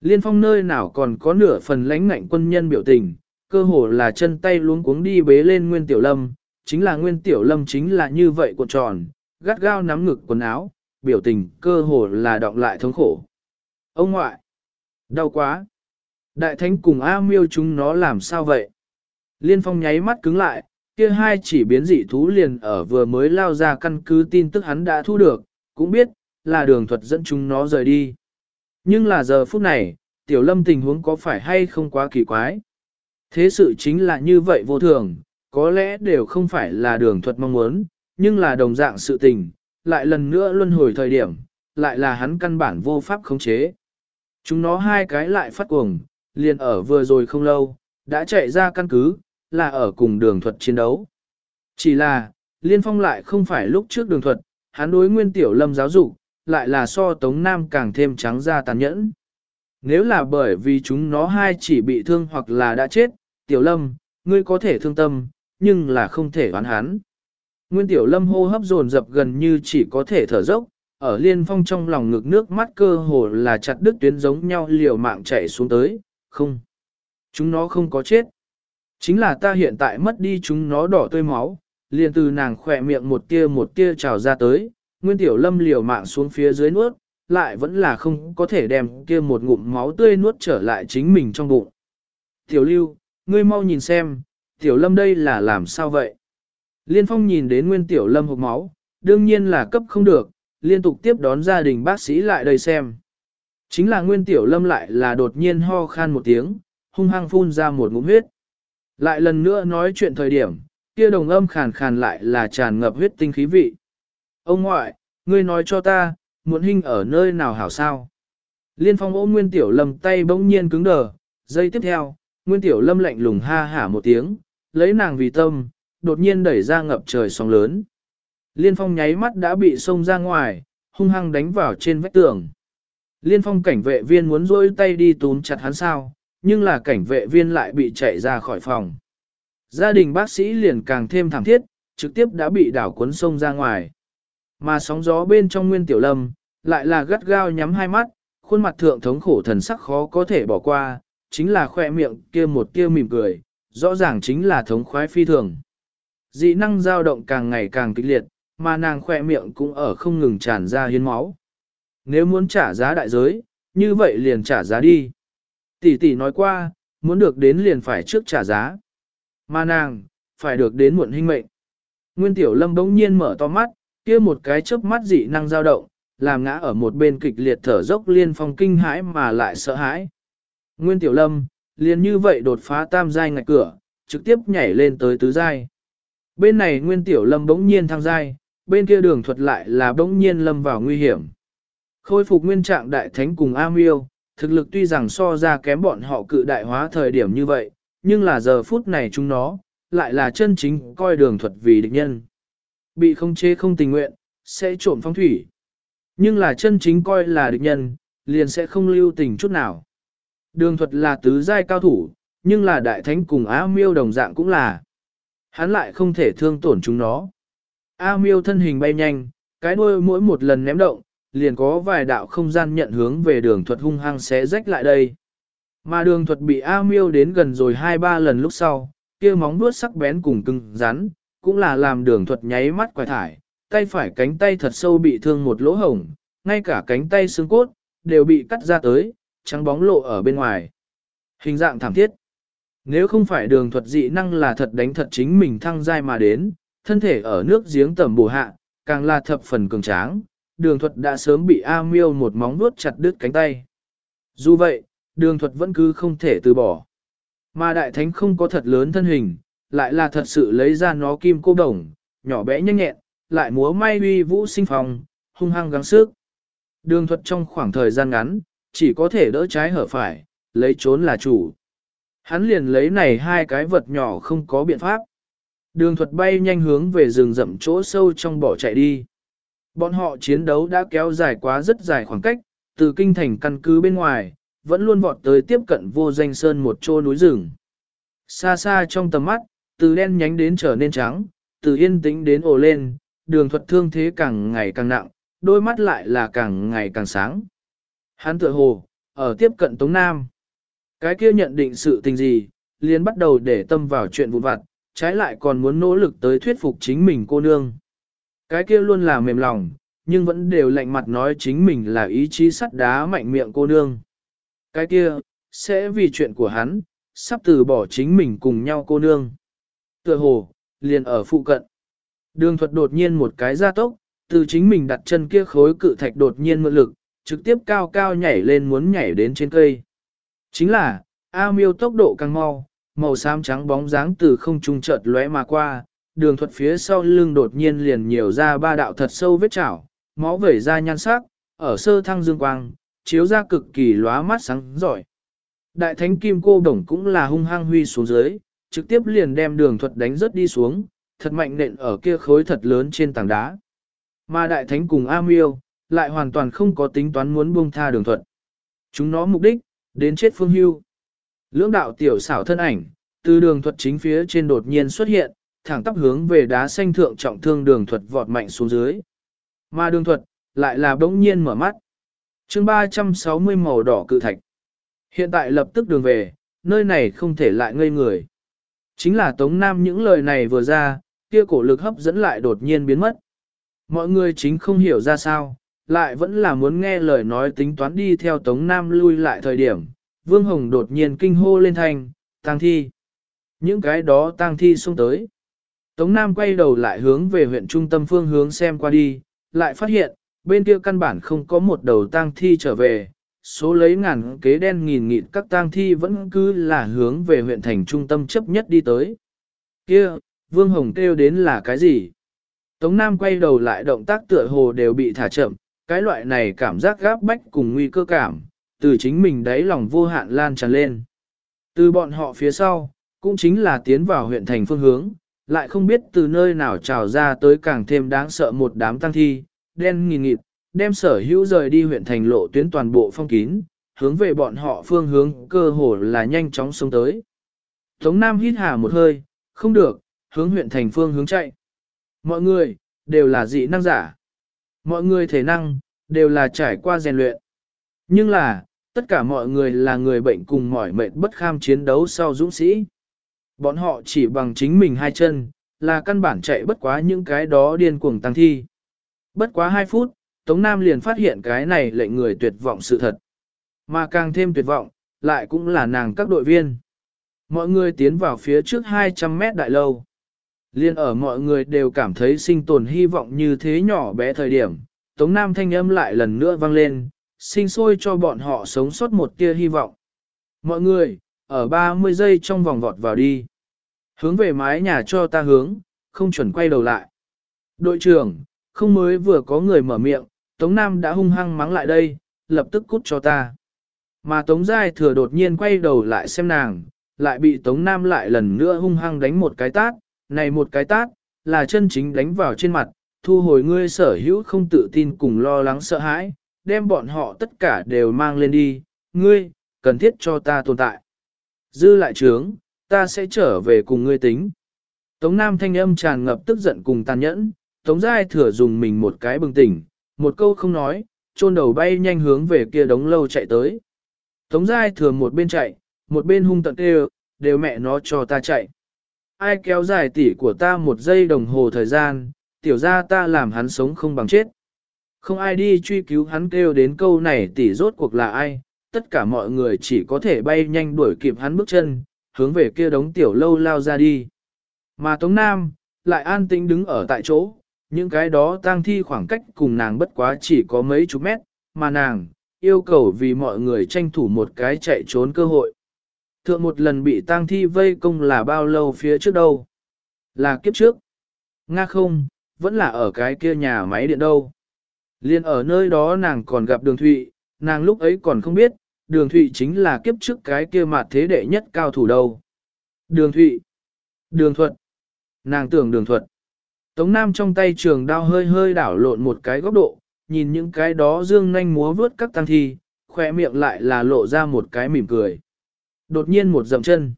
Liên phong nơi nào còn có nửa phần lãnh ngạnh quân nhân biểu tình, cơ hồ là chân tay luống cuống đi bế lên Nguyên Tiểu Lâm, chính là Nguyên Tiểu Lâm chính là như vậy cuộn tròn, gắt gao nắm ngực quần áo, biểu tình cơ hồ là đọng lại thống khổ. Ông ngoại! Đau quá! Đại thánh cùng A miêu chúng nó làm sao vậy? Liên phong nháy mắt cứng lại, kia hai chỉ biến dị thú liền ở vừa mới lao ra căn cứ tin tức hắn đã thu được, cũng biết, là đường thuật dẫn chúng nó rời đi. Nhưng là giờ phút này, tiểu lâm tình huống có phải hay không quá kỳ quái? Thế sự chính là như vậy vô thường, có lẽ đều không phải là đường thuật mong muốn, nhưng là đồng dạng sự tình, lại lần nữa luân hồi thời điểm, lại là hắn căn bản vô pháp khống chế. Chúng nó hai cái lại phát cuồng, liền ở vừa rồi không lâu, đã chạy ra căn cứ, là ở cùng đường thuật chiến đấu. Chỉ là, liên phong lại không phải lúc trước đường thuật, hắn đối nguyên tiểu lâm giáo dục, lại là so Tống Nam càng thêm trắng ra tàn nhẫn. Nếu là bởi vì chúng nó hai chỉ bị thương hoặc là đã chết, tiểu lâm, ngươi có thể thương tâm, nhưng là không thể oán hắn. Nguyên tiểu lâm hô hấp dồn dập gần như chỉ có thể thở dốc, ở liên phong trong lòng ngực nước mắt cơ hồ là chặt đứt tuyến giống nhau liều mạng chạy xuống tới, không. Chúng nó không có chết. Chính là ta hiện tại mất đi chúng nó đỏ tươi máu, liền từ nàng khỏe miệng một tia một tia trào ra tới, nguyên tiểu lâm liều mạng xuống phía dưới nuốt, lại vẫn là không có thể đem kia một ngụm máu tươi nuốt trở lại chính mình trong bụng. Tiểu lưu, ngươi mau nhìn xem, tiểu lâm đây là làm sao vậy? Liên phong nhìn đến nguyên tiểu lâm hộp máu, đương nhiên là cấp không được, liên tục tiếp đón gia đình bác sĩ lại đây xem. Chính là nguyên tiểu lâm lại là đột nhiên ho khan một tiếng, hung hăng phun ra một ngụm huyết. Lại lần nữa nói chuyện thời điểm, kia đồng âm khàn khàn lại là tràn ngập huyết tinh khí vị. Ông ngoại, ngươi nói cho ta, muộn hình ở nơi nào hảo sao? Liên phong ôm nguyên tiểu lâm tay bỗng nhiên cứng đờ, giây tiếp theo, nguyên tiểu lâm lạnh lùng ha hả một tiếng, lấy nàng vì tâm, đột nhiên đẩy ra ngập trời sóng lớn. Liên phong nháy mắt đã bị xông ra ngoài, hung hăng đánh vào trên vách tường. Liên phong cảnh vệ viên muốn rôi tay đi túm chặt hắn sao, nhưng là cảnh vệ viên lại bị chạy ra khỏi phòng. Gia đình bác sĩ liền càng thêm thảm thiết, trực tiếp đã bị đảo cuốn sông ra ngoài. Mà sóng gió bên trong nguyên tiểu lâm, lại là gắt gao nhắm hai mắt, khuôn mặt thượng thống khổ thần sắc khó có thể bỏ qua, chính là khoe miệng kia một kia mỉm cười, rõ ràng chính là thống khoái phi thường. Dị năng dao động càng ngày càng kịch liệt, mà nàng khoe miệng cũng ở không ngừng tràn ra hiến máu. Nếu muốn trả giá đại giới, như vậy liền trả giá đi. Tỷ tỷ nói qua, muốn được đến liền phải trước trả giá. Mà nàng, phải được đến muộn hình mệnh. Nguyên Tiểu Lâm bỗng nhiên mở to mắt, kia một cái chớp mắt dị năng dao động, làm ngã ở một bên kịch liệt thở dốc liên phong kinh hãi mà lại sợ hãi. Nguyên Tiểu Lâm, liền như vậy đột phá tam giai ngạch cửa, trực tiếp nhảy lên tới tứ giai. Bên này Nguyên Tiểu Lâm bỗng nhiên thăng giai, bên kia đường thuật lại là bỗng nhiên lâm vào nguy hiểm. Khôi phục nguyên trạng đại thánh cùng A Miêu, thực lực tuy rằng so ra kém bọn họ cự đại hóa thời điểm như vậy, nhưng là giờ phút này chúng nó, lại là chân chính coi đường thuật vì địch nhân. Bị không chế không tình nguyện, sẽ trộm phong thủy. Nhưng là chân chính coi là địch nhân, liền sẽ không lưu tình chút nào. Đường thuật là tứ giai cao thủ, nhưng là đại thánh cùng A miêu đồng dạng cũng là. Hắn lại không thể thương tổn chúng nó. A miêu thân hình bay nhanh, cái đuôi mỗi một lần ném động, liền có vài đạo không gian nhận hướng về đường thuật hung hăng xé rách lại đây. Mà đường thuật bị A miêu đến gần rồi hai ba lần lúc sau, kia móng vuốt sắc bén cùng cứng rắn, cũng là làm đường thuật nháy mắt quải thải, tay phải cánh tay thật sâu bị thương một lỗ hổng, ngay cả cánh tay xương cốt, đều bị cắt ra tới, trắng bóng lộ ở bên ngoài. Hình dạng thảm thiết. Nếu không phải đường thuật dị năng là thật đánh thật chính mình thăng giai mà đến, thân thể ở nước giếng tẩm bổ hạ, càng là thập phần cường tráng, đường thuật đã sớm bị A miêu một móng vuốt chặt đứt cánh tay. Dù vậy, đường thuật vẫn cứ không thể từ bỏ. Mà đại thánh không có thật lớn thân hình, lại là thật sự lấy ra nó kim cô đồng, nhỏ bé nhanh nhẹn, lại múa may uy vũ sinh phòng, hung hăng gắng sức. Đường thuật trong khoảng thời gian ngắn, chỉ có thể đỡ trái hở phải, lấy trốn là chủ. Hắn liền lấy này hai cái vật nhỏ không có biện pháp. Đường thuật bay nhanh hướng về rừng rậm chỗ sâu trong bỏ chạy đi. Bọn họ chiến đấu đã kéo dài quá rất dài khoảng cách, từ kinh thành căn cứ bên ngoài, vẫn luôn vọt tới tiếp cận vô danh sơn một chỗ núi rừng. Xa xa trong tầm mắt, từ đen nhánh đến trở nên trắng, từ yên tĩnh đến ồ lên, đường thuật thương thế càng ngày càng nặng, đôi mắt lại là càng ngày càng sáng. Hắn tựa hồ, ở tiếp cận Tống Nam. Cái kia nhận định sự tình gì, liền bắt đầu để tâm vào chuyện vụn vặt, trái lại còn muốn nỗ lực tới thuyết phục chính mình cô nương. Cái kia luôn là mềm lòng, nhưng vẫn đều lạnh mặt nói chính mình là ý chí sắt đá mạnh miệng cô nương. Cái kia, sẽ vì chuyện của hắn, sắp từ bỏ chính mình cùng nhau cô nương. Tựa hồ, liền ở phụ cận. Đường thuật đột nhiên một cái gia tốc, từ chính mình đặt chân kia khối cự thạch đột nhiên mượn lực, trực tiếp cao cao nhảy lên muốn nhảy đến trên cây. Chính là, A miêu tốc độ càng mau, màu xám trắng bóng dáng từ không trung chợt lóe mà qua, đường thuật phía sau lưng đột nhiên liền nhiều ra ba đạo thật sâu vết chảo, máu vẩy ra nhan sắc, ở sơ thăng dương quang, chiếu ra cực kỳ lóa mắt sáng giỏi. Đại thánh kim cô đồng cũng là hung hăng huy xuống dưới, trực tiếp liền đem đường thuật đánh rớt đi xuống, thật mạnh nện ở kia khối thật lớn trên tảng đá. Mà đại thánh cùng A Miêu, lại hoàn toàn không có tính toán muốn buông tha đường thuật. Chúng nó mục đích, đến chết phương hưu. Lưỡng đạo tiểu xảo thân ảnh, từ đường thuật chính phía trên đột nhiên xuất hiện, thẳng tắp hướng về đá xanh thượng trọng thương đường thuật vọt mạnh xuống dưới. Mà đường thuật, lại là bỗng nhiên mở mắt. chương 360 màu đỏ cự thạch. Hiện tại lập tức đường về, nơi này không thể lại ngây người. Chính là Tống Nam những lời này vừa ra, kia cổ lực hấp dẫn lại đột nhiên biến mất. Mọi người chính không hiểu ra sao, lại vẫn là muốn nghe lời nói tính toán đi theo Tống Nam lui lại thời điểm. Vương Hồng đột nhiên kinh hô lên thanh, tang thi. Những cái đó tang thi xông tới. Tống Nam quay đầu lại hướng về huyện trung tâm phương hướng xem qua đi, lại phát hiện, bên kia căn bản không có một đầu tang thi trở về, số lấy ngàn kế đen nghìn nghịt các tang thi vẫn cứ là hướng về huyện thành trung tâm chấp nhất đi tới. Kia, Vương Hồng kêu đến là cái gì? Tống Nam quay đầu lại động tác tựa hồ đều bị thả chậm, cái loại này cảm giác gáp bách cùng nguy cơ cảm, từ chính mình đáy lòng vô hạn lan tràn lên. Từ bọn họ phía sau, cũng chính là tiến vào huyện thành phương hướng, lại không biết từ nơi nào trào ra tới càng thêm đáng sợ một đám tăng thi, đen nghìn nghịt, đem sở hữu rời đi huyện thành lộ tuyến toàn bộ phong kín, hướng về bọn họ phương hướng cơ hồ là nhanh chóng xuống tới. Tống Nam hít hà một hơi, không được, hướng huyện thành phương hướng chạy. Mọi người, đều là dị năng giả. Mọi người thể năng, đều là trải qua rèn luyện. Nhưng là, tất cả mọi người là người bệnh cùng mỏi mệt bất kham chiến đấu sau dũng sĩ. Bọn họ chỉ bằng chính mình hai chân, là căn bản chạy bất quá những cái đó điên cuồng tăng thi. Bất quá hai phút, Tống Nam liền phát hiện cái này lệnh người tuyệt vọng sự thật. Mà càng thêm tuyệt vọng, lại cũng là nàng các đội viên. Mọi người tiến vào phía trước 200 mét đại lâu. Liên ở mọi người đều cảm thấy sinh tồn hy vọng như thế nhỏ bé thời điểm, Tống Nam thanh âm lại lần nữa vang lên, sinh sôi cho bọn họ sống sót một tia hy vọng. Mọi người, ở 30 giây trong vòng vọt vào đi. Hướng về mái nhà cho ta hướng, không chuẩn quay đầu lại. Đội trưởng, không mới vừa có người mở miệng, Tống Nam đã hung hăng mắng lại đây, lập tức cút cho ta. Mà Tống Giai thừa đột nhiên quay đầu lại xem nàng, lại bị Tống Nam lại lần nữa hung hăng đánh một cái tát, này một cái tát, là chân chính đánh vào trên mặt, thu hồi ngươi sở hữu không tự tin cùng lo lắng sợ hãi, đem bọn họ tất cả đều mang lên đi, ngươi, cần thiết cho ta tồn tại. Dư lại trướng, ta sẽ trở về cùng ngươi tính. Tống Nam thanh âm tràn ngập tức giận cùng tàn nhẫn, Tống Giai thừa dùng mình một cái bừng tỉnh, một câu không nói, trôn đầu bay nhanh hướng về kia đống lâu chạy tới. Tống Giai thừa một bên chạy, một bên hung tận kêu, đều mẹ nó cho ta chạy. Ai kéo dài tỉ của ta một giây đồng hồ thời gian, tiểu ra ta làm hắn sống không bằng chết. Không ai đi truy cứu hắn kêu đến câu này tỉ rốt cuộc là ai, tất cả mọi người chỉ có thể bay nhanh đuổi kịp hắn bước chân, hướng về kia đống tiểu lâu lao ra đi. Mà Tống Nam, lại an tĩnh đứng ở tại chỗ, những cái đó tang thi khoảng cách cùng nàng bất quá chỉ có mấy chục mét, mà nàng, yêu cầu vì mọi người tranh thủ một cái chạy trốn cơ hội. Thượng một lần bị tang thi vây công là bao lâu phía trước đâu? Là kiếp trước. Nga không, vẫn là ở cái kia nhà máy điện đâu. Liên ở nơi đó nàng còn gặp đường thụy, nàng lúc ấy còn không biết, đường thụy chính là kiếp trước cái kia mặt thế đệ nhất cao thủ đâu. Đường thụy. Đường thuật. Nàng tưởng đường thuật. Tống Nam trong tay trường đao hơi hơi đảo lộn một cái góc độ, nhìn những cái đó dương nanh múa vướt các tăng thi, khỏe miệng lại là lộ ra một cái mỉm cười. Đột nhiên một dậm chân.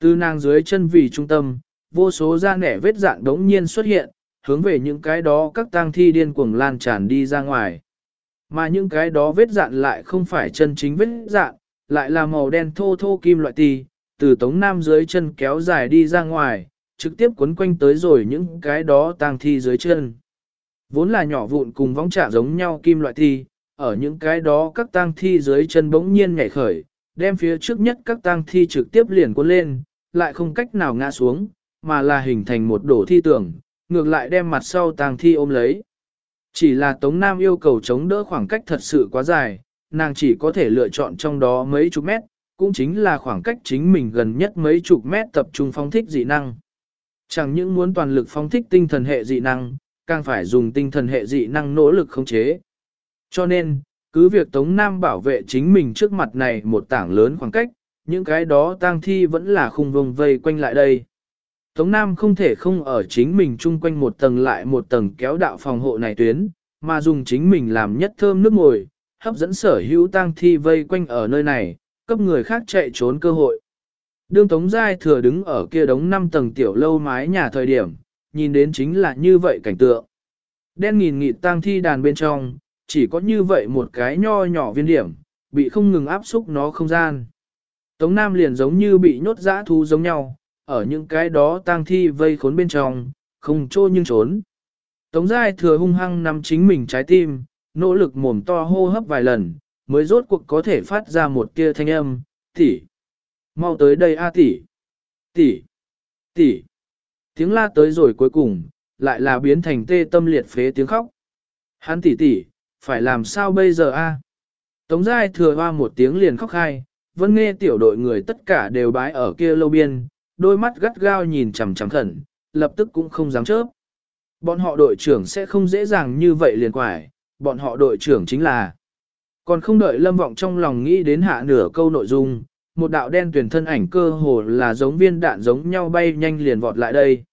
Từ nàng dưới chân vì trung tâm, vô số da nẻ vết dạng đống nhiên xuất hiện, hướng về những cái đó các tang thi điên cuồng lan tràn đi ra ngoài. Mà những cái đó vết dạn lại không phải chân chính vết dạn, lại là màu đen thô thô kim loại tì, từ tống nam dưới chân kéo dài đi ra ngoài, trực tiếp quấn quanh tới rồi những cái đó tang thi dưới chân. Vốn là nhỏ vụn cùng vong trả giống nhau kim loại thi, ở những cái đó các tang thi dưới chân bỗng nhiên nhảy khởi, đem phía trước nhất các tang thi trực tiếp liền cuốn lên, lại không cách nào ngã xuống, mà là hình thành một đổ thi tưởng, ngược lại đem mặt sau tang thi ôm lấy. Chỉ là Tống Nam yêu cầu chống đỡ khoảng cách thật sự quá dài, nàng chỉ có thể lựa chọn trong đó mấy chục mét, cũng chính là khoảng cách chính mình gần nhất mấy chục mét tập trung phong thích dị năng. Chẳng những muốn toàn lực phong thích tinh thần hệ dị năng, càng phải dùng tinh thần hệ dị năng nỗ lực khống chế. Cho nên, cứ việc Tống Nam bảo vệ chính mình trước mặt này một tảng lớn khoảng cách, những cái đó tang thi vẫn là khung vông vây quanh lại đây. Tống Nam không thể không ở chính mình chung quanh một tầng lại một tầng kéo đạo phòng hộ này tuyến, mà dùng chính mình làm nhất thơm nước ngồi, hấp dẫn sở hữu tang thi vây quanh ở nơi này, cấp người khác chạy trốn cơ hội. Đương Tống Giai thừa đứng ở kia đống năm tầng tiểu lâu mái nhà thời điểm, nhìn đến chính là như vậy cảnh tượng. Đen nghìn nghịt tang thi đàn bên trong, chỉ có như vậy một cái nho nhỏ viên điểm, bị không ngừng áp xúc nó không gian. Tống Nam liền giống như bị nhốt dã thú giống nhau, ở những cái đó tang thi vây khốn bên trong, không trô nhưng trốn. Tống Giai thừa hung hăng nắm chính mình trái tim, nỗ lực mồm to hô hấp vài lần, mới rốt cuộc có thể phát ra một kia thanh âm, tỷ, mau tới đây a tỷ, tỷ, tỷ. Tiếng la tới rồi cuối cùng, lại là biến thành tê tâm liệt phế tiếng khóc. Hắn tỷ tỷ, phải làm sao bây giờ a? Tống Giai thừa hoa một tiếng liền khóc hai, vẫn nghe tiểu đội người tất cả đều bái ở kia lâu biên, đôi mắt gắt gao nhìn chằm chằm khẩn, lập tức cũng không dám chớp. Bọn họ đội trưởng sẽ không dễ dàng như vậy liền quải, bọn họ đội trưởng chính là. Còn không đợi lâm vọng trong lòng nghĩ đến hạ nửa câu nội dung, một đạo đen tuyển thân ảnh cơ hồ là giống viên đạn giống nhau bay nhanh liền vọt lại đây.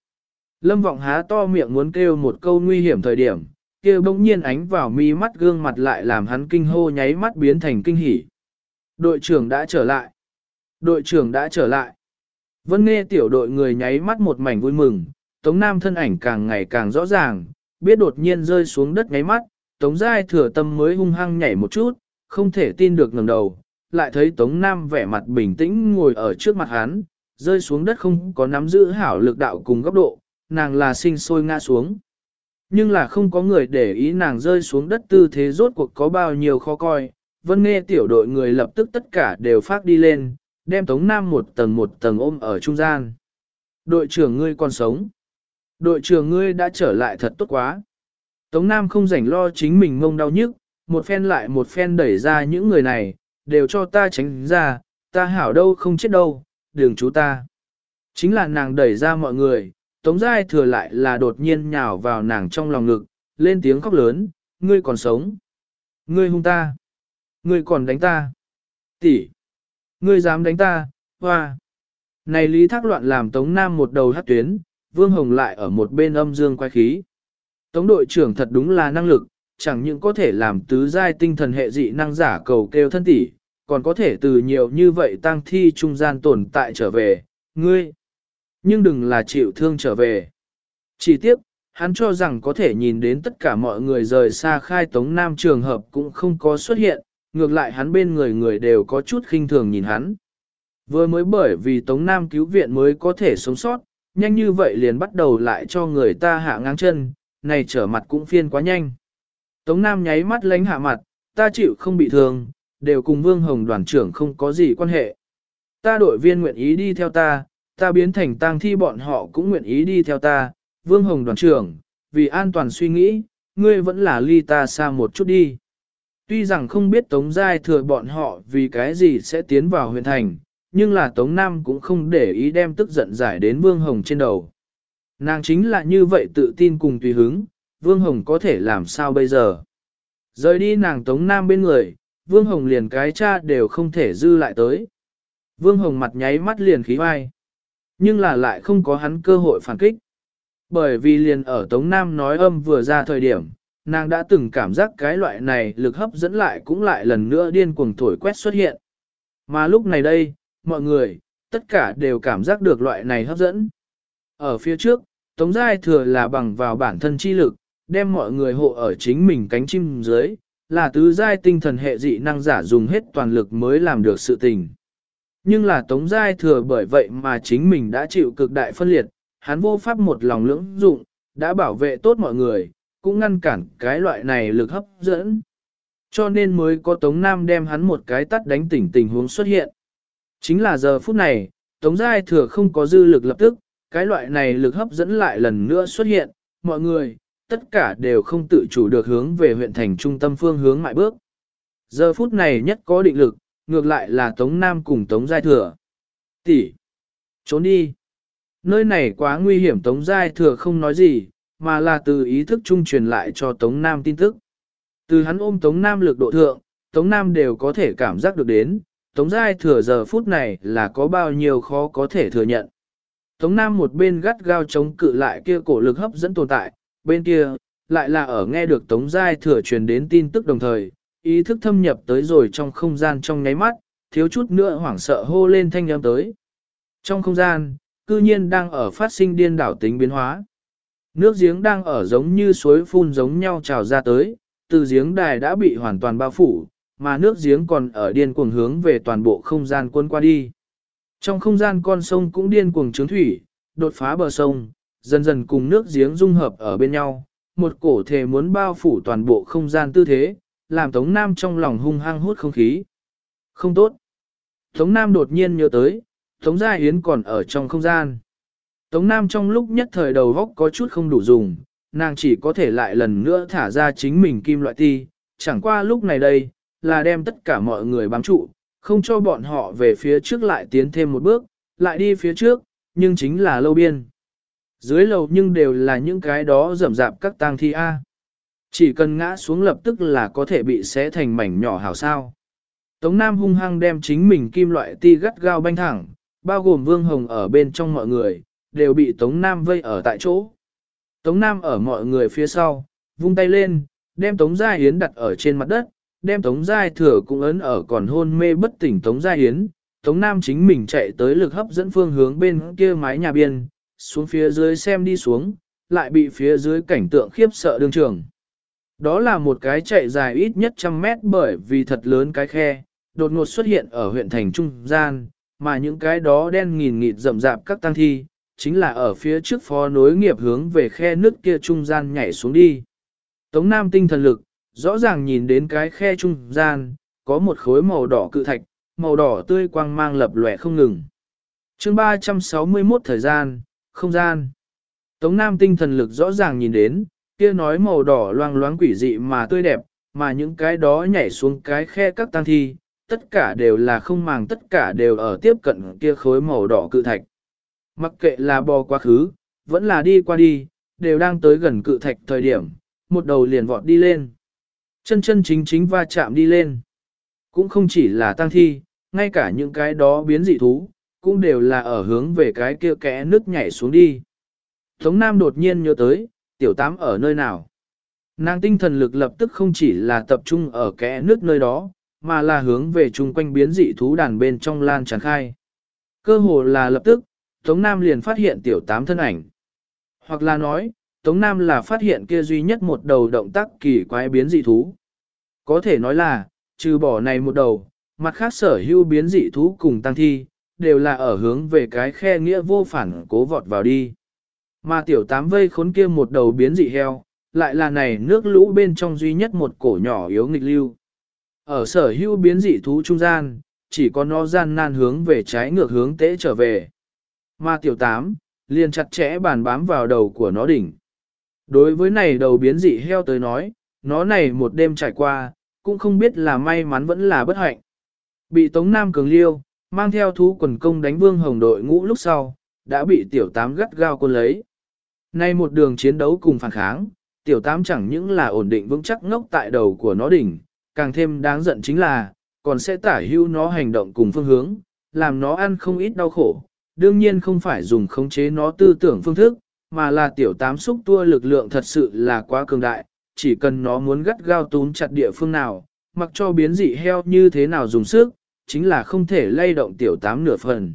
Lâm vọng há to miệng muốn kêu một câu nguy hiểm thời điểm, kia bỗng nhiên ánh vào mi mắt gương mặt lại làm hắn kinh hô nháy mắt biến thành kinh hỉ. Đội trưởng đã trở lại. Đội trưởng đã trở lại. Vân nghe tiểu đội người nháy mắt một mảnh vui mừng, Tống Nam thân ảnh càng ngày càng rõ ràng, biết đột nhiên rơi xuống đất nháy mắt, Tống Giai thừa tâm mới hung hăng nhảy một chút, không thể tin được ngẩng đầu, lại thấy Tống Nam vẻ mặt bình tĩnh ngồi ở trước mặt hắn, rơi xuống đất không có nắm giữ hảo lực đạo cùng góc độ, nàng là sinh sôi ngã xuống. Nhưng là không có người để ý nàng rơi xuống đất tư thế rốt cuộc có bao nhiêu khó coi, vân nghe tiểu đội người lập tức tất cả đều phát đi lên, đem Tống Nam một tầng một tầng ôm ở trung gian. Đội trưởng ngươi còn sống. Đội trưởng ngươi đã trở lại thật tốt quá. Tống Nam không rảnh lo chính mình ngông đau nhức, một phen lại một phen đẩy ra những người này, đều cho ta tránh ra, ta hảo đâu không chết đâu, đường chú ta. Chính là nàng đẩy ra mọi người, Tống Giai thừa lại là đột nhiên nhào vào nàng trong lòng ngực, lên tiếng khóc lớn, ngươi còn sống. Ngươi hung ta. Ngươi còn đánh ta. tỷ, Ngươi dám đánh ta, hoa. Này lý thác loạn làm Tống Nam một đầu hát tuyến, Vương Hồng lại ở một bên âm dương quay khí. Tống đội trưởng thật đúng là năng lực, chẳng những có thể làm tứ giai tinh thần hệ dị năng giả cầu kêu thân tỷ, còn có thể từ nhiều như vậy tăng thi trung gian tồn tại trở về, ngươi. Nhưng đừng là chịu thương trở về. Chỉ tiếc, hắn cho rằng có thể nhìn đến tất cả mọi người rời xa khai tống nam trường hợp cũng không có xuất hiện, ngược lại hắn bên người người đều có chút khinh thường nhìn hắn. Vừa mới bởi vì tống nam cứu viện mới có thể sống sót, nhanh như vậy liền bắt đầu lại cho người ta hạ ngang chân, này trở mặt cũng phiên quá nhanh. Tống Nam nháy mắt lánh hạ mặt, ta chịu không bị thương, đều cùng Vương Hồng đoàn trưởng không có gì quan hệ. Ta đội viên nguyện ý đi theo ta, ta biến thành tang thi bọn họ cũng nguyện ý đi theo ta, Vương Hồng đoàn trưởng, vì an toàn suy nghĩ, ngươi vẫn là ly ta xa một chút đi. Tuy rằng không biết Tống Giai thừa bọn họ vì cái gì sẽ tiến vào huyện thành, nhưng là Tống Nam cũng không để ý đem tức giận giải đến Vương Hồng trên đầu. Nàng chính là như vậy tự tin cùng tùy hứng, Vương Hồng có thể làm sao bây giờ? Rời đi nàng Tống Nam bên người, Vương Hồng liền cái cha đều không thể dư lại tới. Vương Hồng mặt nháy mắt liền khí vai. Nhưng là lại không có hắn cơ hội phản kích. Bởi vì liền ở Tống Nam nói âm vừa ra thời điểm, nàng đã từng cảm giác cái loại này lực hấp dẫn lại cũng lại lần nữa điên cuồng thổi quét xuất hiện. Mà lúc này đây, mọi người, tất cả đều cảm giác được loại này hấp dẫn. Ở phía trước, Tống Giai thừa là bằng vào bản thân chi lực, đem mọi người hộ ở chính mình cánh chim dưới, là tứ giai tinh thần hệ dị năng giả dùng hết toàn lực mới làm được sự tình. Nhưng là Tống Giai thừa bởi vậy mà chính mình đã chịu cực đại phân liệt, hắn vô pháp một lòng lưỡng dụng, đã bảo vệ tốt mọi người, cũng ngăn cản cái loại này lực hấp dẫn. Cho nên mới có Tống Nam đem hắn một cái tắt đánh tỉnh tình huống xuất hiện. Chính là giờ phút này, Tống Giai thừa không có dư lực lập tức, cái loại này lực hấp dẫn lại lần nữa xuất hiện, mọi người, tất cả đều không tự chủ được hướng về huyện thành trung tâm phương hướng mại bước. Giờ phút này nhất có định lực, ngược lại là Tống Nam cùng Tống Giai Thừa. Tỷ, trốn đi. Nơi này quá nguy hiểm Tống Giai Thừa không nói gì, mà là từ ý thức trung truyền lại cho Tống Nam tin tức. Từ hắn ôm Tống Nam lực độ thượng, Tống Nam đều có thể cảm giác được đến, Tống Giai Thừa giờ phút này là có bao nhiêu khó có thể thừa nhận. Tống Nam một bên gắt gao chống cự lại kia cổ lực hấp dẫn tồn tại, bên kia, lại là ở nghe được Tống Giai thừa truyền đến tin tức đồng thời, ý thức thâm nhập tới rồi trong không gian trong nháy mắt, thiếu chút nữa hoảng sợ hô lên thanh âm tới. Trong không gian, cư nhiên đang ở phát sinh điên đảo tính biến hóa. Nước giếng đang ở giống như suối phun giống nhau trào ra tới, từ giếng đài đã bị hoàn toàn bao phủ, mà nước giếng còn ở điên cuồng hướng về toàn bộ không gian quân qua đi. Trong không gian con sông cũng điên cuồng trướng thủy, đột phá bờ sông, dần dần cùng nước giếng dung hợp ở bên nhau, một cổ thể muốn bao phủ toàn bộ không gian tư thế, làm Tống Nam trong lòng hung hăng hút không khí. Không tốt. Tống Nam đột nhiên nhớ tới, Tống Gia Yến còn ở trong không gian. Tống Nam trong lúc nhất thời đầu góc có chút không đủ dùng, nàng chỉ có thể lại lần nữa thả ra chính mình kim loại ti, chẳng qua lúc này đây, là đem tất cả mọi người bám trụ, không cho bọn họ về phía trước lại tiến thêm một bước, lại đi phía trước, nhưng chính là lâu biên. Dưới lầu nhưng đều là những cái đó rầm rạp các tang thi A. Chỉ cần ngã xuống lập tức là có thể bị xé thành mảnh nhỏ hảo sao. Tống Nam hung hăng đem chính mình kim loại ti gắt gao banh thẳng, bao gồm Vương Hồng ở bên trong mọi người, đều bị Tống Nam vây ở tại chỗ. Tống Nam ở mọi người phía sau, vung tay lên, đem Tống Gia Yến đặt ở trên mặt đất, đem Tống Gia Thừa cũng ấn ở còn hôn mê bất tỉnh Tống Gia Yến. Tống Nam chính mình chạy tới lực hấp dẫn phương hướng bên kia mái nhà biên, xuống phía dưới xem đi xuống, lại bị phía dưới cảnh tượng khiếp sợ đương trường. Đó là một cái chạy dài ít nhất trăm mét bởi vì thật lớn cái khe, đột ngột xuất hiện ở huyện thành trung gian, mà những cái đó đen nghìn nghịt rậm rạp các tăng thi, chính là ở phía trước phó nối nghiệp hướng về khe nước kia trung gian nhảy xuống đi. Tống Nam tinh thần lực, rõ ràng nhìn đến cái khe trung gian, có một khối màu đỏ cự thạch, màu đỏ tươi quang mang lập lòe không ngừng. chương 361 thời gian, không gian. Tống Nam tinh thần lực rõ ràng nhìn đến, kia nói màu đỏ loang loáng quỷ dị mà tươi đẹp, mà những cái đó nhảy xuống cái khe các tăng thi, tất cả đều là không màng tất cả đều ở tiếp cận kia khối màu đỏ cự thạch. Mặc kệ là bò quá khứ, vẫn là đi qua đi, đều đang tới gần cự thạch thời điểm, một đầu liền vọt đi lên. Chân chân chính chính va chạm đi lên. Cũng không chỉ là tăng thi, ngay cả những cái đó biến dị thú, cũng đều là ở hướng về cái kia kẽ nước nhảy xuống đi. Tống Nam đột nhiên nhớ tới, tiểu tám ở nơi nào. Nàng tinh thần lực lập tức không chỉ là tập trung ở kẽ nước nơi đó, mà là hướng về chung quanh biến dị thú đàn bên trong lan tràn khai. Cơ hồ là lập tức, Tống Nam liền phát hiện tiểu tám thân ảnh. Hoặc là nói, Tống Nam là phát hiện kia duy nhất một đầu động tác kỳ quái biến dị thú. Có thể nói là, trừ bỏ này một đầu, mặt khác sở hữu biến dị thú cùng tăng thi, đều là ở hướng về cái khe nghĩa vô phản cố vọt vào đi. Mà tiểu tám vây khốn kia một đầu biến dị heo, lại là này nước lũ bên trong duy nhất một cổ nhỏ yếu nghịch lưu. Ở sở hữu biến dị thú trung gian, chỉ có nó gian nan hướng về trái ngược hướng tế trở về. Mà tiểu tám, liền chặt chẽ bàn bám vào đầu của nó đỉnh. Đối với này đầu biến dị heo tới nói, nó này một đêm trải qua, cũng không biết là may mắn vẫn là bất hạnh. Bị Tống Nam Cường Liêu, mang theo thú quần công đánh vương hồng đội ngũ lúc sau, đã bị tiểu tám gắt gao quân lấy. Nay một đường chiến đấu cùng phản kháng, tiểu tám chẳng những là ổn định vững chắc ngốc tại đầu của nó đỉnh, càng thêm đáng giận chính là, còn sẽ tả hưu nó hành động cùng phương hướng, làm nó ăn không ít đau khổ. Đương nhiên không phải dùng khống chế nó tư tưởng phương thức, mà là tiểu tám xúc tua lực lượng thật sự là quá cường đại, chỉ cần nó muốn gắt gao túm chặt địa phương nào, mặc cho biến dị heo như thế nào dùng sức, chính là không thể lay động tiểu tám nửa phần.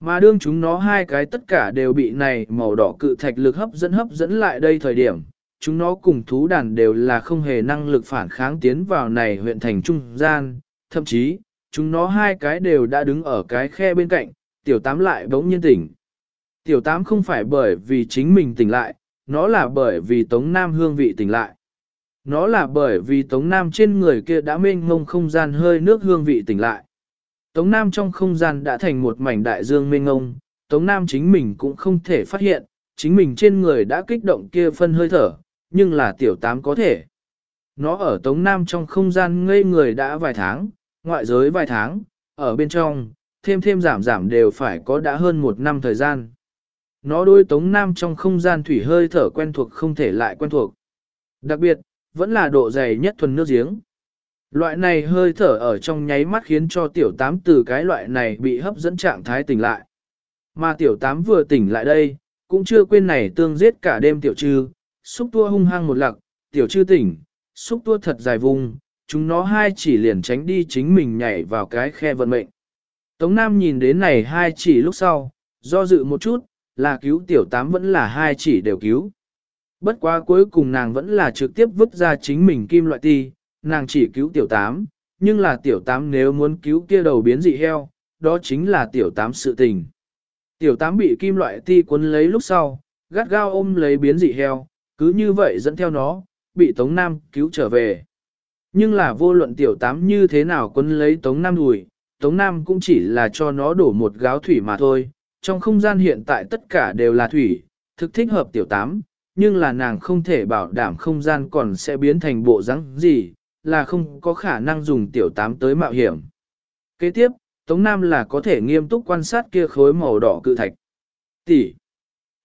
Mà đương chúng nó hai cái tất cả đều bị này màu đỏ cự thạch lực hấp dẫn hấp dẫn lại đây thời điểm, chúng nó cùng thú đàn đều là không hề năng lực phản kháng tiến vào này huyện thành trung gian, thậm chí, chúng nó hai cái đều đã đứng ở cái khe bên cạnh, tiểu tám lại bỗng nhiên tỉnh. Tiểu tám không phải bởi vì chính mình tỉnh lại, nó là bởi vì Tống Nam hương vị tỉnh lại. Nó là bởi vì Tống Nam trên người kia đã mênh ngông không gian hơi nước hương vị tỉnh lại. Tống Nam trong không gian đã thành một mảnh đại dương mênh ngông, Tống Nam chính mình cũng không thể phát hiện, chính mình trên người đã kích động kia phân hơi thở, nhưng là tiểu tám có thể. Nó ở Tống Nam trong không gian ngây người đã vài tháng, ngoại giới vài tháng, ở bên trong, thêm thêm giảm giảm đều phải có đã hơn một năm thời gian. Nó đôi Tống Nam trong không gian thủy hơi thở quen thuộc không thể lại quen thuộc. Đặc biệt, vẫn là độ dày nhất thuần nước giếng. Loại này hơi thở ở trong nháy mắt khiến cho tiểu tám từ cái loại này bị hấp dẫn trạng thái tỉnh lại. Mà tiểu tám vừa tỉnh lại đây, cũng chưa quên này tương giết cả đêm tiểu trư, xúc tua hung hăng một lặc, tiểu trư tỉnh, xúc tua thật dài vùng, chúng nó hai chỉ liền tránh đi chính mình nhảy vào cái khe vận mệnh. Tống Nam nhìn đến này hai chỉ lúc sau, do dự một chút, là cứu tiểu tám vẫn là hai chỉ đều cứu. bất quá cuối cùng nàng vẫn là trực tiếp vứt ra chính mình kim loại ti, nàng chỉ cứu tiểu tám, nhưng là tiểu tám nếu muốn cứu kia đầu biến dị heo, đó chính là tiểu tám sự tình. Tiểu tám bị kim loại ti cuốn lấy lúc sau, gắt gao ôm lấy biến dị heo, cứ như vậy dẫn theo nó, bị Tống Nam cứu trở về. Nhưng là vô luận tiểu tám như thế nào quấn lấy Tống Nam đùi, Tống Nam cũng chỉ là cho nó đổ một gáo thủy mà thôi. Trong không gian hiện tại tất cả đều là thủy, thực thích hợp tiểu tám, nhưng là nàng không thể bảo đảm không gian còn sẽ biến thành bộ rắn gì, là không có khả năng dùng tiểu tám tới mạo hiểm. Kế tiếp, Tống Nam là có thể nghiêm túc quan sát kia khối màu đỏ cự thạch. Tỷ.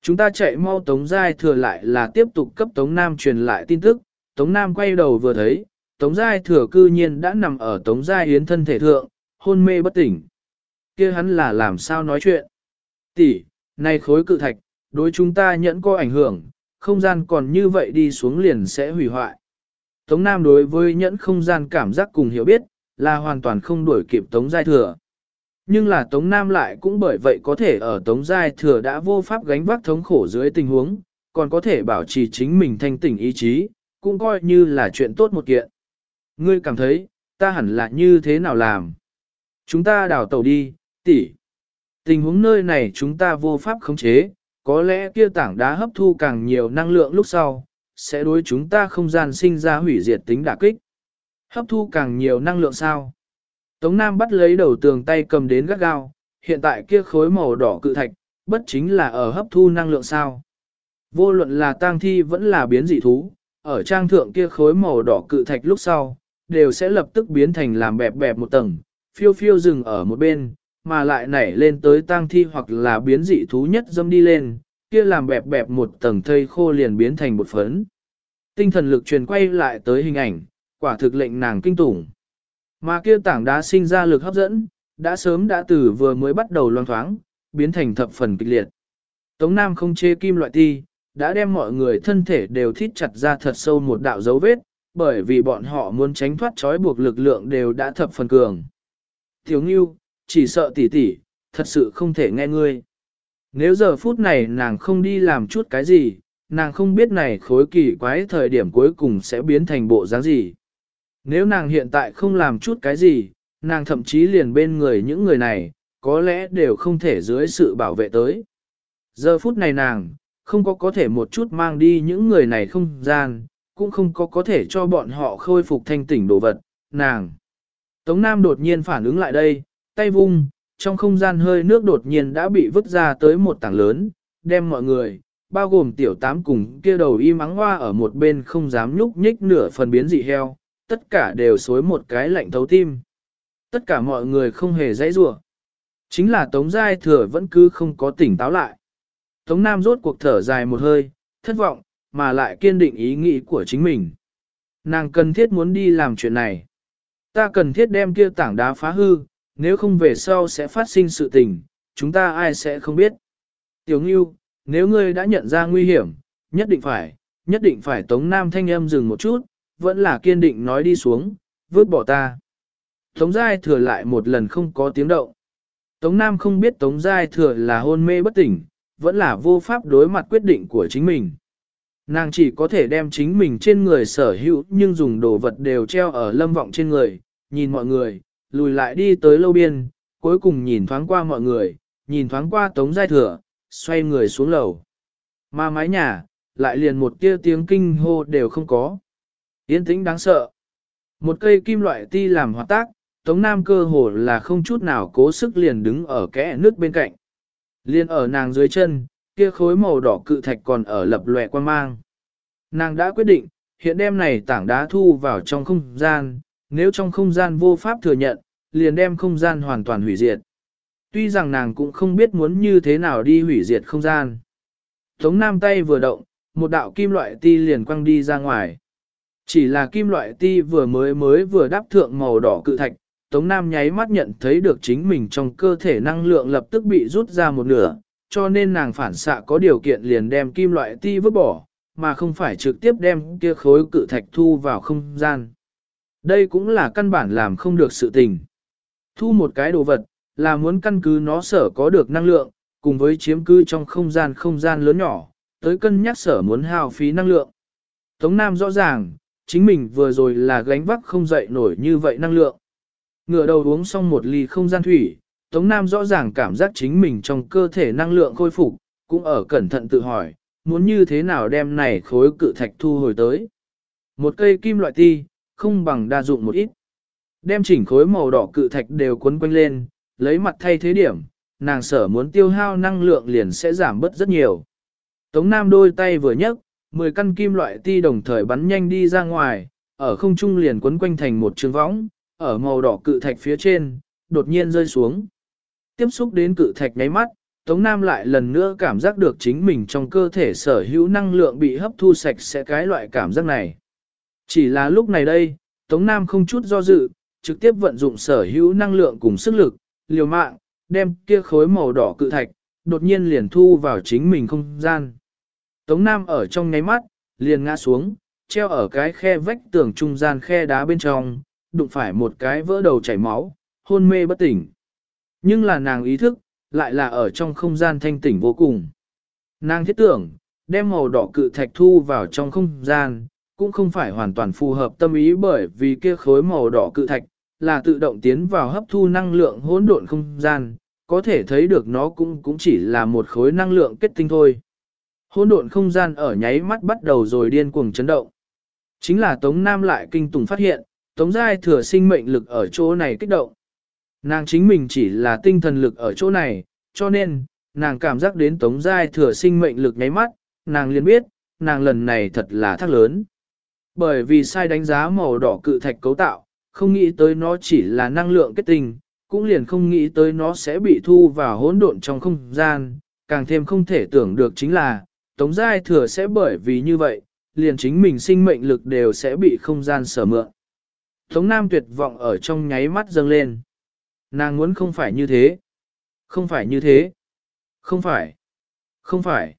Chúng ta chạy mau Tống Giai thừa lại là tiếp tục cấp Tống Nam truyền lại tin tức. Tống Nam quay đầu vừa thấy, Tống Giai thừa cư nhiên đã nằm ở Tống Giai Yến thân thể thượng, hôn mê bất tỉnh. kia hắn là làm sao nói chuyện? Tỷ, này khối cự thạch, đối chúng ta nhẫn có ảnh hưởng, không gian còn như vậy đi xuống liền sẽ hủy hoại. Tống Nam đối với nhẫn không gian cảm giác cùng hiểu biết, là hoàn toàn không đuổi kịp Tống Giai Thừa. Nhưng là Tống Nam lại cũng bởi vậy có thể ở Tống Giai Thừa đã vô pháp gánh vác thống khổ dưới tình huống, còn có thể bảo trì chính mình thanh tỉnh ý chí, cũng coi như là chuyện tốt một kiện. Ngươi cảm thấy, ta hẳn là như thế nào làm? Chúng ta đào tàu đi, tỷ. Tình huống nơi này chúng ta vô pháp khống chế, có lẽ kia tảng đá hấp thu càng nhiều năng lượng lúc sau, sẽ đối chúng ta không gian sinh ra hủy diệt tính đả kích. Hấp thu càng nhiều năng lượng sao? Tống Nam bắt lấy đầu tường tay cầm đến gắt gao, hiện tại kia khối màu đỏ cự thạch, bất chính là ở hấp thu năng lượng sao? Vô luận là tang thi vẫn là biến dị thú, ở trang thượng kia khối màu đỏ cự thạch lúc sau, đều sẽ lập tức biến thành làm bẹp bẹp một tầng, phiêu phiêu dừng ở một bên, mà lại nảy lên tới tang thi hoặc là biến dị thú nhất dâm đi lên, kia làm bẹp bẹp một tầng thây khô liền biến thành một phấn. Tinh thần lực truyền quay lại tới hình ảnh, quả thực lệnh nàng kinh tủng. Mà kia tảng đá sinh ra lực hấp dẫn, đã sớm đã từ vừa mới bắt đầu loan thoáng, biến thành thập phần kịch liệt. Tống Nam không chê kim loại ti, đã đem mọi người thân thể đều thít chặt ra thật sâu một đạo dấu vết, bởi vì bọn họ muốn tránh thoát trói buộc lực lượng đều đã thập phần cường. Tiểu Ngưu, chỉ sợ tỷ tỷ, thật sự không thể nghe ngươi. Nếu giờ phút này nàng không đi làm chút cái gì, nàng không biết này khối kỳ quái thời điểm cuối cùng sẽ biến thành bộ dáng gì. Nếu nàng hiện tại không làm chút cái gì, nàng thậm chí liền bên người những người này, có lẽ đều không thể dưới sự bảo vệ tới. Giờ phút này nàng, không có có thể một chút mang đi những người này không gian, cũng không có có thể cho bọn họ khôi phục thanh tỉnh đồ vật, nàng. Tống Nam đột nhiên phản ứng lại đây, tay vung, trong không gian hơi nước đột nhiên đã bị vứt ra tới một tảng lớn, đem mọi người, bao gồm tiểu tám cùng kia đầu y mắng hoa ở một bên không dám nhúc nhích nửa phần biến dị heo, tất cả đều xối một cái lạnh thấu tim. Tất cả mọi người không hề dãy rủa Chính là Tống Giai Thừa vẫn cứ không có tỉnh táo lại. Tống Nam rốt cuộc thở dài một hơi, thất vọng, mà lại kiên định ý nghĩ của chính mình. Nàng cần thiết muốn đi làm chuyện này. Ta cần thiết đem kia tảng đá phá hư, nếu không về sau sẽ phát sinh sự tình, chúng ta ai sẽ không biết. Tiểu Ngưu, nếu ngươi đã nhận ra nguy hiểm, nhất định phải, nhất định phải Tống Nam thanh âm dừng một chút, vẫn là kiên định nói đi xuống, vứt bỏ ta. Tống Giai thừa lại một lần không có tiếng động. Tống Nam không biết Tống Giai thừa là hôn mê bất tỉnh, vẫn là vô pháp đối mặt quyết định của chính mình. Nàng chỉ có thể đem chính mình trên người sở hữu nhưng dùng đồ vật đều treo ở lâm vọng trên người, nhìn mọi người, lùi lại đi tới lâu biên, cuối cùng nhìn thoáng qua mọi người, nhìn thoáng qua Tống Giai thừa, xoay người xuống lầu. Mà mái nhà, lại liền một tia tiếng kinh hô đều không có. Yên tĩnh đáng sợ. Một cây kim loại ti làm hoạt tác, Tống Nam cơ hồ là không chút nào cố sức liền đứng ở kẽ nước bên cạnh. Liên ở nàng dưới chân, kia khối màu đỏ cự thạch còn ở lập lòe quan mang. Nàng đã quyết định, hiện đem này tảng đá thu vào trong không gian, nếu trong không gian vô pháp thừa nhận, liền đem không gian hoàn toàn hủy diệt. Tuy rằng nàng cũng không biết muốn như thế nào đi hủy diệt không gian. Tống Nam tay vừa động, một đạo kim loại ti liền quăng đi ra ngoài. Chỉ là kim loại ti vừa mới mới vừa đáp thượng màu đỏ cự thạch, Tống Nam nháy mắt nhận thấy được chính mình trong cơ thể năng lượng lập tức bị rút ra một nửa, cho nên nàng phản xạ có điều kiện liền đem kim loại ti vứt bỏ, mà không phải trực tiếp đem kia khối cự thạch thu vào không gian. Đây cũng là căn bản làm không được sự tình. Thu một cái đồ vật, là muốn căn cứ nó sở có được năng lượng, cùng với chiếm cư trong không gian không gian lớn nhỏ, tới cân nhắc sở muốn hao phí năng lượng. Tống Nam rõ ràng, chính mình vừa rồi là gánh vác không dậy nổi như vậy năng lượng. Ngựa đầu uống xong một ly không gian thủy, Tống Nam rõ ràng cảm giác chính mình trong cơ thể năng lượng khôi phục, cũng ở cẩn thận tự hỏi, muốn như thế nào đem này khối cự thạch thu hồi tới. Một cây kim loại ti, không bằng đa dụng một ít. Đem chỉnh khối màu đỏ cự thạch đều quấn quanh lên, lấy mặt thay thế điểm, nàng sở muốn tiêu hao năng lượng liền sẽ giảm bớt rất nhiều. Tống Nam đôi tay vừa nhấc, 10 căn kim loại ti đồng thời bắn nhanh đi ra ngoài, ở không trung liền quấn quanh thành một trường võng, ở màu đỏ cự thạch phía trên, đột nhiên rơi xuống. Tiếp xúc đến cự thạch nháy mắt, Tống Nam lại lần nữa cảm giác được chính mình trong cơ thể sở hữu năng lượng bị hấp thu sạch sẽ cái loại cảm giác này. Chỉ là lúc này đây, Tống Nam không chút do dự, trực tiếp vận dụng sở hữu năng lượng cùng sức lực, liều mạng, đem kia khối màu đỏ cự thạch, đột nhiên liền thu vào chính mình không gian. Tống Nam ở trong nháy mắt, liền ngã xuống, treo ở cái khe vách tường trung gian khe đá bên trong, đụng phải một cái vỡ đầu chảy máu, hôn mê bất tỉnh. Nhưng là nàng ý thức, lại là ở trong không gian thanh tỉnh vô cùng. Nàng thiết tưởng, đem màu đỏ cự thạch thu vào trong không gian, cũng không phải hoàn toàn phù hợp tâm ý bởi vì kia khối màu đỏ cự thạch, là tự động tiến vào hấp thu năng lượng hỗn độn không gian, có thể thấy được nó cũng cũng chỉ là một khối năng lượng kết tinh thôi. Hỗn độn không gian ở nháy mắt bắt đầu rồi điên cuồng chấn động. Chính là Tống Nam lại kinh tùng phát hiện, Tống Giai thừa sinh mệnh lực ở chỗ này kích động. Nàng chính mình chỉ là tinh thần lực ở chỗ này, cho nên, nàng cảm giác đến Tống Giai thừa sinh mệnh lực nháy mắt, nàng liền biết, nàng lần này thật là thác lớn. Bởi vì sai đánh giá màu đỏ cự thạch cấu tạo, không nghĩ tới nó chỉ là năng lượng kết tinh, cũng liền không nghĩ tới nó sẽ bị thu vào hỗn độn trong không gian, càng thêm không thể tưởng được chính là, Tống Giai Thừa sẽ bởi vì như vậy, liền chính mình sinh mệnh lực đều sẽ bị không gian sở mượn. Tống Nam tuyệt vọng ở trong nháy mắt dâng lên. Nàng muốn không phải như thế. Không phải như thế. Không phải. Không phải.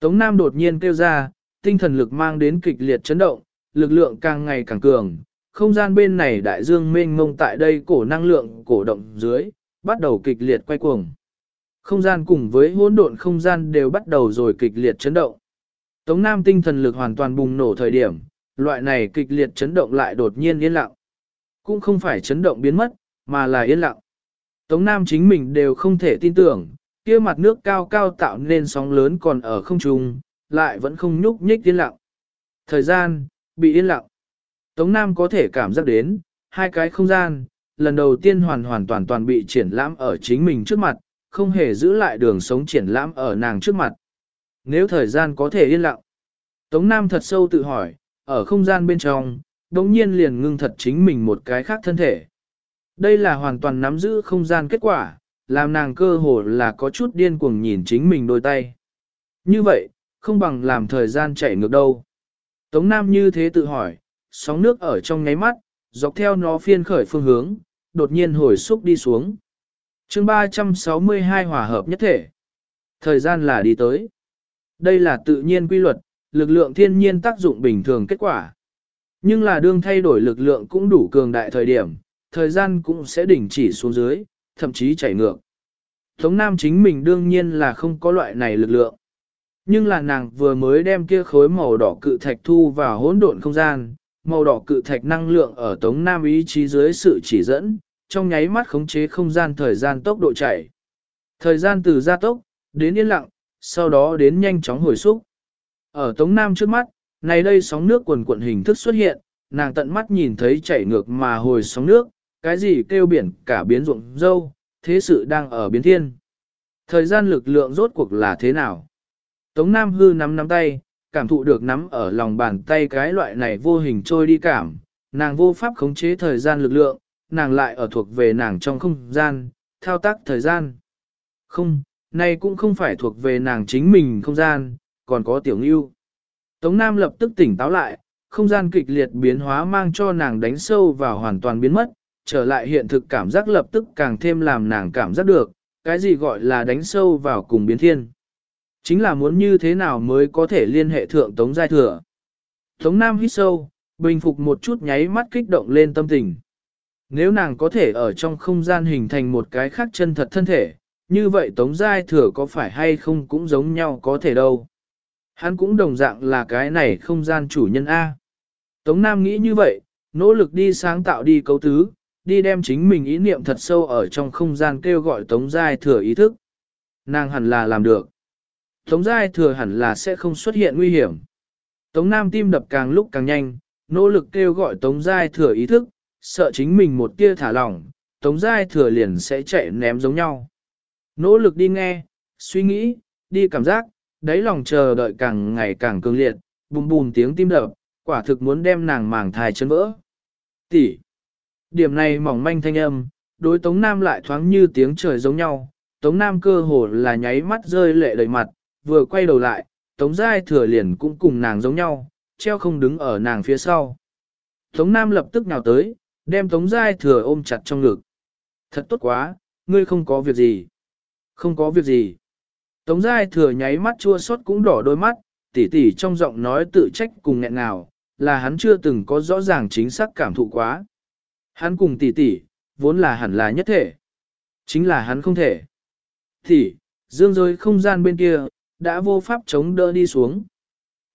Tống Nam đột nhiên kêu ra, tinh thần lực mang đến kịch liệt chấn động, lực lượng càng ngày càng cường. Không gian bên này đại dương mênh mông tại đây cổ năng lượng cổ động dưới, bắt đầu kịch liệt quay cuồng. Không gian cùng với hỗn độn không gian đều bắt đầu rồi kịch liệt chấn động. Tống Nam tinh thần lực hoàn toàn bùng nổ thời điểm, loại này kịch liệt chấn động lại đột nhiên yên lặng. Cũng không phải chấn động biến mất, mà là yên lặng. Tống Nam chính mình đều không thể tin tưởng, kia mặt nước cao cao tạo nên sóng lớn còn ở không trung, lại vẫn không nhúc nhích yên lặng. Thời gian, bị yên lặng. Tống Nam có thể cảm giác đến, hai cái không gian, lần đầu tiên hoàn hoàn toàn toàn bị triển lãm ở chính mình trước mặt, không hề giữ lại đường sống triển lãm ở nàng trước mặt. Nếu thời gian có thể yên lặng, Tống Nam thật sâu tự hỏi, ở không gian bên trong, đống nhiên liền ngưng thật chính mình một cái khác thân thể. Đây là hoàn toàn nắm giữ không gian kết quả, làm nàng cơ hồ là có chút điên cuồng nhìn chính mình đôi tay. Như vậy, không bằng làm thời gian chạy ngược đâu. Tống Nam như thế tự hỏi, sóng nước ở trong nháy mắt, dọc theo nó phiên khởi phương hướng, đột nhiên hồi xúc đi xuống chương 362 hòa hợp nhất thể. Thời gian là đi tới. Đây là tự nhiên quy luật, lực lượng thiên nhiên tác dụng bình thường kết quả. Nhưng là đương thay đổi lực lượng cũng đủ cường đại thời điểm, thời gian cũng sẽ đỉnh chỉ xuống dưới, thậm chí chảy ngược. Tống Nam chính mình đương nhiên là không có loại này lực lượng. Nhưng là nàng vừa mới đem kia khối màu đỏ cự thạch thu vào hỗn độn không gian, màu đỏ cự thạch năng lượng ở Tống Nam ý chí dưới sự chỉ dẫn, trong nháy mắt khống chế không gian thời gian tốc độ chảy, Thời gian từ gia tốc, đến yên lặng, sau đó đến nhanh chóng hồi xúc. Ở Tống Nam trước mắt, này đây sóng nước quần cuộn hình thức xuất hiện, nàng tận mắt nhìn thấy chảy ngược mà hồi sóng nước, cái gì kêu biển cả biến ruộng dâu, thế sự đang ở biến thiên. Thời gian lực lượng rốt cuộc là thế nào? Tống Nam hư nắm nắm tay, cảm thụ được nắm ở lòng bàn tay cái loại này vô hình trôi đi cảm, nàng vô pháp khống chế thời gian lực lượng, nàng lại ở thuộc về nàng trong không gian, thao tác thời gian. Không, này cũng không phải thuộc về nàng chính mình không gian, còn có tiểu ngưu. Tống Nam lập tức tỉnh táo lại, không gian kịch liệt biến hóa mang cho nàng đánh sâu vào hoàn toàn biến mất, trở lại hiện thực cảm giác lập tức càng thêm làm nàng cảm giác được, cái gì gọi là đánh sâu vào cùng biến thiên. Chính là muốn như thế nào mới có thể liên hệ thượng Tống Giai Thừa. Tống Nam hít sâu, bình phục một chút nháy mắt kích động lên tâm tình. Nếu nàng có thể ở trong không gian hình thành một cái khác chân thật thân thể, như vậy Tống Giai Thừa có phải hay không cũng giống nhau có thể đâu. Hắn cũng đồng dạng là cái này không gian chủ nhân A. Tống Nam nghĩ như vậy, nỗ lực đi sáng tạo đi cấu tứ, đi đem chính mình ý niệm thật sâu ở trong không gian kêu gọi Tống Giai thừa ý thức. Nàng hẳn là làm được. Tống Giai thừa hẳn là sẽ không xuất hiện nguy hiểm. Tống Nam tim đập càng lúc càng nhanh, nỗ lực kêu gọi Tống Giai thừa ý thức, sợ chính mình một tia thả lỏng, Tống Giai thừa liền sẽ chạy ném giống nhau. Nỗ lực đi nghe, suy nghĩ, đi cảm giác, đáy lòng chờ đợi càng ngày càng cường liệt, bùm bùm tiếng tim đập, quả thực muốn đem nàng màng thai chân vỡ. Tỷ. Điểm này mỏng manh thanh âm, đối Tống Nam lại thoáng như tiếng trời giống nhau, Tống Nam cơ hồ là nháy mắt rơi lệ đầy mặt, vừa quay đầu lại, Tống Giai thừa liền cũng cùng nàng giống nhau, treo không đứng ở nàng phía sau. Tống Nam lập tức nhào tới, đem Tống Giai thừa ôm chặt trong ngực. Thật tốt quá, ngươi không có việc gì. Không có việc gì. Tống Giai thừa nháy mắt chua xót cũng đỏ đôi mắt, tỉ tỉ trong giọng nói tự trách cùng nghẹn nào, là hắn chưa từng có rõ ràng chính xác cảm thụ quá. Hắn cùng tỷ tỷ, vốn là hẳn là nhất thể. Chính là hắn không thể. Tỷ, dương rơi không gian bên kia, đã vô pháp chống đỡ đi xuống.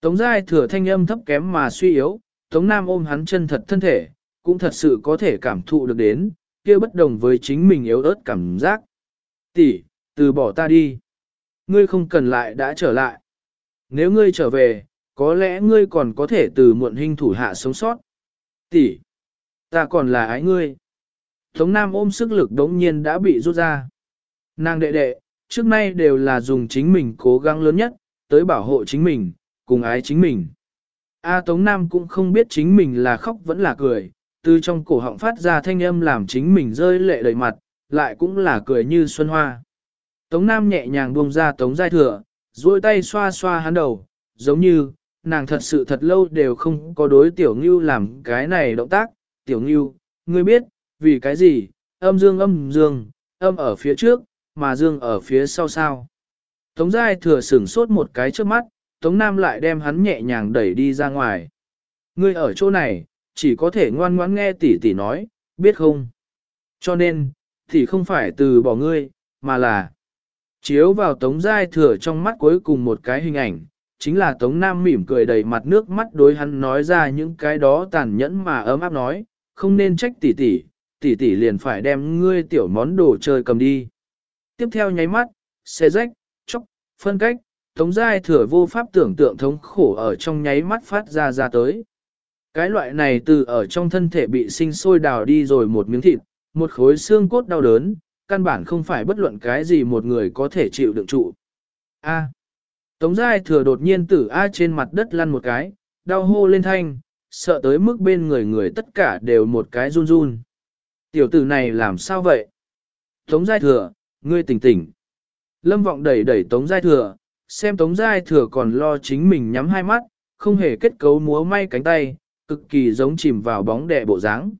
Tống giai thừa thanh âm thấp kém mà suy yếu, Tống Nam ôm hắn chân thật thân thể, cũng thật sự có thể cảm thụ được đến, kia bất đồng với chính mình yếu ớt cảm giác. Tỷ, từ bỏ ta đi. Ngươi không cần lại đã trở lại. Nếu ngươi trở về, có lẽ ngươi còn có thể từ muộn hình thủ hạ sống sót. Tỷ, ta còn là ái ngươi. Tống Nam ôm sức lực đống nhiên đã bị rút ra. Nàng đệ đệ, trước nay đều là dùng chính mình cố gắng lớn nhất, tới bảo hộ chính mình, cùng ái chính mình. A à, Tống Nam cũng không biết chính mình là khóc vẫn là cười, từ trong cổ họng phát ra thanh âm làm chính mình rơi lệ đầy mặt, lại cũng là cười như xuân hoa. Tống Nam nhẹ nhàng buông ra Tống Giai Thừa, duỗi tay xoa xoa hắn đầu, giống như, nàng thật sự thật lâu đều không có đối Tiểu Ngưu làm cái này động tác. Tiểu Ngưu, ngươi biết, vì cái gì, âm dương âm dương, âm ở phía trước, mà dương ở phía sau sao. Tống Giai Thừa sửng sốt một cái trước mắt, Tống Nam lại đem hắn nhẹ nhàng đẩy đi ra ngoài. Ngươi ở chỗ này, chỉ có thể ngoan ngoãn nghe tỷ tỷ nói, biết không? Cho nên, thì không phải từ bỏ ngươi, mà là chiếu vào Tống Giai Thừa trong mắt cuối cùng một cái hình ảnh, chính là Tống Nam mỉm cười đầy mặt nước mắt đối hắn nói ra những cái đó tàn nhẫn mà ấm áp nói, không nên trách tỷ tỷ, tỷ tỷ liền phải đem ngươi tiểu món đồ chơi cầm đi. Tiếp theo nháy mắt, xe rách, chóc, phân cách, Tống Giai thừa vô pháp tưởng tượng thống khổ ở trong nháy mắt phát ra ra tới. Cái loại này từ ở trong thân thể bị sinh sôi đào đi rồi một miếng thịt, một khối xương cốt đau đớn, căn bản không phải bất luận cái gì một người có thể chịu đựng trụ. A. Tống Giai thừa đột nhiên tử A trên mặt đất lăn một cái, đau hô lên thanh, sợ tới mức bên người người tất cả đều một cái run run. Tiểu tử này làm sao vậy? Tống Giai thừa, ngươi tỉnh tỉnh. Lâm vọng đẩy đẩy Tống Giai thừa, xem Tống Giai thừa còn lo chính mình nhắm hai mắt, không hề kết cấu múa may cánh tay, cực kỳ giống chìm vào bóng đè bộ dáng.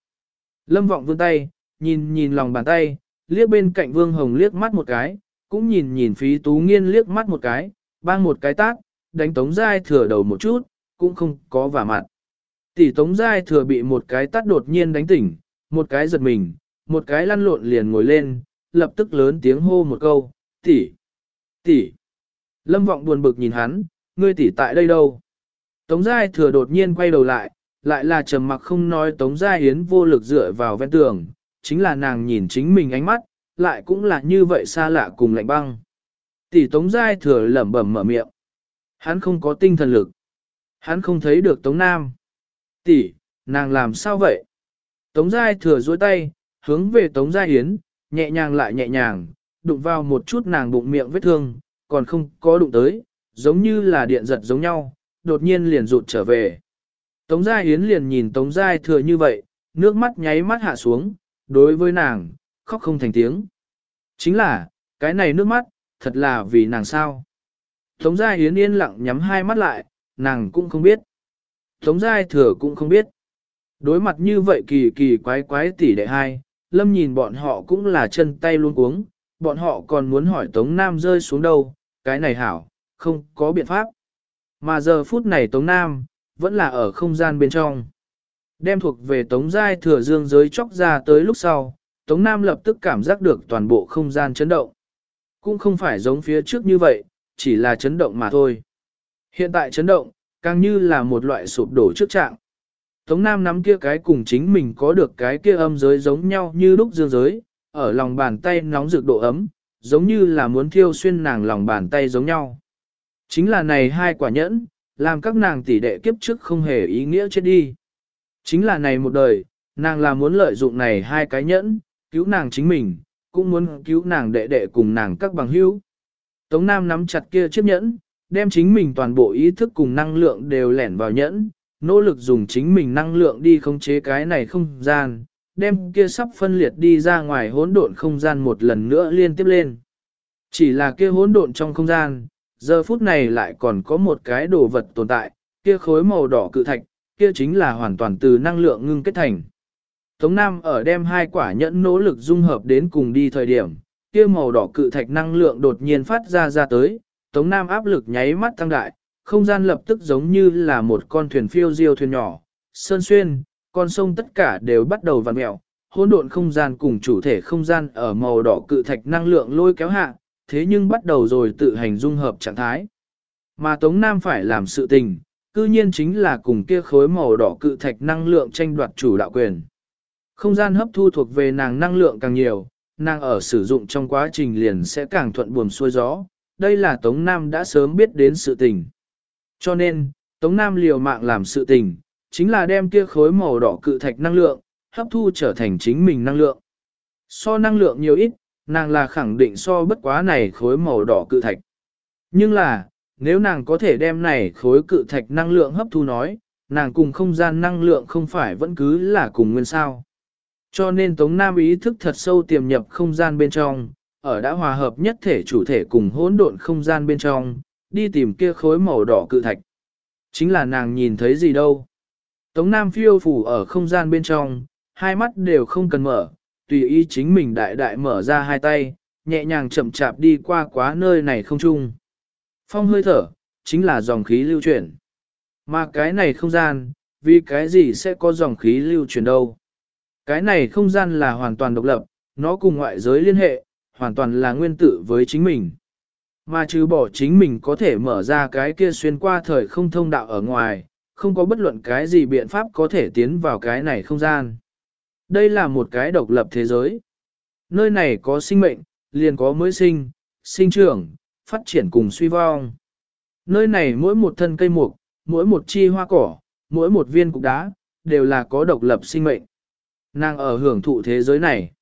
Lâm vọng vươn tay, nhìn nhìn lòng bàn tay, liếc bên cạnh Vương Hồng liếc mắt một cái, cũng nhìn nhìn phí tú nghiên liếc mắt một cái, bang một cái tác, đánh Tống Giai thừa đầu một chút, cũng không có vả mặt. Tỷ Tống Giai thừa bị một cái tát đột nhiên đánh tỉnh, một cái giật mình, một cái lăn lộn liền ngồi lên, lập tức lớn tiếng hô một câu, tỷ, tỷ. Lâm vọng buồn bực nhìn hắn, ngươi tỷ tại đây đâu? Tống Giai thừa đột nhiên quay đầu lại, lại là trầm mặc không nói Tống Giai Yến vô lực dựa vào ven tường, chính là nàng nhìn chính mình ánh mắt, lại cũng là như vậy xa lạ cùng lạnh băng. Tỷ Tống Giai thừa lẩm bẩm mở miệng. Hắn không có tinh thần lực. Hắn không thấy được Tống Nam. Tỷ, nàng làm sao vậy? Tống Giai thừa duỗi tay, hướng về Tống Giai Yến, nhẹ nhàng lại nhẹ nhàng, đụng vào một chút nàng bụng miệng vết thương, còn không có đụng tới, giống như là điện giật giống nhau, đột nhiên liền rụt trở về. Tống Giai Yến liền nhìn Tống Giai thừa như vậy, nước mắt nháy mắt hạ xuống, đối với nàng, khóc không thành tiếng. Chính là, cái này nước mắt, thật là vì nàng sao. Tống Giai Yến yên lặng nhắm hai mắt lại, nàng cũng không biết. Tống Giai thừa cũng không biết. Đối mặt như vậy kỳ kỳ quái quái tỷ đệ hai, Lâm nhìn bọn họ cũng là chân tay luôn cuống, bọn họ còn muốn hỏi Tống Nam rơi xuống đâu, cái này hảo, không có biện pháp. Mà giờ phút này Tống Nam, vẫn là ở không gian bên trong. Đem thuộc về Tống Giai thừa dương giới chóc ra tới lúc sau, Tống Nam lập tức cảm giác được toàn bộ không gian chấn động. Cũng không phải giống phía trước như vậy, chỉ là chấn động mà thôi. Hiện tại chấn động, càng như là một loại sụp đổ trước trạng. Tống Nam nắm kia cái cùng chính mình có được cái kia âm giới giống nhau như lúc dương giới, ở lòng bàn tay nóng rực độ ấm, giống như là muốn thiêu xuyên nàng lòng bàn tay giống nhau. Chính là này hai quả nhẫn, làm các nàng tỷ đệ kiếp trước không hề ý nghĩa chết đi. Chính là này một đời, nàng là muốn lợi dụng này hai cái nhẫn, cứu nàng chính mình, cũng muốn cứu nàng đệ đệ cùng nàng các bằng hữu. Tống Nam nắm chặt kia chiếc nhẫn, đem chính mình toàn bộ ý thức cùng năng lượng đều lẻn vào nhẫn, nỗ lực dùng chính mình năng lượng đi khống chế cái này không gian, đem kia sắp phân liệt đi ra ngoài hỗn độn không gian một lần nữa liên tiếp lên. Chỉ là kia hỗn độn trong không gian, giờ phút này lại còn có một cái đồ vật tồn tại, kia khối màu đỏ cự thạch, kia chính là hoàn toàn từ năng lượng ngưng kết thành. Tống Nam ở đem hai quả nhẫn nỗ lực dung hợp đến cùng đi thời điểm, kia màu đỏ cự thạch năng lượng đột nhiên phát ra ra tới, Tống Nam áp lực nháy mắt tăng đại, không gian lập tức giống như là một con thuyền phiêu diêu thuyền nhỏ, sơn xuyên, con sông tất cả đều bắt đầu vặn mẹo, hỗn độn không gian cùng chủ thể không gian ở màu đỏ cự thạch năng lượng lôi kéo hạ, thế nhưng bắt đầu rồi tự hành dung hợp trạng thái. Mà Tống Nam phải làm sự tình, cư nhiên chính là cùng kia khối màu đỏ cự thạch năng lượng tranh đoạt chủ đạo quyền. Không gian hấp thu thuộc về nàng năng lượng càng nhiều, nàng ở sử dụng trong quá trình liền sẽ càng thuận buồm xuôi gió. Đây là Tống Nam đã sớm biết đến sự tình. Cho nên, Tống Nam liều mạng làm sự tình, chính là đem kia khối màu đỏ cự thạch năng lượng, hấp thu trở thành chính mình năng lượng. So năng lượng nhiều ít, nàng là khẳng định so bất quá này khối màu đỏ cự thạch. Nhưng là, nếu nàng có thể đem này khối cự thạch năng lượng hấp thu nói, nàng cùng không gian năng lượng không phải vẫn cứ là cùng nguyên sao. Cho nên Tống Nam ý thức thật sâu tiềm nhập không gian bên trong, ở đã hòa hợp nhất thể chủ thể cùng hỗn độn không gian bên trong, đi tìm kia khối màu đỏ cự thạch. Chính là nàng nhìn thấy gì đâu. Tống Nam phiêu phủ ở không gian bên trong, hai mắt đều không cần mở, tùy ý chính mình đại đại mở ra hai tay, nhẹ nhàng chậm chạp đi qua quá nơi này không chung. Phong hơi thở, chính là dòng khí lưu chuyển. Mà cái này không gian, vì cái gì sẽ có dòng khí lưu chuyển đâu. Cái này không gian là hoàn toàn độc lập, nó cùng ngoại giới liên hệ, hoàn toàn là nguyên tử với chính mình. Mà trừ bỏ chính mình có thể mở ra cái kia xuyên qua thời không thông đạo ở ngoài, không có bất luận cái gì biện pháp có thể tiến vào cái này không gian. Đây là một cái độc lập thế giới. Nơi này có sinh mệnh, liền có mới sinh, sinh trưởng, phát triển cùng suy vong. Nơi này mỗi một thân cây mục, mỗi một chi hoa cỏ, mỗi một viên cục đá, đều là có độc lập sinh mệnh. Nàng ở hưởng thụ thế giới này.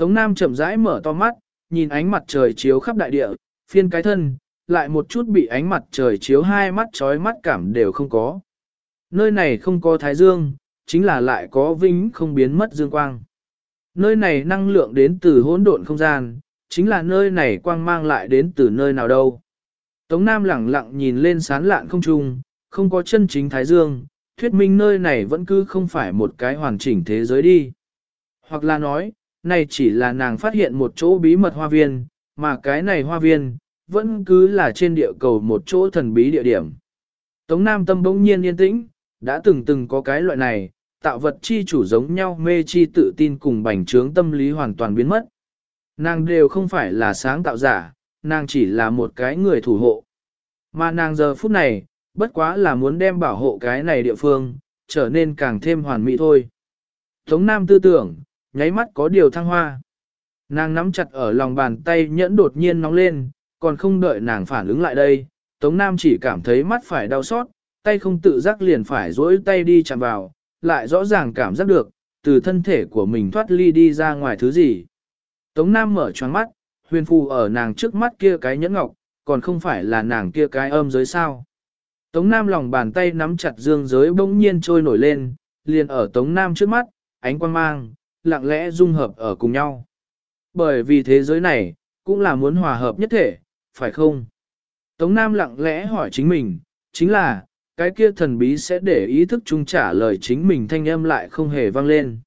Tống Nam chậm rãi mở to mắt, nhìn ánh mặt trời chiếu khắp đại địa, phiên cái thân, lại một chút bị ánh mặt trời chiếu hai mắt trói mắt cảm đều không có. Nơi này không có thái dương, chính là lại có vinh không biến mất dương quang. Nơi này năng lượng đến từ hỗn độn không gian, chính là nơi này quang mang lại đến từ nơi nào đâu. Tống Nam lẳng lặng nhìn lên sán lạn không trung, không có chân chính thái dương, thuyết minh nơi này vẫn cứ không phải một cái hoàn chỉnh thế giới đi. Hoặc là nói, này chỉ là nàng phát hiện một chỗ bí mật hoa viên, mà cái này hoa viên, vẫn cứ là trên địa cầu một chỗ thần bí địa điểm. Tống Nam tâm bỗng nhiên yên tĩnh, đã từng từng có cái loại này, tạo vật chi chủ giống nhau mê chi tự tin cùng bành trướng tâm lý hoàn toàn biến mất. Nàng đều không phải là sáng tạo giả, nàng chỉ là một cái người thủ hộ. Mà nàng giờ phút này, bất quá là muốn đem bảo hộ cái này địa phương, trở nên càng thêm hoàn mỹ thôi. Tống Nam tư tưởng, nháy mắt có điều thăng hoa. Nàng nắm chặt ở lòng bàn tay nhẫn đột nhiên nóng lên, còn không đợi nàng phản ứng lại đây, Tống Nam chỉ cảm thấy mắt phải đau xót, tay không tự giác liền phải duỗi tay đi chạm vào, lại rõ ràng cảm giác được, từ thân thể của mình thoát ly đi ra ngoài thứ gì. Tống Nam mở choáng mắt, huyền phù ở nàng trước mắt kia cái nhẫn ngọc, còn không phải là nàng kia cái âm giới sao. Tống Nam lòng bàn tay nắm chặt dương giới bỗng nhiên trôi nổi lên, liền ở Tống Nam trước mắt, ánh quang mang, lặng lẽ dung hợp ở cùng nhau. Bởi vì thế giới này, cũng là muốn hòa hợp nhất thể, phải không? Tống Nam lặng lẽ hỏi chính mình, chính là, cái kia thần bí sẽ để ý thức chung trả lời chính mình thanh âm lại không hề vang lên.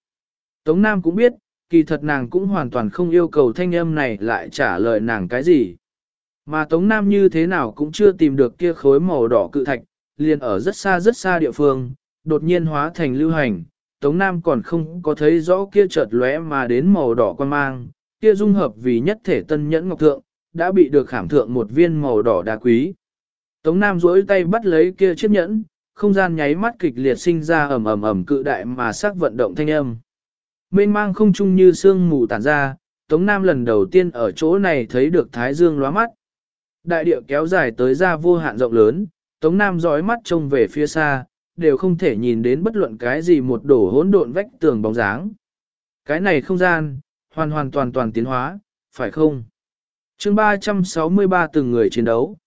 Tống Nam cũng biết, kỳ thật nàng cũng hoàn toàn không yêu cầu thanh âm này lại trả lời nàng cái gì. Mà Tống Nam như thế nào cũng chưa tìm được kia khối màu đỏ cự thạch, liền ở rất xa rất xa địa phương, đột nhiên hóa thành lưu hành. Tống Nam còn không có thấy rõ kia chợt lóe mà đến màu đỏ quan mang, kia dung hợp vì nhất thể tân nhẫn ngọc thượng, đã bị được khảm thượng một viên màu đỏ đá quý. Tống Nam duỗi tay bắt lấy kia chiếc nhẫn, không gian nháy mắt kịch liệt sinh ra ầm ầm ầm cự đại mà sắc vận động thanh âm. Mênh mang không chung như sương mù tản ra, Tống Nam lần đầu tiên ở chỗ này thấy được Thái Dương lóa mắt. Đại địa kéo dài tới ra vô hạn rộng lớn, Tống Nam dõi mắt trông về phía xa, đều không thể nhìn đến bất luận cái gì một đổ hỗn độn vách tường bóng dáng. Cái này không gian, hoàn hoàn toàn toàn tiến hóa, phải không? chương 363 từng người chiến đấu.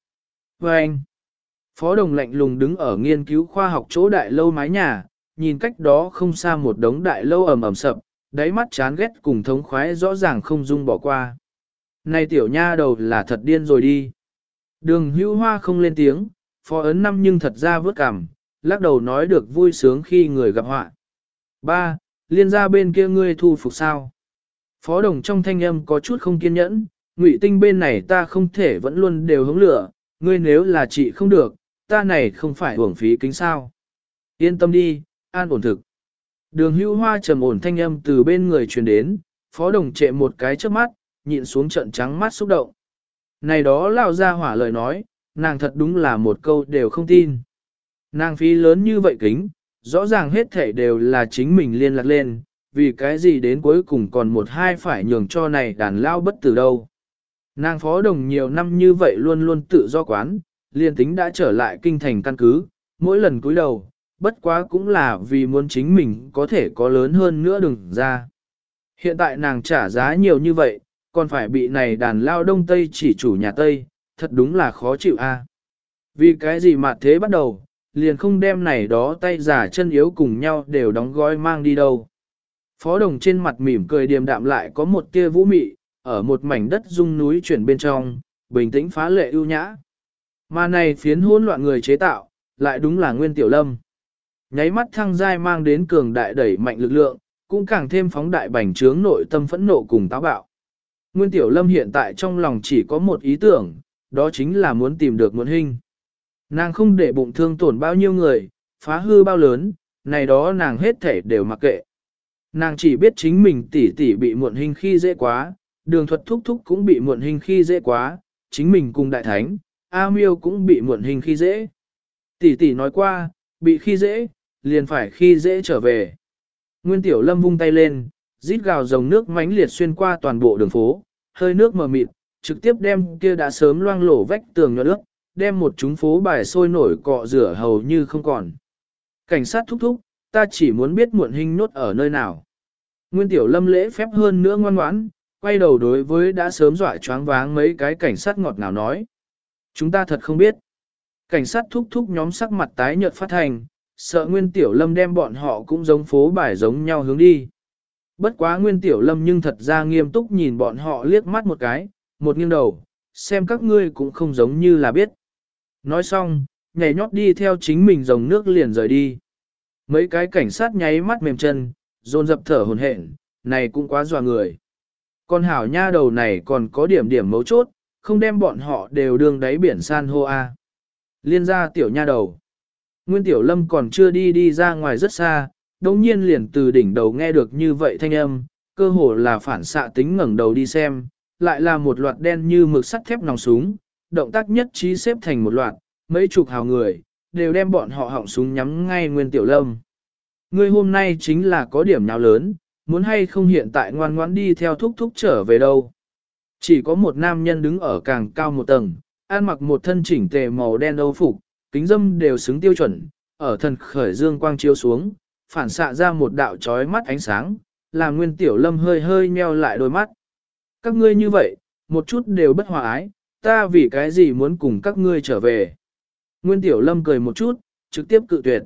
Và anh, Phó Đồng lạnh lùng đứng ở nghiên cứu khoa học chỗ đại lâu mái nhà, nhìn cách đó không xa một đống đại lâu ầm ầm sập, đáy mắt chán ghét cùng thống khoái rõ ràng không dung bỏ qua. Này tiểu nha đầu là thật điên rồi đi. Đường hữu hoa không lên tiếng, phó ấn năm nhưng thật ra vớt cảm, lắc đầu nói được vui sướng khi người gặp họa. Ba, liên gia bên kia ngươi thu phục sao? Phó đồng trong thanh âm có chút không kiên nhẫn, ngụy tinh bên này ta không thể vẫn luôn đều hứng lửa, ngươi nếu là chị không được, ta này không phải hưởng phí kính sao. Yên tâm đi, an ổn thực. Đường hưu hoa trầm ổn thanh âm từ bên người truyền đến, phó đồng trệ một cái trước mắt, nhịn xuống trận trắng mắt xúc động. Này đó lao ra hỏa lời nói, nàng thật đúng là một câu đều không tin. Nàng phí lớn như vậy kính, rõ ràng hết thể đều là chính mình liên lạc lên, vì cái gì đến cuối cùng còn một hai phải nhường cho này đàn lao bất tử đâu. Nàng phó đồng nhiều năm như vậy luôn luôn tự do quán, liên tính đã trở lại kinh thành căn cứ, mỗi lần cúi đầu, bất quá cũng là vì muốn chính mình có thể có lớn hơn nữa đừng ra. Hiện tại nàng trả giá nhiều như vậy, còn phải bị này đàn lao đông tây chỉ chủ nhà tây, thật đúng là khó chịu a. Vì cái gì mà thế bắt đầu, liền không đem này đó tay giả chân yếu cùng nhau đều đóng gói mang đi đâu. Phó đồng trên mặt mỉm cười điềm đạm lại có một tia vũ mị, ở một mảnh đất rung núi chuyển bên trong, bình tĩnh phá lệ ưu nhã. Mà này phiến hỗn loạn người chế tạo, lại đúng là Nguyên Tiểu Lâm. Nháy mắt thăng giai mang đến cường đại đẩy mạnh lực lượng, cũng càng thêm phóng đại bành trướng nội tâm phẫn nộ cùng táo bạo. Nguyên Tiểu Lâm hiện tại trong lòng chỉ có một ý tưởng, đó chính là muốn tìm được muộn hình. Nàng không để bụng thương tổn bao nhiêu người, phá hư bao lớn, này đó nàng hết thể đều mặc kệ. Nàng chỉ biết chính mình tỉ tỉ bị muộn hình khi dễ quá, đường thuật thúc thúc cũng bị muộn hình khi dễ quá, chính mình cùng đại thánh, A miêu cũng bị muộn hình khi dễ. Tỷ tỷ nói qua, bị khi dễ, liền phải khi dễ trở về. Nguyên tiểu lâm vung tay lên, rít gào dòng nước mãnh liệt xuyên qua toàn bộ đường phố, hơi nước mờ mịt, trực tiếp đem kia đã sớm loang lổ vách tường nhỏ nước, đem một chúng phố bài sôi nổi cọ rửa hầu như không còn. Cảnh sát thúc thúc, ta chỉ muốn biết muộn hình nốt ở nơi nào. Nguyên tiểu lâm lễ phép hơn nữa ngoan ngoãn, quay đầu đối với đã sớm dọa choáng váng mấy cái cảnh sát ngọt ngào nói. Chúng ta thật không biết. Cảnh sát thúc thúc nhóm sắc mặt tái nhợt phát thành, sợ Nguyên Tiểu Lâm đem bọn họ cũng giống phố bài giống nhau hướng đi. Bất quá Nguyên Tiểu Lâm nhưng thật ra nghiêm túc nhìn bọn họ liếc mắt một cái, một nghiêng đầu, xem các ngươi cũng không giống như là biết. Nói xong, nhảy nhót đi theo chính mình dòng nước liền rời đi. Mấy cái cảnh sát nháy mắt mềm chân, rôn dập thở hồn hển, này cũng quá dọa người. Con hảo nha đầu này còn có điểm điểm mấu chốt, không đem bọn họ đều đường đáy biển san hô a. Liên ra tiểu nha đầu. Nguyên tiểu lâm còn chưa đi đi ra ngoài rất xa, đồng nhiên liền từ đỉnh đầu nghe được như vậy thanh âm, cơ hồ là phản xạ tính ngẩng đầu đi xem, lại là một loạt đen như mực sắt thép nòng súng, động tác nhất trí xếp thành một loạt, mấy chục hào người, đều đem bọn họ họng súng nhắm ngay Nguyên Tiểu Lâm. Ngươi hôm nay chính là có điểm nào lớn, muốn hay không hiện tại ngoan ngoãn đi theo thúc thúc trở về đâu. Chỉ có một nam nhân đứng ở càng cao một tầng, ăn mặc một thân chỉnh tề màu đen âu phục, kính dâm đều xứng tiêu chuẩn, ở thần khởi dương quang chiếu xuống, phản xạ ra một đạo chói mắt ánh sáng, làm nguyên tiểu lâm hơi hơi nheo lại đôi mắt. Các ngươi như vậy, một chút đều bất hòa ái, ta vì cái gì muốn cùng các ngươi trở về. Nguyên tiểu lâm cười một chút, trực tiếp cự tuyệt.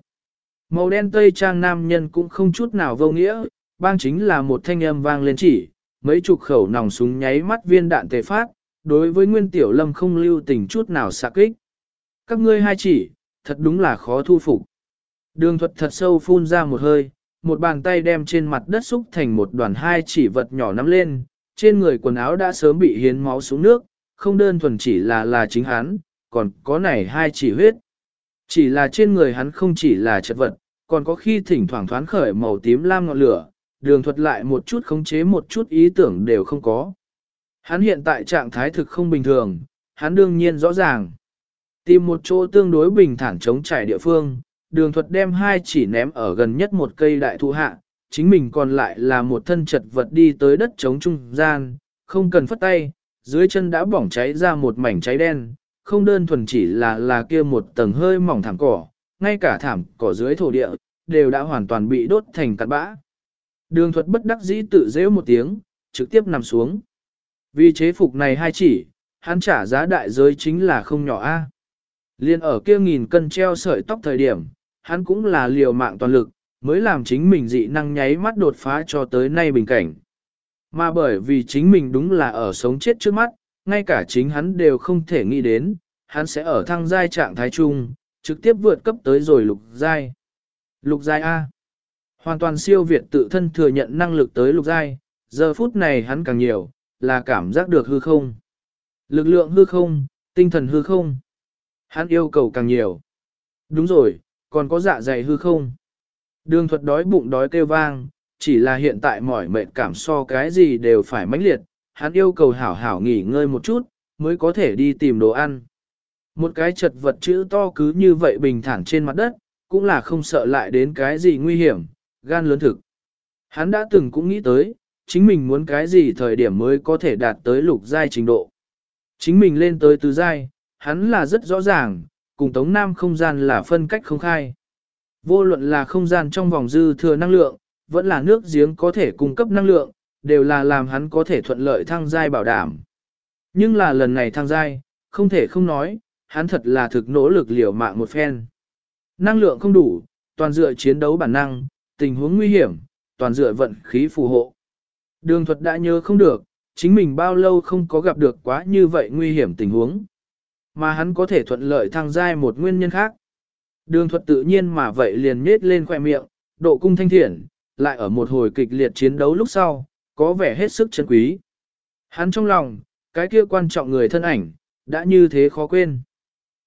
Màu đen tây trang nam nhân cũng không chút nào vô nghĩa, bang chính là một thanh âm vang lên chỉ, mấy chục khẩu nòng súng nháy mắt viên đạn tề phát, đối với Nguyên Tiểu Lâm không lưu tình chút nào xạ kích. Các ngươi hai chỉ, thật đúng là khó thu phục. Đường thuật thật sâu phun ra một hơi, một bàn tay đem trên mặt đất xúc thành một đoàn hai chỉ vật nhỏ nắm lên, trên người quần áo đã sớm bị hiến máu xuống nước, không đơn thuần chỉ là là chính hắn, còn có này hai chỉ huyết. Chỉ là trên người hắn không chỉ là chất vật, còn có khi thỉnh thoảng thoáng khởi màu tím lam ngọn lửa, đường thuật lại một chút khống chế một chút ý tưởng đều không có. Hắn hiện tại trạng thái thực không bình thường, hắn đương nhiên rõ ràng. Tìm một chỗ tương đối bình thản chống trải địa phương, đường thuật đem hai chỉ ném ở gần nhất một cây đại thụ hạ, chính mình còn lại là một thân chật vật đi tới đất chống trung gian, không cần phất tay, dưới chân đã bỏng cháy ra một mảnh cháy đen, không đơn thuần chỉ là là kia một tầng hơi mỏng thảm cỏ, ngay cả thảm cỏ dưới thổ địa, đều đã hoàn toàn bị đốt thành cát bã. Đường thuật bất đắc dĩ tự rêu một tiếng, trực tiếp nằm xuống. Vì chế phục này hai chỉ, hắn trả giá đại giới chính là không nhỏ a. Liên ở kia nghìn cân treo sợi tóc thời điểm, hắn cũng là liều mạng toàn lực, mới làm chính mình dị năng nháy mắt đột phá cho tới nay bình cảnh. Mà bởi vì chính mình đúng là ở sống chết trước mắt, ngay cả chính hắn đều không thể nghĩ đến, hắn sẽ ở thăng giai trạng thái trung, trực tiếp vượt cấp tới rồi lục giai. Lục giai A. Hoàn toàn siêu việt tự thân thừa nhận năng lực tới lục giai, giờ phút này hắn càng nhiều, là cảm giác được hư không. Lực lượng hư không, tinh thần hư không. Hắn yêu cầu càng nhiều. Đúng rồi, còn có dạ dày hư không. Đường thuật đói bụng đói kêu vang, chỉ là hiện tại mỏi mệt cảm so cái gì đều phải mãnh liệt, hắn yêu cầu hảo hảo nghỉ ngơi một chút, mới có thể đi tìm đồ ăn. Một cái chật vật chữ to cứ như vậy bình thản trên mặt đất, cũng là không sợ lại đến cái gì nguy hiểm, gan lớn thực. Hắn đã từng cũng nghĩ tới, chính mình muốn cái gì thời điểm mới có thể đạt tới lục giai trình độ. Chính mình lên tới tứ giai, hắn là rất rõ ràng, cùng Tống Nam không gian là phân cách không khai. Vô luận là không gian trong vòng dư thừa năng lượng, vẫn là nước giếng có thể cung cấp năng lượng, đều là làm hắn có thể thuận lợi thăng giai bảo đảm. Nhưng là lần này thăng giai, không thể không nói, hắn thật là thực nỗ lực liều mạng một phen. Năng lượng không đủ, toàn dựa chiến đấu bản năng, tình huống nguy hiểm, toàn dựa vận khí phù hộ. Đường thuật đã nhớ không được, chính mình bao lâu không có gặp được quá như vậy nguy hiểm tình huống. Mà hắn có thể thuận lợi thăng giai một nguyên nhân khác. Đường thuật tự nhiên mà vậy liền nhết lên khoe miệng, độ cung thanh thiện, lại ở một hồi kịch liệt chiến đấu lúc sau, có vẻ hết sức chân quý. Hắn trong lòng, cái kia quan trọng người thân ảnh, đã như thế khó quên.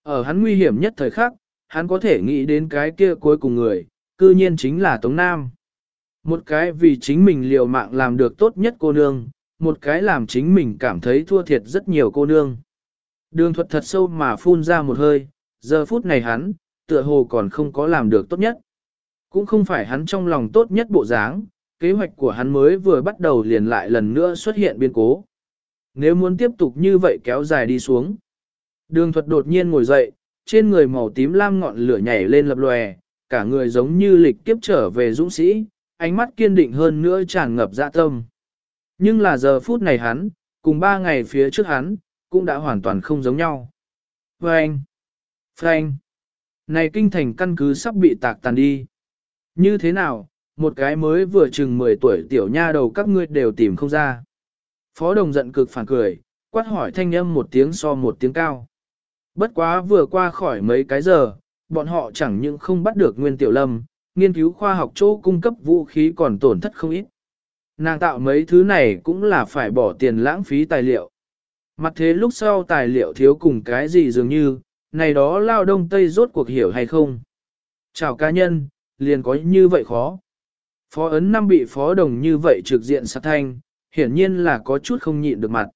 Ở hắn nguy hiểm nhất thời khắc, hắn có thể nghĩ đến cái kia cuối cùng người, cư nhiên chính là Tống Nam. Một cái vì chính mình liều mạng làm được tốt nhất cô nương, một cái làm chính mình cảm thấy thua thiệt rất nhiều cô nương. Đường thuật thật sâu mà phun ra một hơi, giờ phút này hắn, tựa hồ còn không có làm được tốt nhất. Cũng không phải hắn trong lòng tốt nhất bộ dáng, kế hoạch của hắn mới vừa bắt đầu liền lại lần nữa xuất hiện biến cố. Nếu muốn tiếp tục như vậy kéo dài đi xuống. Đường thuật đột nhiên ngồi dậy, trên người màu tím lam ngọn lửa nhảy lên lập lòe, cả người giống như lịch kiếp trở về dũng sĩ, ánh mắt kiên định hơn nữa tràn ngập dạ tâm. Nhưng là giờ phút này hắn, cùng ba ngày phía trước hắn, cũng đã hoàn toàn không giống nhau. Vâng! Frank! Frank! Này kinh thành căn cứ sắp bị tạc tàn đi. Như thế nào, một cái mới vừa chừng 10 tuổi tiểu nha đầu các ngươi đều tìm không ra. Phó đồng giận cực phản cười, quát hỏi thanh âm một tiếng so một tiếng cao. Bất quá vừa qua khỏi mấy cái giờ, bọn họ chẳng những không bắt được nguyên tiểu lâm, nghiên cứu khoa học chỗ cung cấp vũ khí còn tổn thất không ít. Nàng tạo mấy thứ này cũng là phải bỏ tiền lãng phí tài liệu. Mặt thế lúc sau tài liệu thiếu cùng cái gì dường như, này đó lao đông tây rốt cuộc hiểu hay không. Chào cá nhân, liền có như vậy khó. Phó ấn năm bị phó đồng như vậy trực diện sát thanh, hiển nhiên là có chút không nhịn được mặt.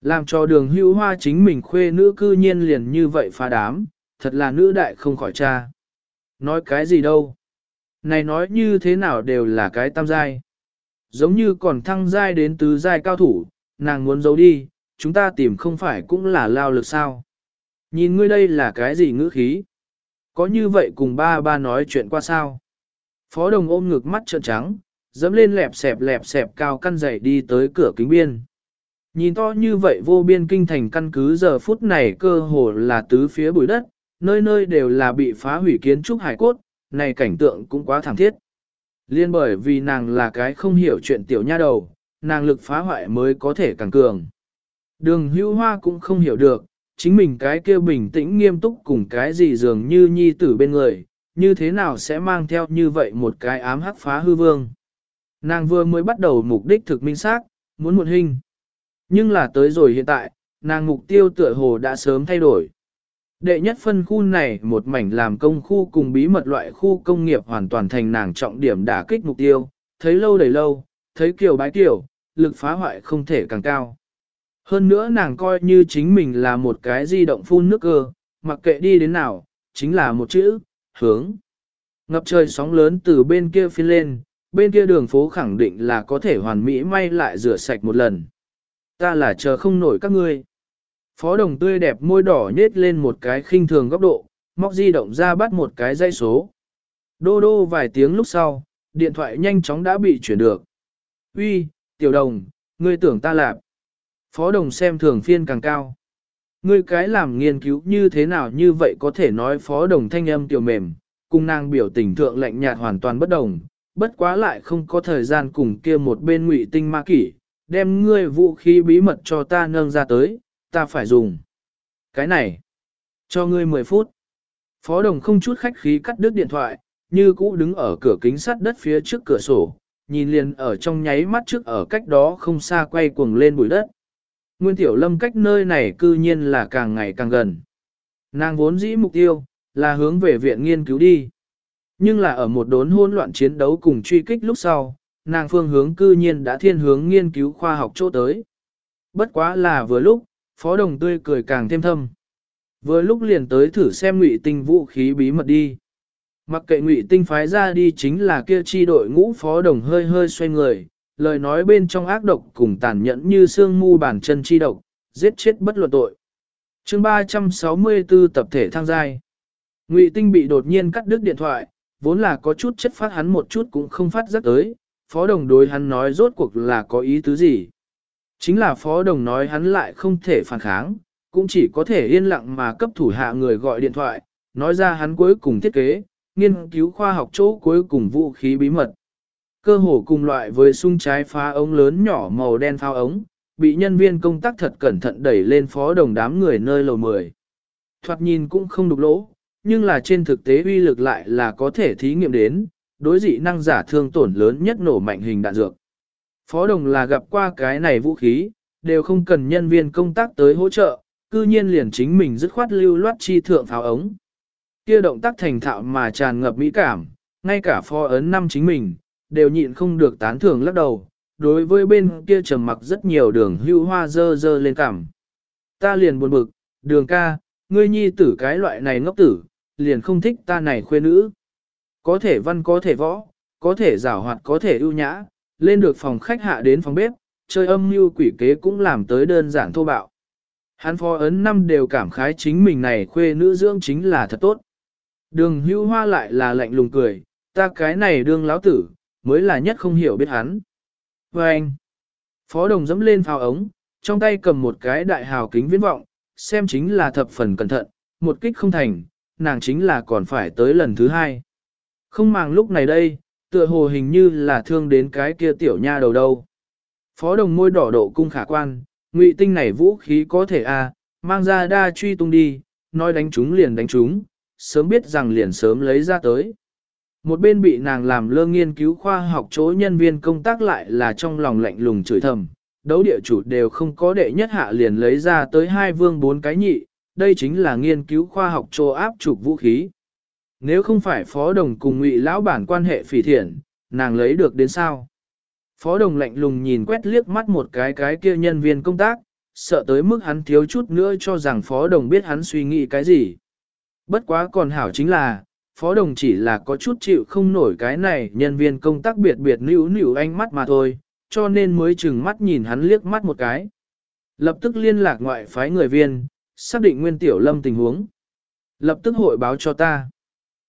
Làm cho đường hữu hoa chính mình khuê nữ cư nhiên liền như vậy phá đám, thật là nữ đại không khỏi cha. Nói cái gì đâu? Này nói như thế nào đều là cái tam giai. Giống như còn thăng giai đến tứ giai cao thủ, nàng muốn giấu đi, chúng ta tìm không phải cũng là lao lực sao. Nhìn ngươi đây là cái gì ngữ khí? Có như vậy cùng ba ba nói chuyện qua sao? Phó đồng ôm ngực mắt trợn trắng, dẫm lên lẹp xẹp lẹp xẹp cao căn dậy đi tới cửa kính biên. Nhìn to như vậy vô biên kinh thành căn cứ giờ phút này cơ hồ là tứ phía bụi đất, nơi nơi đều là bị phá hủy kiến trúc hải cốt, này cảnh tượng cũng quá thảm thiết. Liên bởi vì nàng là cái không hiểu chuyện tiểu nha đầu, nàng lực phá hoại mới có thể càng cường. Đường hưu hoa cũng không hiểu được, chính mình cái kia bình tĩnh nghiêm túc cùng cái gì dường như nhi tử bên người, như thế nào sẽ mang theo như vậy một cái ám hắc phá hư vương. Nàng vừa mới bắt đầu mục đích thực minh xác, muốn một hình. Nhưng là tới rồi hiện tại, nàng mục tiêu tựa hồ đã sớm thay đổi. Đệ nhất phân khu này một mảnh làm công khu cùng bí mật loại khu công nghiệp hoàn toàn thành nàng trọng điểm đả kích mục tiêu, thấy lâu đầy lâu, thấy kiểu bái kiểu, lực phá hoại không thể càng cao. Hơn nữa nàng coi như chính mình là một cái di động phun nước cơ, mặc kệ đi đến nào, chính là một chữ, hướng. Ngập trời sóng lớn từ bên kia phiên lên, bên kia đường phố khẳng định là có thể hoàn mỹ may lại rửa sạch một lần. Ta là chờ không nổi các ngươi. Phó đồng tươi đẹp môi đỏ nhết lên một cái khinh thường góc độ, móc di động ra bắt một cái dây số. Đô đô vài tiếng lúc sau, điện thoại nhanh chóng đã bị chuyển được. Uy, tiểu đồng, ngươi tưởng ta lạp. Phó đồng xem thường phiên càng cao. Ngươi cái làm nghiên cứu như thế nào như vậy có thể nói phó đồng thanh âm tiểu mềm, cung nàng biểu tình thượng lạnh nhạt hoàn toàn bất đồng, bất quá lại không có thời gian cùng kia một bên ngụy tinh ma kỷ, đem ngươi vũ khí bí mật cho ta nâng ra tới, ta phải dùng. Cái này, cho ngươi 10 phút. Phó đồng không chút khách khí cắt đứt điện thoại, như cũ đứng ở cửa kính sắt đất phía trước cửa sổ, nhìn liền ở trong nháy mắt trước ở cách đó không xa quay cuồng lên bụi đất. Nguyên Tiểu Lâm cách nơi này cư nhiên là càng ngày càng gần. Nàng vốn dĩ mục tiêu, là hướng về viện nghiên cứu đi. Nhưng là ở một đốn hỗn loạn chiến đấu cùng truy kích lúc sau, nàng phương hướng cư nhiên đã thiên hướng nghiên cứu khoa học chỗ tới. Bất quá là vừa lúc, phó đồng tươi cười càng thêm thâm. Vừa lúc liền tới thử xem ngụy tinh vũ khí bí mật đi. Mặc kệ ngụy tinh phái ra đi chính là kia chi đội ngũ phó đồng hơi hơi xoay người, lời nói bên trong ác độc cùng tàn nhẫn như xương mu bàn chân chi độc, giết chết bất luận tội. chương 364 tập thể thang giai. Ngụy tinh bị đột nhiên cắt đứt điện thoại, vốn là có chút chất phát hắn một chút cũng không phát rất tới, phó đồng đối hắn nói rốt cuộc là có ý tứ gì. Chính là phó đồng nói hắn lại không thể phản kháng, cũng chỉ có thể yên lặng mà cấp thủ hạ người gọi điện thoại, nói ra hắn cuối cùng thiết kế, nghiên cứu khoa học chỗ cuối cùng vũ khí bí mật. Cơ hồ cùng loại với sung trái phá ống lớn nhỏ màu đen phao ống, bị nhân viên công tác thật cẩn thận đẩy lên phó đồng đám người nơi lầu 10. Thoạt nhìn cũng không đục lỗ, nhưng là trên thực tế uy lực lại là có thể thí nghiệm đến, đối dị năng giả thương tổn lớn nhất nổ mạnh hình đạn dược. Phó đồng là gặp qua cái này vũ khí, đều không cần nhân viên công tác tới hỗ trợ, cư nhiên liền chính mình dứt khoát lưu loát chi thượng pháo ống. Kia động tác thành thạo mà tràn ngập mỹ cảm, ngay cả phó ấn năm chính mình, đều nhịn không được tán thưởng lắc đầu, đối với bên kia trầm mặc rất nhiều đường hưu hoa dơ dơ lên cảm. Ta liền buồn bực, đường ca, ngươi nhi tử cái loại này ngốc tử, liền không thích ta này khuê nữ. Có thể văn có thể võ, có thể giảo hoạt có thể ưu nhã, lên được phòng khách hạ đến phòng bếp, chơi âm mưu quỷ kế cũng làm tới đơn giản thô bạo. Hắn phó ấn năm đều cảm khái chính mình này khuê nữ dưỡng chính là thật tốt. Đường hưu hoa lại là lạnh lùng cười, ta cái này đương láo tử, mới là nhất không hiểu biết hắn. Và anh, phó đồng dẫm lên phao ống, trong tay cầm một cái đại hào kính viễn vọng, xem chính là thập phần cẩn thận, một kích không thành, nàng chính là còn phải tới lần thứ hai. Không màng lúc này đây, tựa hồ hình như là thương đến cái kia tiểu nha đầu đâu. Phó đồng môi đỏ độ cung khả quan, ngụy tinh này vũ khí có thể a à, mang ra đa truy tung đi, nói đánh chúng liền đánh chúng, sớm biết rằng liền sớm lấy ra tới. Một bên bị nàng làm lơ nghiên cứu khoa học chỗ nhân viên công tác lại là trong lòng lạnh lùng chửi thầm, đấu địa chủ đều không có đệ nhất hạ liền lấy ra tới hai vương bốn cái nhị, đây chính là nghiên cứu khoa học chỗ áp trục vũ khí. Nếu không phải phó đồng cùng ngụy lão bản quan hệ phỉ thiện, nàng lấy được đến sao? Phó đồng lạnh lùng nhìn quét liếc mắt một cái cái kia nhân viên công tác, sợ tới mức hắn thiếu chút nữa cho rằng phó đồng biết hắn suy nghĩ cái gì. Bất quá còn hảo chính là, phó đồng chỉ là có chút chịu không nổi cái này nhân viên công tác biệt biệt níu níu ánh mắt mà thôi, cho nên mới chừng mắt nhìn hắn liếc mắt một cái. Lập tức liên lạc ngoại phái người viên, xác định nguyên tiểu lâm tình huống. Lập tức hội báo cho ta.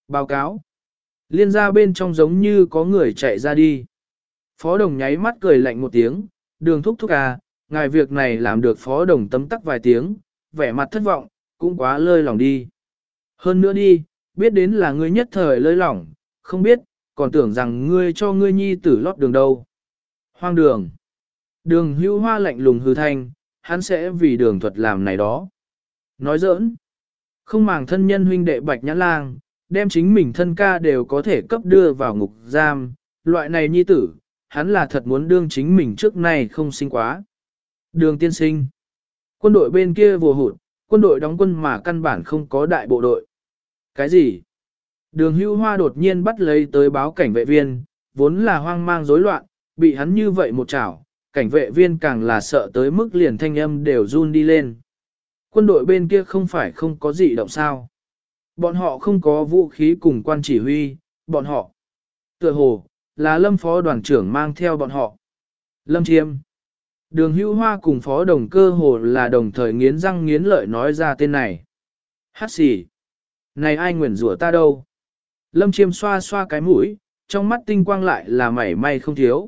Báo cáo. Liên ra bên trong giống như có người chạy ra đi. Phó đồng nháy mắt cười lạnh một tiếng, đường thúc thúc à, ngài việc này làm được phó đồng tấm tắc vài tiếng, vẻ mặt thất vọng, cũng quá lơi lòng đi. Hơn nữa đi, biết đến là ngươi nhất thời lơi lỏng, không biết, còn tưởng rằng ngươi cho ngươi nhi tử lót đường đâu. Hoang đường. Đường hưu hoa lạnh lùng hư thanh, hắn sẽ vì đường thuật làm này đó. Nói giỡn. Không màng thân nhân huynh đệ bạch nhã lang, đem chính mình thân ca đều có thể cấp đưa vào ngục giam, loại này nhi tử, hắn là thật muốn đương chính mình trước nay không sinh quá. Đường tiên sinh. Quân đội bên kia vừa hụt, quân đội đóng quân mà căn bản không có đại bộ đội. Cái gì? Đường hưu hoa đột nhiên bắt lấy tới báo cảnh vệ viên, vốn là hoang mang rối loạn, bị hắn như vậy một chảo, cảnh vệ viên càng là sợ tới mức liền thanh âm đều run đi lên. quân đội bên kia không phải không có gì động sao. Bọn họ không có vũ khí cùng quan chỉ huy, bọn họ. Tựa hồ, là lâm phó đoàn trưởng mang theo bọn họ. Lâm Chiêm. Đường hữu hoa cùng phó đồng cơ hồ là đồng thời nghiến răng nghiến lợi nói ra tên này. Hát xì. Này ai nguyền rủa ta đâu? Lâm Chiêm xoa xoa cái mũi, trong mắt tinh quang lại là mảy may không thiếu.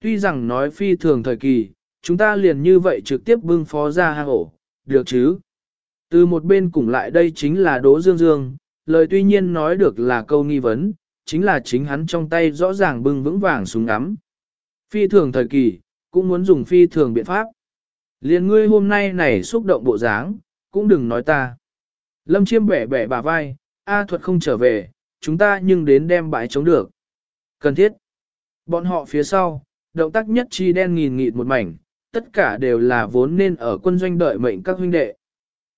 Tuy rằng nói phi thường thời kỳ, chúng ta liền như vậy trực tiếp bưng phó ra hang ổ, được chứ? Từ một bên cùng lại đây chính là Đỗ Dương Dương, lời tuy nhiên nói được là câu nghi vấn, chính là chính hắn trong tay rõ ràng bưng vững vàng súng ngắm. Phi thường thời kỳ, cũng muốn dùng phi thường biện pháp. Liền ngươi hôm nay này xúc động bộ dáng, cũng đừng nói ta. Lâm chiêm bẻ bẻ bà vai, A thuật không trở về, chúng ta nhưng đến đem bãi chống được. Cần thiết. Bọn họ phía sau, động tác nhất chi đen nghìn nghịt một mảnh, tất cả đều là vốn nên ở quân doanh đợi mệnh các huynh đệ.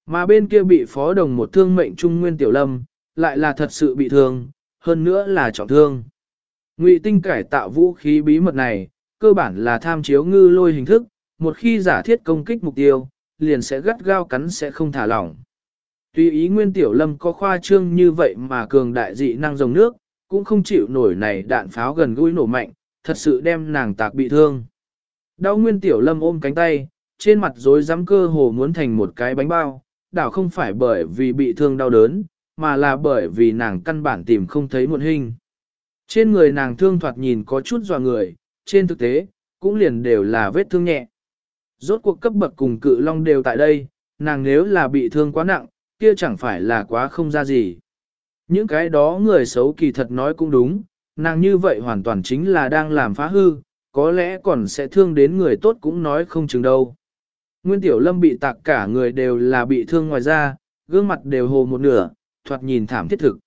Mà bên kia bị phó đồng một thương mệnh trung nguyên tiểu lâm, lại là thật sự bị thương, hơn nữa là trọng thương. Ngụy tinh cải tạo vũ khí bí mật này, cơ bản là tham chiếu ngư lôi hình thức, một khi giả thiết công kích mục tiêu, liền sẽ gắt gao cắn sẽ không thả lỏng. Tuy ý nguyên tiểu lâm có khoa trương như vậy mà cường đại dị năng dòng nước, cũng không chịu nổi này đạn pháo gần gũi nổ mạnh, thật sự đem nàng tạc bị thương. Đau nguyên tiểu lâm ôm cánh tay, trên mặt rối rắm cơ hồ muốn thành một cái bánh bao, đảo không phải bởi vì bị thương đau đớn, mà là bởi vì nàng căn bản tìm không thấy một hình. Trên người nàng thương thoạt nhìn có chút dò người, trên thực tế, cũng liền đều là vết thương nhẹ. Rốt cuộc cấp bậc cùng cự long đều tại đây, nàng nếu là bị thương quá nặng, kia chẳng phải là quá không ra gì. Những cái đó người xấu kỳ thật nói cũng đúng, nàng như vậy hoàn toàn chính là đang làm phá hư, có lẽ còn sẽ thương đến người tốt cũng nói không chừng đâu. Nguyên Tiểu Lâm bị tạc cả người đều là bị thương ngoài ra, gương mặt đều hồ một nửa, thoạt nhìn thảm thiết thực.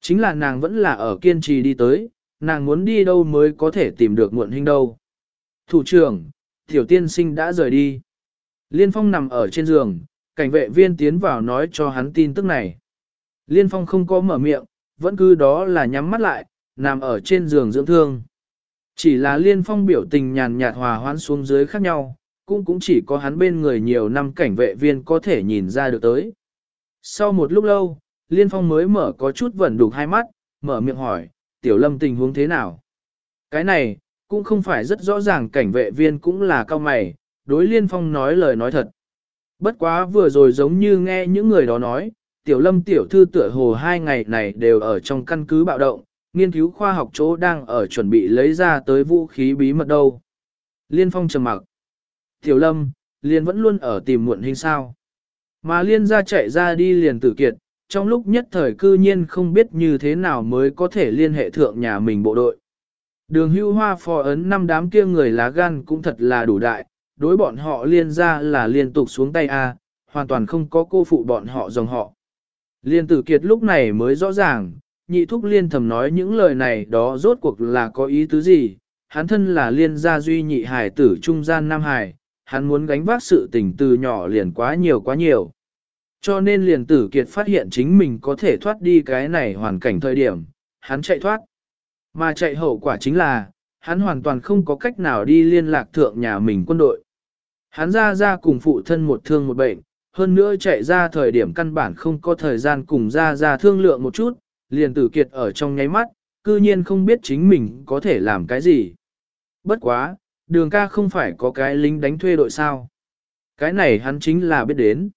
Chính là nàng vẫn là ở kiên trì đi tới, nàng muốn đi đâu mới có thể tìm được muộn hình đâu. Thủ trưởng, Tiểu Tiên Sinh đã rời đi. Liên Phong nằm ở trên giường, cảnh vệ viên tiến vào nói cho hắn tin tức này. Liên Phong không có mở miệng, vẫn cứ đó là nhắm mắt lại, nằm ở trên giường dưỡng thương. Chỉ là Liên Phong biểu tình nhàn nhạt hòa hoãn xuống dưới khác nhau, cũng cũng chỉ có hắn bên người nhiều năm cảnh vệ viên có thể nhìn ra được tới. Sau một lúc lâu, Liên Phong mới mở có chút vẩn đục hai mắt, mở miệng hỏi, Tiểu Lâm tình huống thế nào? Cái này, cũng không phải rất rõ ràng cảnh vệ viên cũng là cao mày, đối Liên Phong nói lời nói thật. Bất quá vừa rồi giống như nghe những người đó nói, Tiểu Lâm Tiểu Thư tựa hồ hai ngày này đều ở trong căn cứ bạo động, nghiên cứu khoa học chỗ đang ở chuẩn bị lấy ra tới vũ khí bí mật đâu. Liên Phong trầm mặc. Tiểu Lâm, Liên vẫn luôn ở tìm muộn hình sao. Mà Liên ra chạy ra đi liền tử kiệt, trong lúc nhất thời cư nhiên không biết như thế nào mới có thể liên hệ thượng nhà mình bộ đội. Đường hưu hoa phò ấn năm đám kia người lá gan cũng thật là đủ đại, đối bọn họ liên ra là liên tục xuống tay A, hoàn toàn không có cô phụ bọn họ dòng họ. Liên tử kiệt lúc này mới rõ ràng, nhị thúc liên thầm nói những lời này đó rốt cuộc là có ý tứ gì, hắn thân là liên gia duy nhị hải tử trung gian Nam Hải, hắn muốn gánh vác sự tình từ nhỏ liền quá nhiều quá nhiều. Cho nên liền tử kiệt phát hiện chính mình có thể thoát đi cái này hoàn cảnh thời điểm, hắn chạy thoát. Mà chạy hậu quả chính là, hắn hoàn toàn không có cách nào đi liên lạc thượng nhà mình quân đội. Hắn ra ra cùng phụ thân một thương một bệnh, hơn nữa chạy ra thời điểm căn bản không có thời gian cùng ra ra thương lượng một chút, liền tử kiệt ở trong nháy mắt, cư nhiên không biết chính mình có thể làm cái gì. Bất quá, đường ca không phải có cái lính đánh thuê đội sao. Cái này hắn chính là biết đến.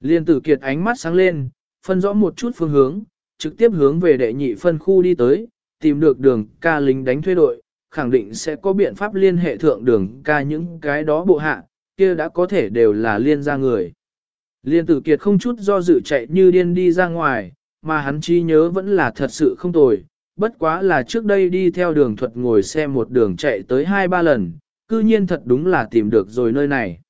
Liên tử kiệt ánh mắt sáng lên, phân rõ một chút phương hướng, trực tiếp hướng về đệ nhị phân khu đi tới, tìm được đường ca lính đánh thuê đội, khẳng định sẽ có biện pháp liên hệ thượng đường ca những cái đó bộ hạ, kia đã có thể đều là liên ra người. Liên tử kiệt không chút do dự chạy như điên đi ra ngoài, mà hắn chi nhớ vẫn là thật sự không tồi, bất quá là trước đây đi theo đường thuật ngồi xe một đường chạy tới hai ba lần, cư nhiên thật đúng là tìm được rồi nơi này.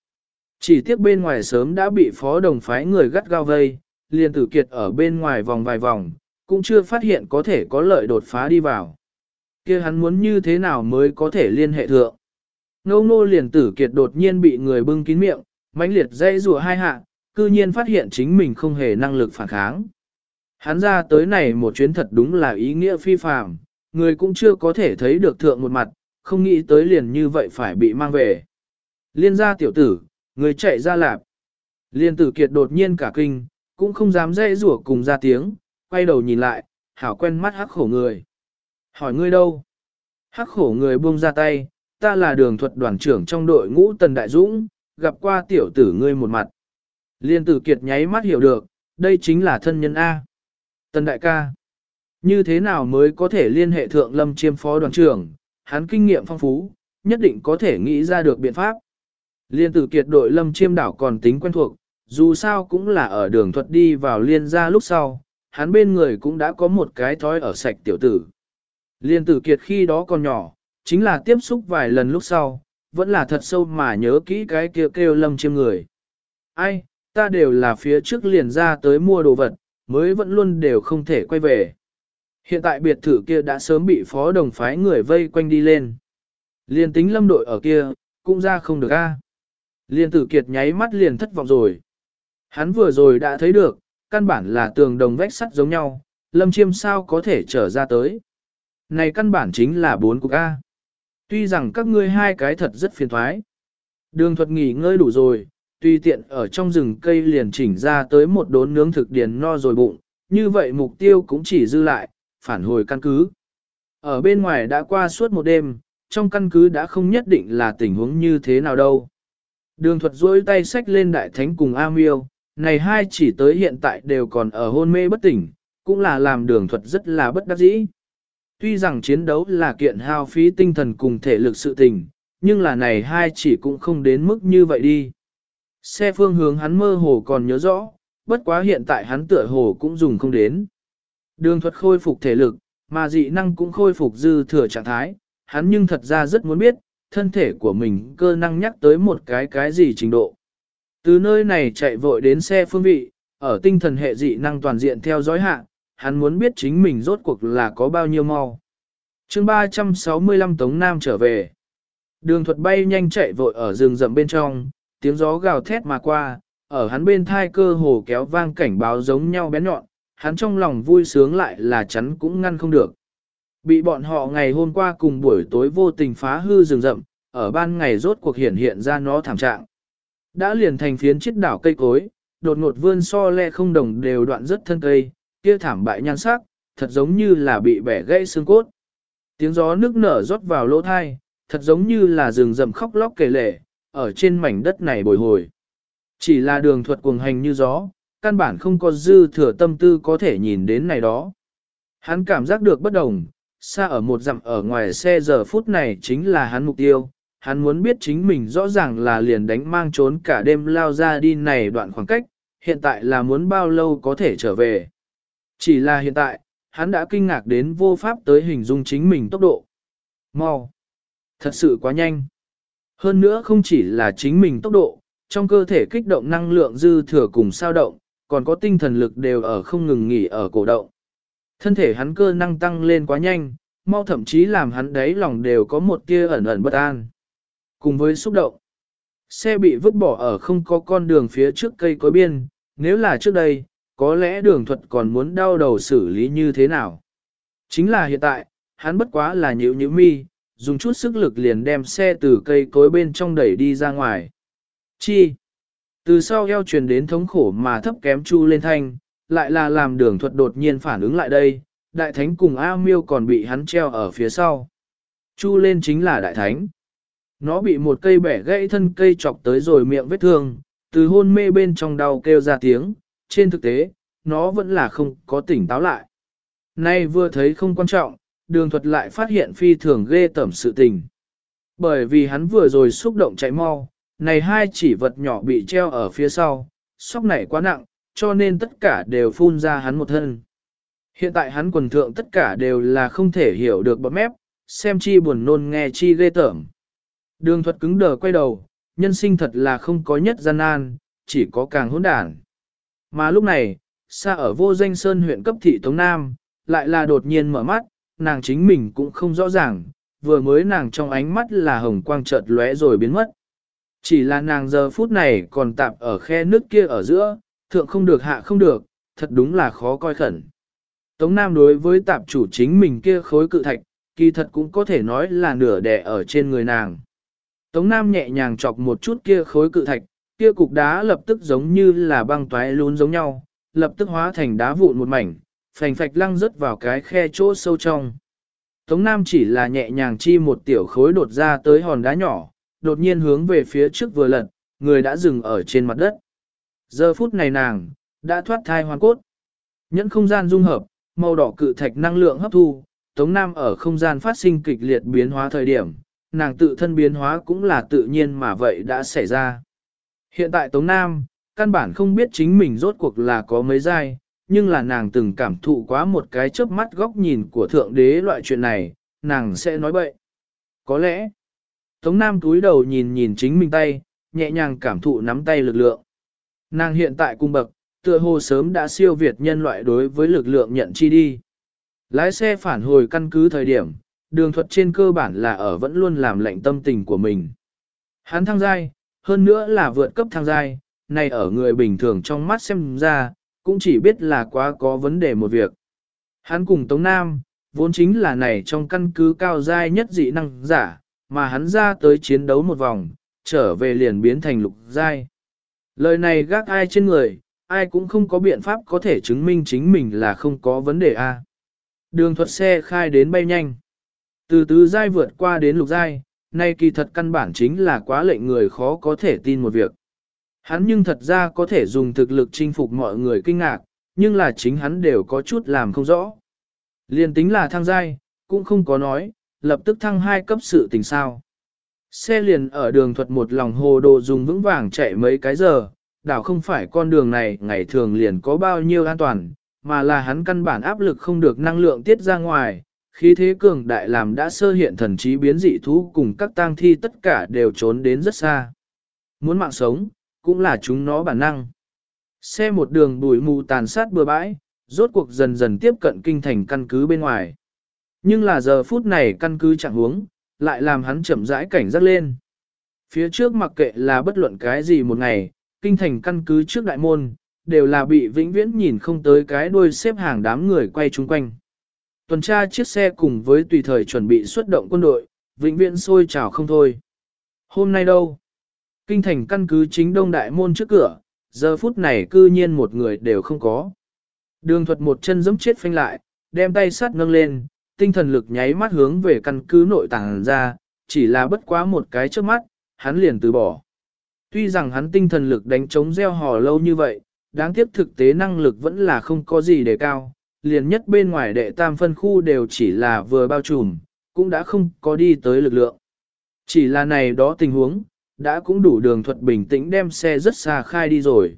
Chỉ tiếc bên ngoài sớm đã bị phó đồng phái người gắt gao vây, liên tử kiệt ở bên ngoài vòng vài vòng, cũng chưa phát hiện có thể có lợi đột phá đi vào. kia hắn muốn như thế nào mới có thể liên hệ thượng. Ngô ngô liền tử kiệt đột nhiên bị người bưng kín miệng, mãnh liệt dây rùa hai hạ, cư nhiên phát hiện chính mình không hề năng lực phản kháng. Hắn ra tới này một chuyến thật đúng là ý nghĩa phi phàm, người cũng chưa có thể thấy được thượng một mặt, không nghĩ tới liền như vậy phải bị mang về. Liên gia tiểu tử, người chạy ra lạp. Liên tử kiệt đột nhiên cả kinh, cũng không dám dây rủa cùng ra tiếng, quay đầu nhìn lại, hảo quen mắt hắc khổ người. Hỏi ngươi đâu? Hắc khổ người buông ra tay, ta là đường thuật đoàn trưởng trong đội ngũ Tần Đại Dũng, gặp qua tiểu tử ngươi một mặt. Liên tử kiệt nháy mắt hiểu được, đây chính là thân nhân A. Tần Đại ca. Như thế nào mới có thể liên hệ thượng lâm chiêm phó đoàn trưởng, hắn kinh nghiệm phong phú, nhất định có thể nghĩ ra được biện pháp. Liên tử kiệt đội lâm chiêm đảo còn tính quen thuộc, dù sao cũng là ở đường thuật đi vào liên gia lúc sau, hắn bên người cũng đã có một cái thói ở sạch tiểu tử. Liên tử kiệt khi đó còn nhỏ, chính là tiếp xúc vài lần lúc sau, vẫn là thật sâu mà nhớ kỹ cái kia kêu, kêu lâm chiêm người. Ai, ta đều là phía trước liền ra tới mua đồ vật, mới vẫn luôn đều không thể quay về. Hiện tại biệt thự kia đã sớm bị phó đồng phái người vây quanh đi lên. Liên tính lâm đội ở kia, cũng ra không được a. Liên tử kiệt nháy mắt liền thất vọng rồi. Hắn vừa rồi đã thấy được, căn bản là tường đồng vách sắt giống nhau, lâm chiêm sao có thể trở ra tới. Này căn bản chính là bốn cục A. Tuy rằng các ngươi hai cái thật rất phiền thoái. Đường thuật nghỉ ngơi đủ rồi, tùy tiện ở trong rừng cây liền chỉnh ra tới một đốn nướng thực điền no rồi bụng, như vậy mục tiêu cũng chỉ dư lại, phản hồi căn cứ. Ở bên ngoài đã qua suốt một đêm, trong căn cứ đã không nhất định là tình huống như thế nào đâu. Đường thuật duỗi tay sách lên đại thánh cùng A Miêu, này hai chỉ tới hiện tại đều còn ở hôn mê bất tỉnh, cũng là làm đường thuật rất là bất đắc dĩ. Tuy rằng chiến đấu là kiện hao phí tinh thần cùng thể lực sự tình, nhưng là này hai chỉ cũng không đến mức như vậy đi. Xe phương hướng hắn mơ hồ còn nhớ rõ, bất quá hiện tại hắn tựa hồ cũng dùng không đến. Đường thuật khôi phục thể lực, mà dị năng cũng khôi phục dư thừa trạng thái, hắn nhưng thật ra rất muốn biết, thân thể của mình cơ năng nhắc tới một cái cái gì trình độ. Từ nơi này chạy vội đến xe phương vị, ở tinh thần hệ dị năng toàn diện theo dõi hạ, hắn muốn biết chính mình rốt cuộc là có bao nhiêu mau. chương 365 Tống Nam trở về. Đường thuật bay nhanh chạy vội ở rừng rậm bên trong, tiếng gió gào thét mà qua, ở hắn bên thai cơ hồ kéo vang cảnh báo giống nhau bén nhọn, hắn trong lòng vui sướng lại là chắn cũng ngăn không được. Bị bọn họ ngày hôm qua cùng buổi tối vô tình phá hư rừng rậm, ở ban ngày rốt cuộc hiện hiện ra nó thảm trạng. Đã liền thành phiến chiếc đảo cây cối, đột ngột vươn so le không đồng đều đoạn rất thân cây, kia thảm bại nhan sắc, thật giống như là bị bẻ gãy xương cốt. Tiếng gió nước nở rót vào lỗ thai, thật giống như là rừng rậm khóc lóc kể lệ, ở trên mảnh đất này bồi hồi. Chỉ là đường thuật cuồng hành như gió, căn bản không có dư thừa tâm tư có thể nhìn đến này đó. Hắn cảm giác được bất đồng, xa ở một dặm ở ngoài xe giờ phút này chính là hắn mục tiêu. Hắn muốn biết chính mình rõ ràng là liền đánh mang trốn cả đêm lao ra đi này đoạn khoảng cách, hiện tại là muốn bao lâu có thể trở về. Chỉ là hiện tại, hắn đã kinh ngạc đến vô pháp tới hình dung chính mình tốc độ. Mau! Thật sự quá nhanh. Hơn nữa không chỉ là chính mình tốc độ, trong cơ thể kích động năng lượng dư thừa cùng sao động, còn có tinh thần lực đều ở không ngừng nghỉ ở cổ động. Thân thể hắn cơ năng tăng lên quá nhanh, mau thậm chí làm hắn đấy lòng đều có một tia ẩn ẩn bất an. Cùng với xúc động, xe bị vứt bỏ ở không có con đường phía trước cây cối biên, nếu là trước đây, có lẽ đường thuật còn muốn đau đầu xử lý như thế nào. Chính là hiện tại, hắn bất quá là nhữ nhữ mi, dùng chút sức lực liền đem xe từ cây cối bên trong đẩy đi ra ngoài. Chi? Từ sau eo truyền đến thống khổ mà thấp kém chu lên thanh, lại là làm đường thuật đột nhiên phản ứng lại đây, đại thánh cùng A miêu còn bị hắn treo ở phía sau. Chu lên chính là đại thánh. Nó bị một cây bẻ gãy thân cây chọc tới rồi miệng vết thương, từ hôn mê bên trong đau kêu ra tiếng, trên thực tế, nó vẫn là không có tỉnh táo lại. Nay vừa thấy không quan trọng, đường thuật lại phát hiện phi thường ghê tẩm sự tình. Bởi vì hắn vừa rồi xúc động chạy mau, này hai chỉ vật nhỏ bị treo ở phía sau, sóc này quá nặng, cho nên tất cả đều phun ra hắn một thân. Hiện tại hắn quần thượng tất cả đều là không thể hiểu được bọt mép, xem chi buồn nôn nghe chi ghê tởm. Đường thuật cứng đờ quay đầu, nhân sinh thật là không có nhất gian nan, chỉ có càng hỗn đản. Mà lúc này, xa ở vô danh sơn huyện cấp thị Tống Nam, lại là đột nhiên mở mắt, nàng chính mình cũng không rõ ràng, vừa mới nàng trong ánh mắt là hồng quang chợt lóe rồi biến mất. Chỉ là nàng giờ phút này còn tạp ở khe nước kia ở giữa, thượng không được hạ không được, thật đúng là khó coi khẩn. Tống Nam đối với tạp chủ chính mình kia khối cự thạch, kỳ thật cũng có thể nói là nửa đẻ ở trên người nàng. Tống Nam nhẹ nhàng chọc một chút kia khối cự thạch, kia cục đá lập tức giống như là băng toái lún giống nhau, lập tức hóa thành đá vụn một mảnh, phành phạch lăng rớt vào cái khe chỗ sâu trong. Tống Nam chỉ là nhẹ nhàng chi một tiểu khối đột ra tới hòn đá nhỏ, đột nhiên hướng về phía trước vừa lật, người đã dừng ở trên mặt đất. Giờ phút này nàng, đã thoát thai hoàn cốt. Nhẫn không gian dung hợp, màu đỏ cự thạch năng lượng hấp thu, Tống Nam ở không gian phát sinh kịch liệt biến hóa thời điểm, nàng tự thân biến hóa cũng là tự nhiên mà vậy đã xảy ra. Hiện tại Tống Nam, căn bản không biết chính mình rốt cuộc là có mấy giai, nhưng là nàng từng cảm thụ quá một cái chớp mắt góc nhìn của Thượng Đế loại chuyện này, nàng sẽ nói bậy. Có lẽ, Tống Nam túi đầu nhìn nhìn chính mình tay, nhẹ nhàng cảm thụ nắm tay lực lượng. Nàng hiện tại cung bậc, tựa hồ sớm đã siêu việt nhân loại đối với lực lượng nhận chi đi. Lái xe phản hồi căn cứ thời điểm, đường thuật trên cơ bản là ở vẫn luôn làm lệnh tâm tình của mình. Hắn thăng giai, hơn nữa là vượt cấp thang giai, này ở người bình thường trong mắt xem ra, cũng chỉ biết là quá có vấn đề một việc. Hắn cùng Tống Nam, vốn chính là này trong căn cứ cao giai nhất dị năng giả, mà hắn ra tới chiến đấu một vòng, trở về liền biến thành lục giai. Lời này gác ai trên người, ai cũng không có biện pháp có thể chứng minh chính mình là không có vấn đề a. Đường thuật xe khai đến bay nhanh. Từ tứ giai vượt qua đến lục giai, nay kỳ thật căn bản chính là quá lệnh người khó có thể tin một việc. Hắn nhưng thật ra có thể dùng thực lực chinh phục mọi người kinh ngạc, nhưng là chính hắn đều có chút làm không rõ. Liên tính là thăng giai, cũng không có nói, lập tức thăng hai cấp sự tình sao. Xe liền ở đường thuật một lòng hồ đồ dùng vững vàng chạy mấy cái giờ, đảo không phải con đường này ngày thường liền có bao nhiêu an toàn, mà là hắn căn bản áp lực không được năng lượng tiết ra ngoài, khí thế cường đại làm đã sơ hiện thần trí biến dị thú cùng các tang thi tất cả đều trốn đến rất xa. Muốn mạng sống, cũng là chúng nó bản năng. Xe một đường bụi mù tàn sát bừa bãi, rốt cuộc dần dần tiếp cận kinh thành căn cứ bên ngoài. Nhưng là giờ phút này căn cứ chẳng huống, lại làm hắn chậm rãi cảnh giác lên. Phía trước mặc kệ là bất luận cái gì một ngày, kinh thành căn cứ trước đại môn, đều là bị vĩnh viễn nhìn không tới cái đuôi xếp hàng đám người quay chung quanh. Tuần tra chiếc xe cùng với tùy thời chuẩn bị xuất động quân đội, vĩnh viễn sôi trào không thôi. Hôm nay đâu? Kinh thành căn cứ chính đông đại môn trước cửa, giờ phút này cư nhiên một người đều không có. Đường thuật một chân giẫm chết phanh lại, đem tay sắt nâng lên, tinh thần lực nháy mắt hướng về căn cứ nội tàng ra, chỉ là bất quá một cái trước mắt, hắn liền từ bỏ. Tuy rằng hắn tinh thần lực đánh chống gieo hò lâu như vậy, đáng tiếc thực tế năng lực vẫn là không có gì để cao, liền nhất bên ngoài đệ tam phân khu đều chỉ là vừa bao trùm, cũng đã không có đi tới lực lượng. Chỉ là này đó tình huống, đã cũng đủ đường thuật bình tĩnh đem xe rất xa khai đi rồi.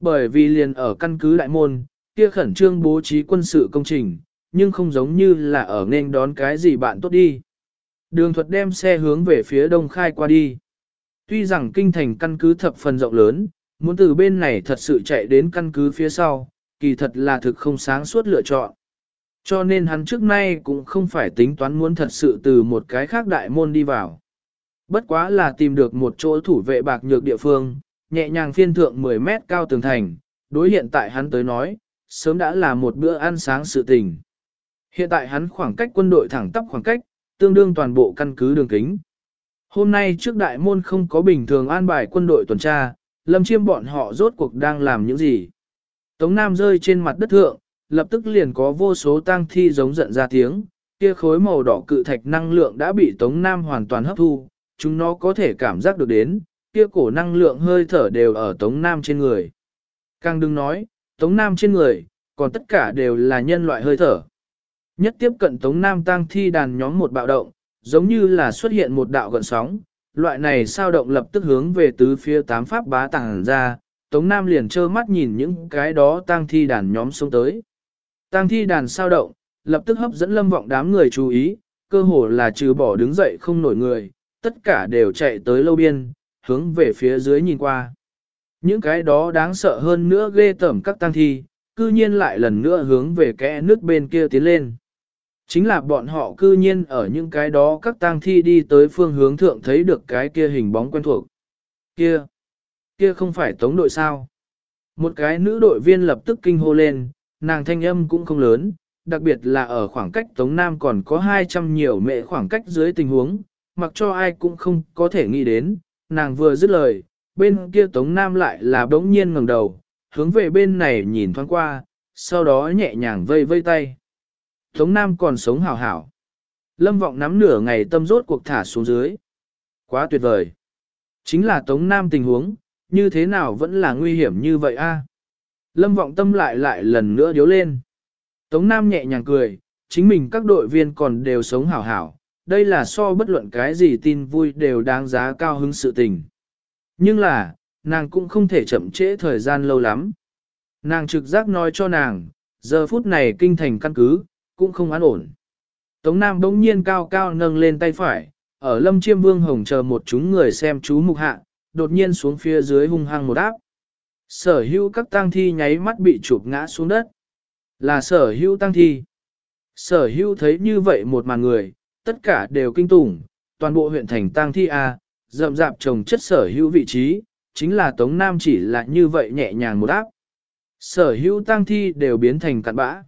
Bởi vì liền ở căn cứ đại môn, kia khẩn trương bố trí quân sự công trình, nhưng không giống như là ở nên đón cái gì bạn tốt đi. Đường thuật đem xe hướng về phía đông khai qua đi. Tuy rằng kinh thành căn cứ thập phần rộng lớn, muốn từ bên này thật sự chạy đến căn cứ phía sau, kỳ thật là thực không sáng suốt lựa chọn. Cho nên hắn trước nay cũng không phải tính toán muốn thật sự từ một cái khác đại môn đi vào. Bất quá là tìm được một chỗ thủ vệ bạc nhược địa phương, nhẹ nhàng phiên thượng 10 mét cao tường thành, đối hiện tại hắn tới nói, sớm đã là một bữa ăn sáng sự tình. Hiện tại hắn khoảng cách quân đội thẳng tắp khoảng cách, tương đương toàn bộ căn cứ đường kính. Hôm nay trước đại môn không có bình thường an bài quân đội tuần tra, lâm chiêm bọn họ rốt cuộc đang làm những gì. Tống Nam rơi trên mặt đất thượng, lập tức liền có vô số tang thi giống giận ra tiếng, kia khối màu đỏ cự thạch năng lượng đã bị Tống Nam hoàn toàn hấp thu, chúng nó có thể cảm giác được đến, kia cổ năng lượng hơi thở đều ở Tống Nam trên người. Càng đừng nói, Tống Nam trên người, còn tất cả đều là nhân loại hơi thở. Nhất tiếp cận Tống Nam tang thi đàn nhóm một bạo động, giống như là xuất hiện một đạo gợn sóng, loại này sao động lập tức hướng về tứ phía tám pháp bá tàng ra, Tống Nam liền trơ mắt nhìn những cái đó tang thi đàn nhóm xuống tới. Tang thi đàn sao động, lập tức hấp dẫn lâm vọng đám người chú ý, cơ hồ là trừ bỏ đứng dậy không nổi người, tất cả đều chạy tới lâu biên, hướng về phía dưới nhìn qua. Những cái đó đáng sợ hơn nữa ghê tởm các tang thi, cư nhiên lại lần nữa hướng về kẽ nước bên kia tiến lên. Chính là bọn họ cư nhiên ở những cái đó các tang thi đi tới phương hướng thượng thấy được cái kia hình bóng quen thuộc. Kia, kia không phải tống đội sao? Một cái nữ đội viên lập tức kinh hô lên, nàng thanh âm cũng không lớn, đặc biệt là ở khoảng cách tống nam còn có 200 nhiều mệ khoảng cách dưới tình huống, mặc cho ai cũng không có thể nghĩ đến, nàng vừa dứt lời, bên kia Tống Nam lại là bỗng nhiên ngẩng đầu, hướng về bên này nhìn thoáng qua, sau đó nhẹ nhàng vây vây tay. Tống Nam còn sống hảo hảo. Lâm vọng nắm nửa ngày tâm rốt cuộc thả xuống dưới. Quá tuyệt vời. Chính là Tống Nam tình huống, như thế nào vẫn là nguy hiểm như vậy a? Lâm vọng tâm lại lại lần nữa điếu lên. Tống Nam nhẹ nhàng cười, chính mình các đội viên còn đều sống hảo hảo, đây là so bất luận cái gì tin vui đều đáng giá cao hứng sự tình. Nhưng là, nàng cũng không thể chậm trễ thời gian lâu lắm. Nàng trực giác nói cho nàng, giờ phút này kinh thành căn cứ, cũng không an ổn. Tống Nam bỗng nhiên cao cao nâng lên tay phải, ở lâm chiêm vương hồng chờ một chúng người xem chú mục hạ, đột nhiên xuống phía dưới hung hăng một áp. Sở hữu các tang thi nháy mắt bị chụp ngã xuống đất. Là sở hữu tang thi. Sở hữu thấy như vậy một màn người, tất cả đều kinh tủng, toàn bộ huyện thành tang thi A, rậm rạp trồng chất sở hữu vị trí, chính là Tống Nam chỉ là như vậy nhẹ nhàng một áp. Sở hữu tang thi đều biến thành cặn bã.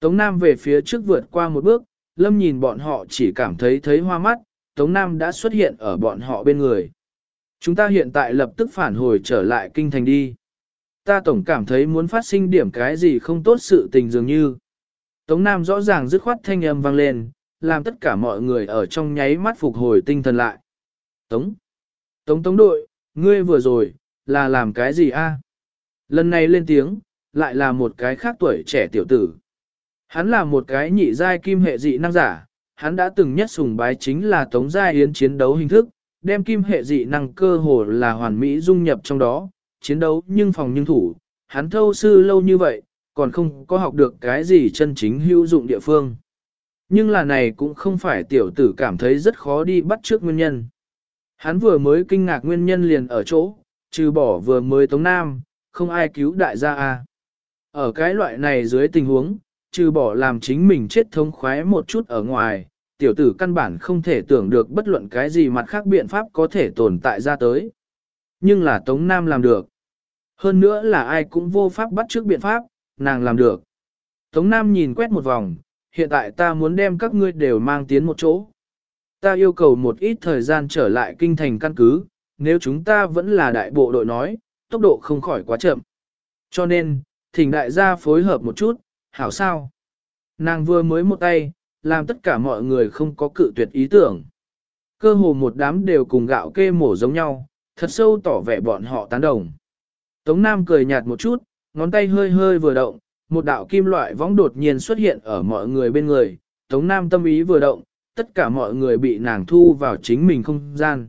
Tống Nam về phía trước vượt qua một bước, Lâm nhìn bọn họ chỉ cảm thấy thấy hoa mắt, Tống Nam đã xuất hiện ở bọn họ bên người. Chúng ta hiện tại lập tức phản hồi trở lại kinh thành đi. Ta tổng cảm thấy muốn phát sinh điểm cái gì không tốt sự tình dường như. Tống Nam rõ ràng dứt khoát thanh âm vang lên, làm tất cả mọi người ở trong nháy mắt phục hồi tinh thần lại. Tống! Tống Tống đội, ngươi vừa rồi, là làm cái gì a? Lần này lên tiếng, lại là một cái khác tuổi trẻ tiểu tử. Hắn là một cái nhị giai kim hệ dị năng giả, hắn đã từng nhất sùng bái chính là Tống Gia Yến chiến đấu hình thức, đem kim hệ dị năng cơ hồ là hoàn mỹ dung nhập trong đó, chiến đấu nhưng phòng nhưng thủ, hắn thâu sư lâu như vậy, còn không có học được cái gì chân chính hữu dụng địa phương. Nhưng là này cũng không phải tiểu tử cảm thấy rất khó đi bắt trước nguyên nhân. Hắn vừa mới kinh ngạc nguyên nhân liền ở chỗ, trừ bỏ vừa mới Tống Nam, không ai cứu đại gia a. Ở cái loại này dưới tình huống, trừ bỏ làm chính mình chết thống khoái một chút ở ngoài, tiểu tử căn bản không thể tưởng được bất luận cái gì mặt khác biện pháp có thể tồn tại ra tới. Nhưng là Tống Nam làm được. Hơn nữa là ai cũng vô pháp bắt trước biện pháp, nàng làm được. Tống Nam nhìn quét một vòng, hiện tại ta muốn đem các ngươi đều mang tiến một chỗ. Ta yêu cầu một ít thời gian trở lại kinh thành căn cứ, nếu chúng ta vẫn là đại bộ đội nói, tốc độ không khỏi quá chậm. Cho nên, thỉnh đại gia phối hợp một chút, hảo sao? Nàng vừa mới một tay, làm tất cả mọi người không có cự tuyệt ý tưởng. Cơ hồ một đám đều cùng gạo kê mổ giống nhau, thật sâu tỏ vẻ bọn họ tán đồng. Tống Nam cười nhạt một chút, ngón tay hơi hơi vừa động, một đạo kim loại võng đột nhiên xuất hiện ở mọi người bên người. Tống Nam tâm ý vừa động, tất cả mọi người bị nàng thu vào chính mình không gian.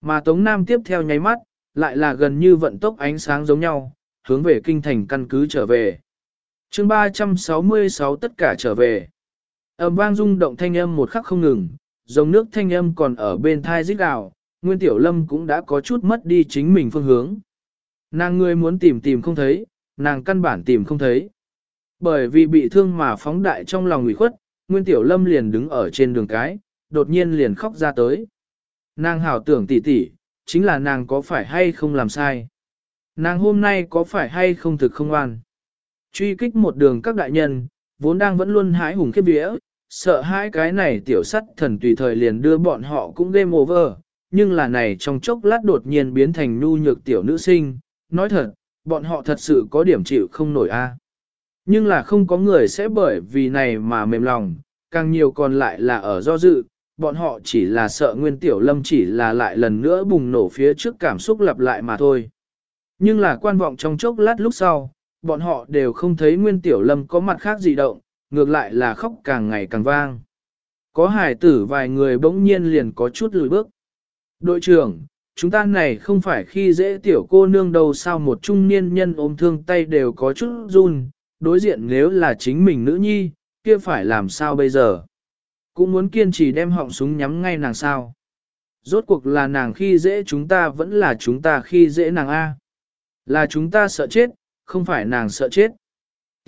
Mà Tống Nam tiếp theo nháy mắt, lại là gần như vận tốc ánh sáng giống nhau, hướng về kinh thành căn cứ trở về. chương 366 tất cả trở về. Âm vang rung động thanh âm một khắc không ngừng, dòng nước thanh âm còn ở bên thai rít gào, Nguyên Tiểu Lâm cũng đã có chút mất đi chính mình phương hướng. Nàng người muốn tìm tìm không thấy, nàng căn bản tìm không thấy. Bởi vì bị thương mà phóng đại trong lòng ủy khuất, Nguyên Tiểu Lâm liền đứng ở trên đường cái, đột nhiên liền khóc ra tới. Nàng hảo tưởng tỉ tỉ, chính là nàng có phải hay không làm sai. Nàng hôm nay có phải hay không thực không an. Truy kích một đường các đại nhân, vốn đang vẫn luôn hái hùng khiếp vía, sợ hai cái này tiểu sắt thần tùy thời liền đưa bọn họ cũng game over, nhưng là này trong chốc lát đột nhiên biến thành nhu nhược tiểu nữ sinh, nói thật, bọn họ thật sự có điểm chịu không nổi a. Nhưng là không có người sẽ bởi vì này mà mềm lòng, càng nhiều còn lại là ở do dự, bọn họ chỉ là sợ nguyên tiểu lâm chỉ là lại lần nữa bùng nổ phía trước cảm xúc lặp lại mà thôi. Nhưng là quan vọng trong chốc lát lúc sau, bọn họ đều không thấy nguyên tiểu lâm có mặt khác gì động, ngược lại là khóc càng ngày càng vang. Có hải tử vài người bỗng nhiên liền có chút lùi bước. Đội trưởng, chúng ta này không phải khi dễ tiểu cô nương đâu sao một trung niên nhân ôm thương tay đều có chút run, đối diện nếu là chính mình nữ nhi, kia phải làm sao bây giờ? Cũng muốn kiên trì đem họng súng nhắm ngay nàng sao? Rốt cuộc là nàng khi dễ chúng ta vẫn là chúng ta khi dễ nàng A. Là chúng ta sợ chết, không phải nàng sợ chết.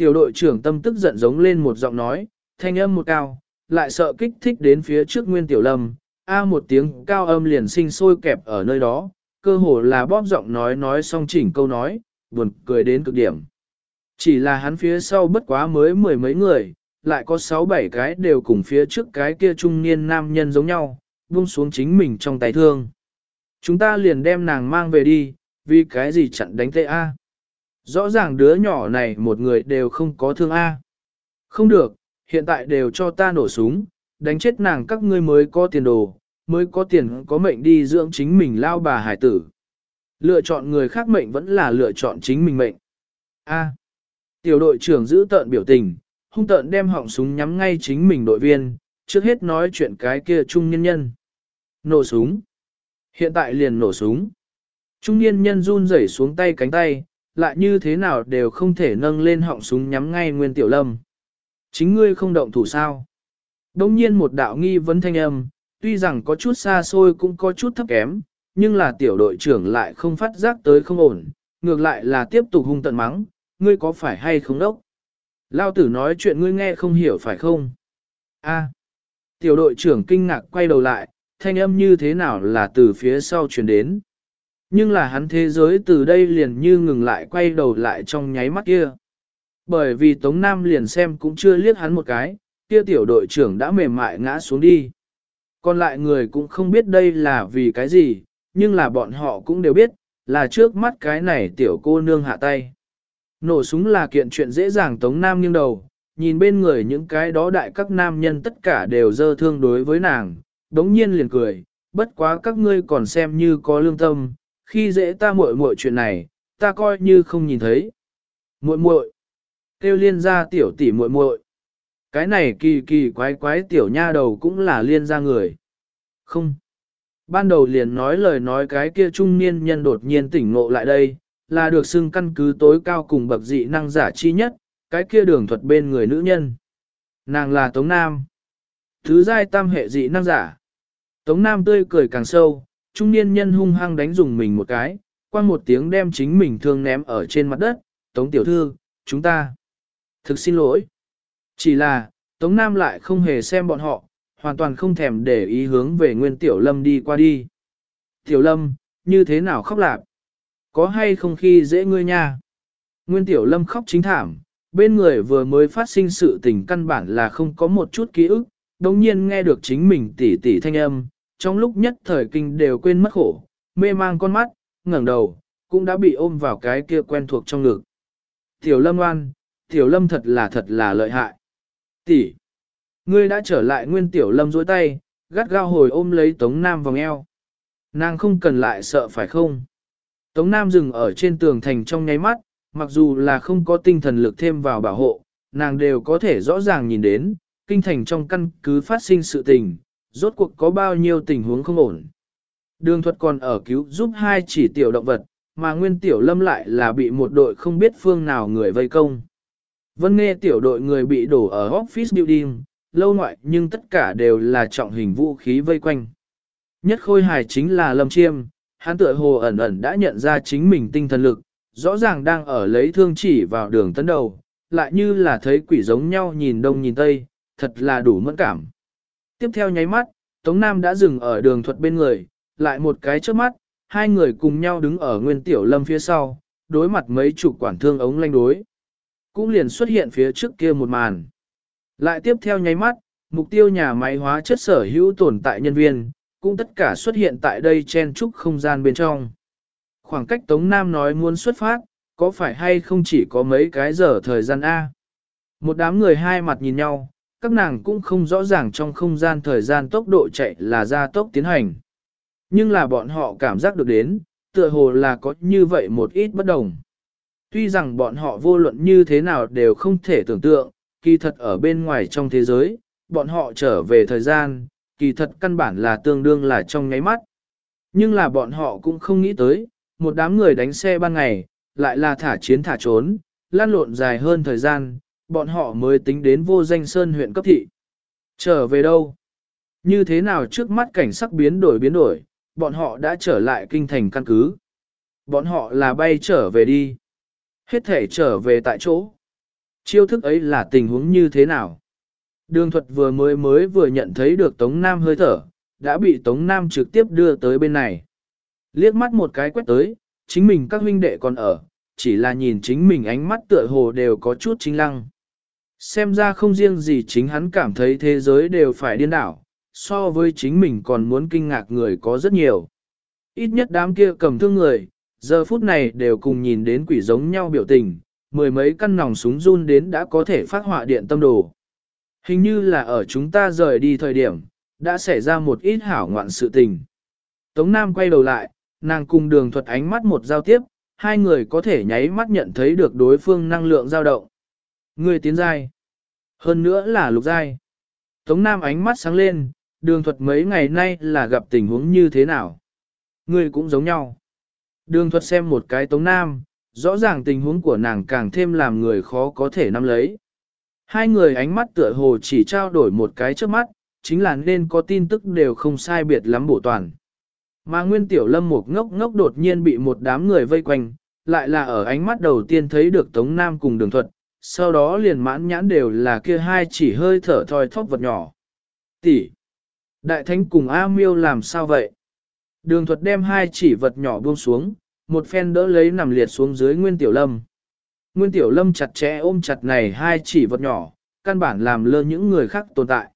Tiểu đội trưởng tâm tức giận giống lên một giọng nói, thanh âm một cao, lại sợ kích thích đến phía trước nguyên tiểu lâm, A một tiếng cao âm liền sinh sôi kẹp ở nơi đó, cơ hồ là bóp giọng nói nói xong chỉnh câu nói, buồn cười đến cực điểm. Chỉ là hắn phía sau bất quá mới mười mấy người, lại có sáu bảy cái đều cùng phía trước cái kia trung niên nam nhân giống nhau, buông xuống chính mình trong tay thương. Chúng ta liền đem nàng mang về đi, vì cái gì chặn đánh tệ A. Rõ ràng đứa nhỏ này một người đều không có thương A. Không được, hiện tại đều cho ta nổ súng, đánh chết nàng các ngươi mới có tiền đồ, mới có tiền có mệnh đi dưỡng chính mình lao bà hải tử. Lựa chọn người khác mệnh vẫn là lựa chọn chính mình mệnh. A. tiểu đội trưởng giữ tợn biểu tình, hung tợn đem họng súng nhắm ngay chính mình đội viên, trước hết nói chuyện cái kia trung nhân nhân. Nổ súng. Hiện tại liền nổ súng. Trung niên nhân run rẩy xuống tay cánh tay, lại như thế nào đều không thể nâng lên họng súng nhắm ngay Nguyên Tiểu Lâm. Chính ngươi không động thủ sao? Đông nhiên một đạo nghi vấn thanh âm, tuy rằng có chút xa xôi cũng có chút thấp kém, nhưng là tiểu đội trưởng lại không phát giác tới không ổn, ngược lại là tiếp tục hung tận mắng, ngươi có phải hay không đốc? Lao tử nói chuyện ngươi nghe không hiểu phải không? A. Tiểu đội trưởng kinh ngạc quay đầu lại, thanh âm như thế nào là từ phía sau truyền đến. Nhưng là hắn thế giới từ đây liền như ngừng lại quay đầu lại trong nháy mắt kia. Bởi vì Tống Nam liền xem cũng chưa liếc hắn một cái, kia tiểu đội trưởng đã mềm mại ngã xuống đi. Còn lại người cũng không biết đây là vì cái gì, nhưng là bọn họ cũng đều biết, là trước mắt cái này tiểu cô nương hạ tay. Nổ súng là kiện chuyện dễ dàng Tống Nam nghiêng đầu, nhìn bên người những cái đó đại các nam nhân tất cả đều dơ thương đối với nàng, đống nhiên liền cười, bất quá các ngươi còn xem như có lương tâm, khi dễ ta muội muội chuyện này, ta coi như không nhìn thấy. Muội muội, kêu liên gia tiểu tỷ muội muội. Cái này kỳ kỳ quái quái tiểu nha đầu cũng là liên gia người. Không. Ban đầu liền nói lời nói cái kia trung niên nhân đột nhiên tỉnh ngộ lại đây, là được xưng căn cứ tối cao cùng bậc dị năng giả chi nhất, cái kia đường thuật bên người nữ nhân. Nàng là Tống Nam. Thứ giai tam hệ dị năng giả. Tống Nam tươi cười càng sâu, trung niên nhân hung hăng đánh dùng mình một cái, quang một tiếng đem chính mình thương ném ở trên mặt đất. Tống tiểu thư, chúng ta. Thực xin lỗi. Chỉ là, Tống Nam lại không hề xem bọn họ, hoàn toàn không thèm để ý hướng về Nguyên Tiểu Lâm đi qua đi. Tiểu Lâm, như thế nào khóc lạp? Có hay không khi dễ ngươi nha? Nguyên Tiểu Lâm khóc chính thảm, bên người vừa mới phát sinh sự tình căn bản là không có một chút ký ức, đồng nhiên nghe được chính mình tỉ tỉ thanh âm, trong lúc nhất thời kinh đều quên mất khổ, mê mang con mắt, ngẩng đầu, cũng đã bị ôm vào cái kia quen thuộc trong ngực. Tiểu Lâm oan, Tiểu Lâm thật là thật là lợi hại. Tỷ, ngươi đã trở lại Nguyên Tiểu Lâm dối tay, gắt gao hồi ôm lấy Tống Nam vòng eo. Nàng không cần lại sợ phải không? Tống Nam dừng ở trên tường thành trong nháy mắt, mặc dù là không có tinh thần lực thêm vào bảo hộ, nàng đều có thể rõ ràng nhìn đến, kinh thành trong căn cứ phát sinh sự tình, rốt cuộc có bao nhiêu tình huống không ổn. Đường thuật còn ở cứu giúp hai chỉ tiểu động vật, mà nguyên tiểu lâm lại là bị một đội không biết phương nào người vây công. Vân nghe tiểu đội người bị đổ ở office building, lâu ngoại nhưng tất cả đều là trọng hình vũ khí vây quanh. Nhất khôi hài chính là Lâm Chiêm, hắn tựa hồ ẩn ẩn đã nhận ra chính mình tinh thần lực, rõ ràng đang ở lấy thương chỉ vào đường tấn đầu, lại như là thấy quỷ giống nhau nhìn đông nhìn tây, thật là đủ mẫn cảm. Tiếp theo nháy mắt, Tống Nam đã dừng ở đường thuật bên người, lại một cái trước mắt, hai người cùng nhau đứng ở nguyên tiểu lâm phía sau, đối mặt mấy chủ quản thương ống lanh đối. Cũng liền xuất hiện phía trước kia một màn. Lại tiếp theo nháy mắt, mục tiêu nhà máy hóa chất sở hữu tồn tại nhân viên, cũng tất cả xuất hiện tại đây chen trúc không gian bên trong. Khoảng cách Tống Nam nói muốn xuất phát, có phải hay không chỉ có mấy cái giờ thời gian A. Một đám người hai mặt nhìn nhau, các nàng cũng không rõ ràng trong không gian thời gian tốc độ chạy là gia tốc tiến hành. Nhưng là bọn họ cảm giác được đến, tựa hồ là có như vậy một ít bất đồng. Tuy rằng bọn họ vô luận như thế nào đều không thể tưởng tượng, kỳ thật ở bên ngoài trong thế giới, bọn họ trở về thời gian, kỳ thật căn bản là tương đương là trong nháy mắt. Nhưng là bọn họ cũng không nghĩ tới, một đám người đánh xe ban ngày, lại là thả chiến thả trốn, lan lộn dài hơn thời gian, bọn họ mới tính đến vô danh sơn huyện cấp thị. Trở về đâu? Như thế nào trước mắt cảnh sắc biến đổi biến đổi, bọn họ đã trở lại kinh thành căn cứ. Bọn họ là bay trở về đi. Hết thể trở về tại chỗ. Chiêu thức ấy là tình huống như thế nào? Đường thuật vừa mới mới vừa nhận thấy được Tống Nam hơi thở, đã bị Tống Nam trực tiếp đưa tới bên này. Liếc mắt một cái quét tới, chính mình các huynh đệ còn ở, chỉ là nhìn chính mình ánh mắt tựa hồ đều có chút chính lăng. Xem ra không riêng gì chính hắn cảm thấy thế giới đều phải điên đảo, so với chính mình còn muốn kinh ngạc người có rất nhiều. Ít nhất đám kia cầm thương người, giờ phút này đều cùng nhìn đến quỷ giống nhau biểu tình, mười mấy căn nòng súng run đến đã có thể phát họa điện tâm đồ. Hình như là ở chúng ta rời đi thời điểm, đã xảy ra một ít hảo ngoạn sự tình. Tống Nam quay đầu lại, nàng cùng đường thuật ánh mắt một giao tiếp, hai người có thể nháy mắt nhận thấy được đối phương năng lượng dao động. Người tiến giai. Hơn nữa là lục giai. Tống Nam ánh mắt sáng lên, đường thuật mấy ngày nay là gặp tình huống như thế nào. Người cũng giống nhau. Đường thuật xem một cái Tống Nam, rõ ràng tình huống của nàng càng thêm làm người khó có thể nắm lấy. Hai người ánh mắt tựa hồ chỉ trao đổi một cái trước mắt, chính là nên có tin tức đều không sai biệt lắm bổ toàn. Mà nguyên tiểu lâm một ngốc ngốc đột nhiên bị một đám người vây quanh, lại là ở ánh mắt đầu tiên thấy được Tống Nam cùng đường thuật, sau đó liền mãn nhãn đều là kia hai chỉ hơi thở thoi thóp vật nhỏ. Tỷ! Đại thánh cùng A miêu làm sao vậy? Đường thuật đem hai chỉ vật nhỏ buông xuống, một phen đỡ lấy nằm liệt xuống dưới nguyên tiểu lâm. Nguyên tiểu lâm chặt chẽ ôm chặt này hai chỉ vật nhỏ, căn bản làm lơ những người khác tồn tại.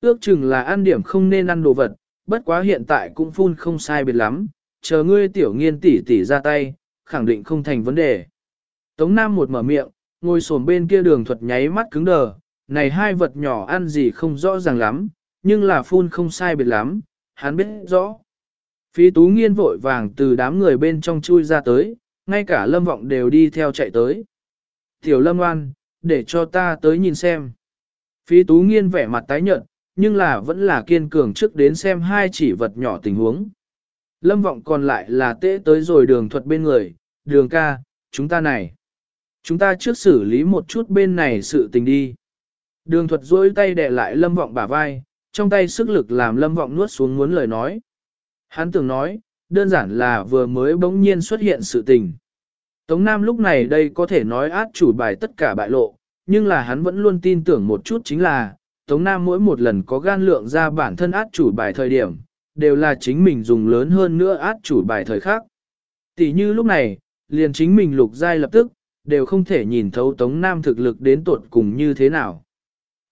Ước chừng là ăn điểm không nên ăn đồ vật, bất quá hiện tại cũng phun không sai biệt lắm, chờ ngươi tiểu nghiên tỷ tỷ ra tay, khẳng định không thành vấn đề. Tống Nam một mở miệng, ngồi xổm bên kia đường thuật nháy mắt cứng đờ, này hai vật nhỏ ăn gì không rõ ràng lắm, nhưng là phun không sai biệt lắm, hắn biết rõ. Phí tú nghiên vội vàng từ đám người bên trong chui ra tới, ngay cả lâm vọng đều đi theo chạy tới. Tiểu lâm oan, để cho ta tới nhìn xem. Phí tú nghiên vẻ mặt tái nhợt, nhưng là vẫn là kiên cường trước đến xem hai chỉ vật nhỏ tình huống. Lâm vọng còn lại là tễ tới rồi đường thuật bên người, đường ca, chúng ta này. Chúng ta trước xử lý một chút bên này sự tình đi. Đường thuật duỗi tay đè lại lâm vọng bả vai, trong tay sức lực làm lâm vọng nuốt xuống muốn lời nói. Hắn tưởng nói, đơn giản là vừa mới bỗng nhiên xuất hiện sự tình. Tống Nam lúc này đây có thể nói át chủ bài tất cả bại lộ, nhưng là hắn vẫn luôn tin tưởng một chút chính là, Tống Nam mỗi một lần có gan lượng ra bản thân át chủ bài thời điểm, đều là chính mình dùng lớn hơn nữa át chủ bài thời khác. Tỷ như lúc này, liền chính mình lục giai lập tức, đều không thể nhìn thấu Tống Nam thực lực đến tuột cùng như thế nào.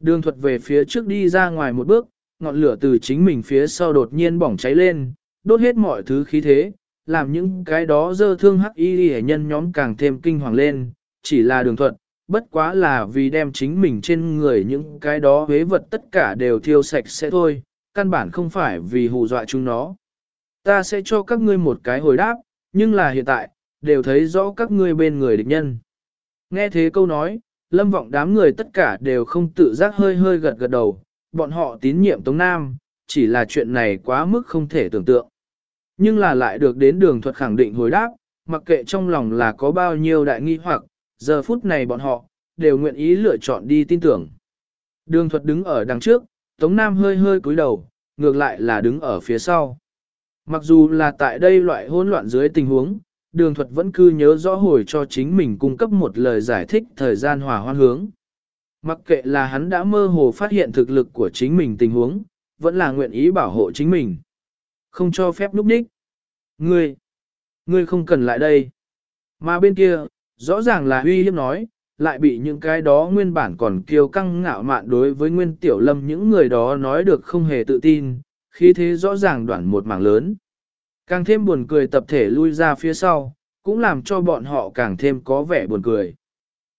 Đường thuật về phía trước đi ra ngoài một bước, ngọn lửa từ chính mình phía sau đột nhiên bỏng cháy lên, đốt hết mọi thứ khí thế, làm những cái đó dơ thương hắc y hệ nhân nhóm càng thêm kinh hoàng lên, chỉ là đường thuật, bất quá là vì đem chính mình trên người những cái đó huế vật tất cả đều thiêu sạch sẽ thôi, căn bản không phải vì hù dọa chúng nó. Ta sẽ cho các ngươi một cái hồi đáp, nhưng là hiện tại, đều thấy rõ các ngươi bên người địch nhân. Nghe thế câu nói, lâm vọng đám người tất cả đều không tự giác hơi hơi gật gật đầu, bọn họ tín nhiệm Tống Nam, chỉ là chuyện này quá mức không thể tưởng tượng. Nhưng là lại được đến đường thuật khẳng định hồi đáp, mặc kệ trong lòng là có bao nhiêu đại nghi hoặc, giờ phút này bọn họ, đều nguyện ý lựa chọn đi tin tưởng. Đường thuật đứng ở đằng trước, Tống Nam hơi hơi cúi đầu, ngược lại là đứng ở phía sau. Mặc dù là tại đây loại hỗn loạn dưới tình huống, đường thuật vẫn cứ nhớ rõ hồi cho chính mình cung cấp một lời giải thích thời gian hòa hoan hướng. Mặc kệ là hắn đã mơ hồ phát hiện thực lực của chính mình tình huống, vẫn là nguyện ý bảo hộ chính mình. Không cho phép núp đích. Ngươi, ngươi không cần lại đây. Mà bên kia, rõ ràng là uy hiếp nói, lại bị những cái đó nguyên bản còn kiêu căng ngạo mạn đối với nguyên tiểu lâm những người đó nói được không hề tự tin, khi thế rõ ràng đoạn một mảng lớn. Càng thêm buồn cười tập thể lui ra phía sau, cũng làm cho bọn họ càng thêm có vẻ buồn cười.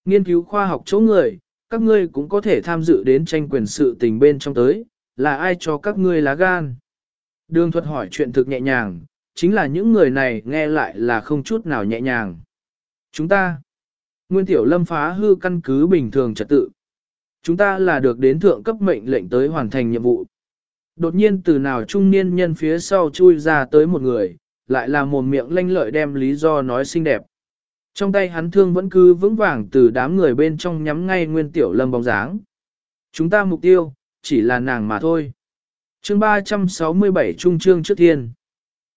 Nghiên cứu khoa học chỗ người, các ngươi cũng có thể tham dự đến tranh quyền sự tình bên trong tới, là ai cho các ngươi lá gan. Đường thuật hỏi chuyện thực nhẹ nhàng, chính là những người này nghe lại là không chút nào nhẹ nhàng. Chúng ta, Nguyên Tiểu Lâm phá hư căn cứ bình thường trật tự. Chúng ta là được đến thượng cấp mệnh lệnh tới hoàn thành nhiệm vụ. Đột nhiên từ nào trung niên nhân phía sau chui ra tới một người, lại là một miệng lanh lợi đem lý do nói xinh đẹp. Trong tay hắn thương vẫn cứ vững vàng từ đám người bên trong nhắm ngay Nguyên Tiểu Lâm bóng dáng. Chúng ta mục tiêu, chỉ là nàng mà thôi. Chương 367 Trung Trương trước thiên.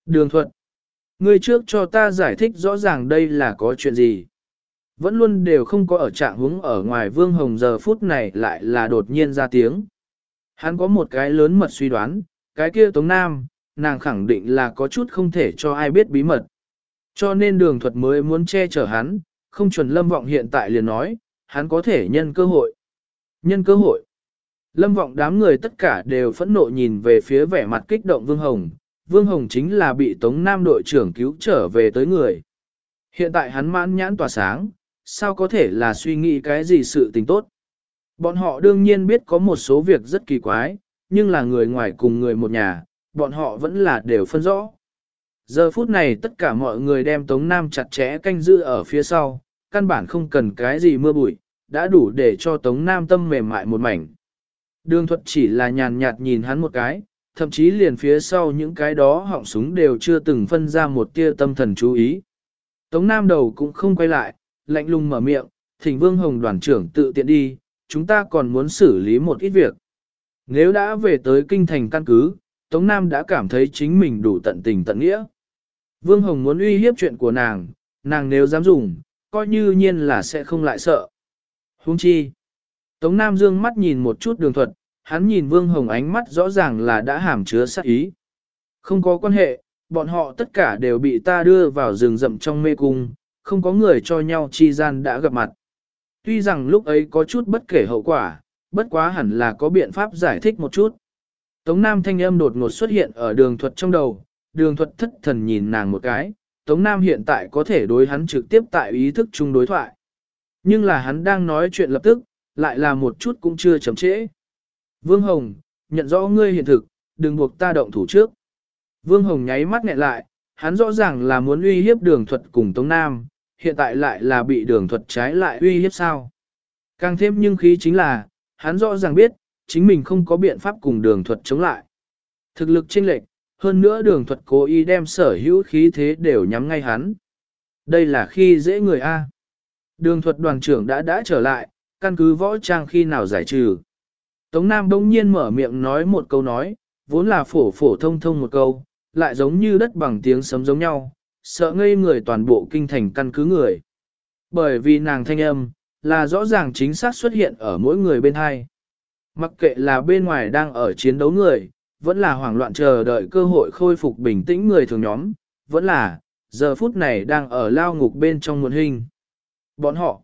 Đường thuật. Ngươi trước cho ta giải thích rõ ràng đây là có chuyện gì. Vẫn luôn đều không có ở trạng hướng ở ngoài Vương Hồng giờ phút này lại là đột nhiên ra tiếng. Hắn có một cái lớn mật suy đoán, cái kia Tống Nam, nàng khẳng định là có chút không thể cho ai biết bí mật. Cho nên đường thuật mới muốn che chở hắn, không chuẩn lâm vọng hiện tại liền nói, hắn có thể nhân cơ hội. Nhân cơ hội. Lâm vọng đám người tất cả đều phẫn nộ nhìn về phía vẻ mặt kích động Vương Hồng, Vương Hồng chính là bị Tống Nam đội trưởng cứu trở về tới người. Hiện tại hắn mãn nhãn tỏa sáng, sao có thể là suy nghĩ cái gì sự tình tốt. Bọn họ đương nhiên biết có một số việc rất kỳ quái, nhưng là người ngoài cùng người một nhà, bọn họ vẫn là đều phân rõ. Giờ phút này tất cả mọi người đem Tống Nam chặt chẽ canh giữ ở phía sau, căn bản không cần cái gì mưa bụi, đã đủ để cho Tống Nam tâm mềm mại một mảnh. Đường thuật chỉ là nhàn nhạt nhìn hắn một cái, thậm chí liền phía sau những cái đó họng súng đều chưa từng phân ra một tia tâm thần chú ý. Tống Nam đầu cũng không quay lại, lạnh lùng mở miệng, thỉnh Vương Hồng đoàn trưởng tự tiện đi, chúng ta còn muốn xử lý một ít việc. Nếu đã về tới kinh thành căn cứ, Tống Nam đã cảm thấy chính mình đủ tận tình tận nghĩa. Vương Hồng muốn uy hiếp chuyện của nàng, nàng nếu dám dùng, coi như nhiên là sẽ không lại sợ. Huống chi. Tống Nam dương mắt nhìn một chút đường thuật, hắn nhìn Vương Hồng ánh mắt rõ ràng là đã hàm chứa sát ý. Không có quan hệ, bọn họ tất cả đều bị ta đưa vào rừng rậm trong mê cung, không có người cho nhau chi gian đã gặp mặt. Tuy rằng lúc ấy có chút bất kể hậu quả, bất quá hẳn là có biện pháp giải thích một chút. Tống Nam thanh âm đột ngột xuất hiện ở đường thuật trong đầu, đường thuật thất thần nhìn nàng một cái, Tống Nam hiện tại có thể đối hắn trực tiếp tại ý thức chung đối thoại. Nhưng là hắn đang nói chuyện lập tức, lại là một chút cũng chưa chấm trễ. Vương Hồng, nhận rõ ngươi hiện thực, đừng buộc ta động thủ trước. Vương Hồng nháy mắt nghẹn lại, hắn rõ ràng là muốn uy hiếp đường thuật cùng Tống Nam, hiện tại lại là bị đường thuật trái lại uy hiếp sao. Càng thêm nhưng khí chính là, hắn rõ ràng biết, chính mình không có biện pháp cùng đường thuật chống lại. Thực lực chênh lệch, hơn nữa đường thuật cố ý đem sở hữu khí thế đều nhắm ngay hắn. Đây là khi dễ người A. Đường thuật đoàn trưởng đã đã trở lại, căn cứ võ trang khi nào giải trừ. Tống Nam đông nhiên mở miệng nói một câu nói, vốn là phổ phổ thông thông một câu, lại giống như đất bằng tiếng sấm giống nhau, sợ ngây người toàn bộ kinh thành căn cứ người. Bởi vì nàng thanh âm, là rõ ràng chính xác xuất hiện ở mỗi người bên hai. Mặc kệ là bên ngoài đang ở chiến đấu người, vẫn là hoảng loạn chờ đợi cơ hội khôi phục bình tĩnh người thường nhóm, vẫn là, giờ phút này đang ở lao ngục bên trong muộn hình. Bọn họ,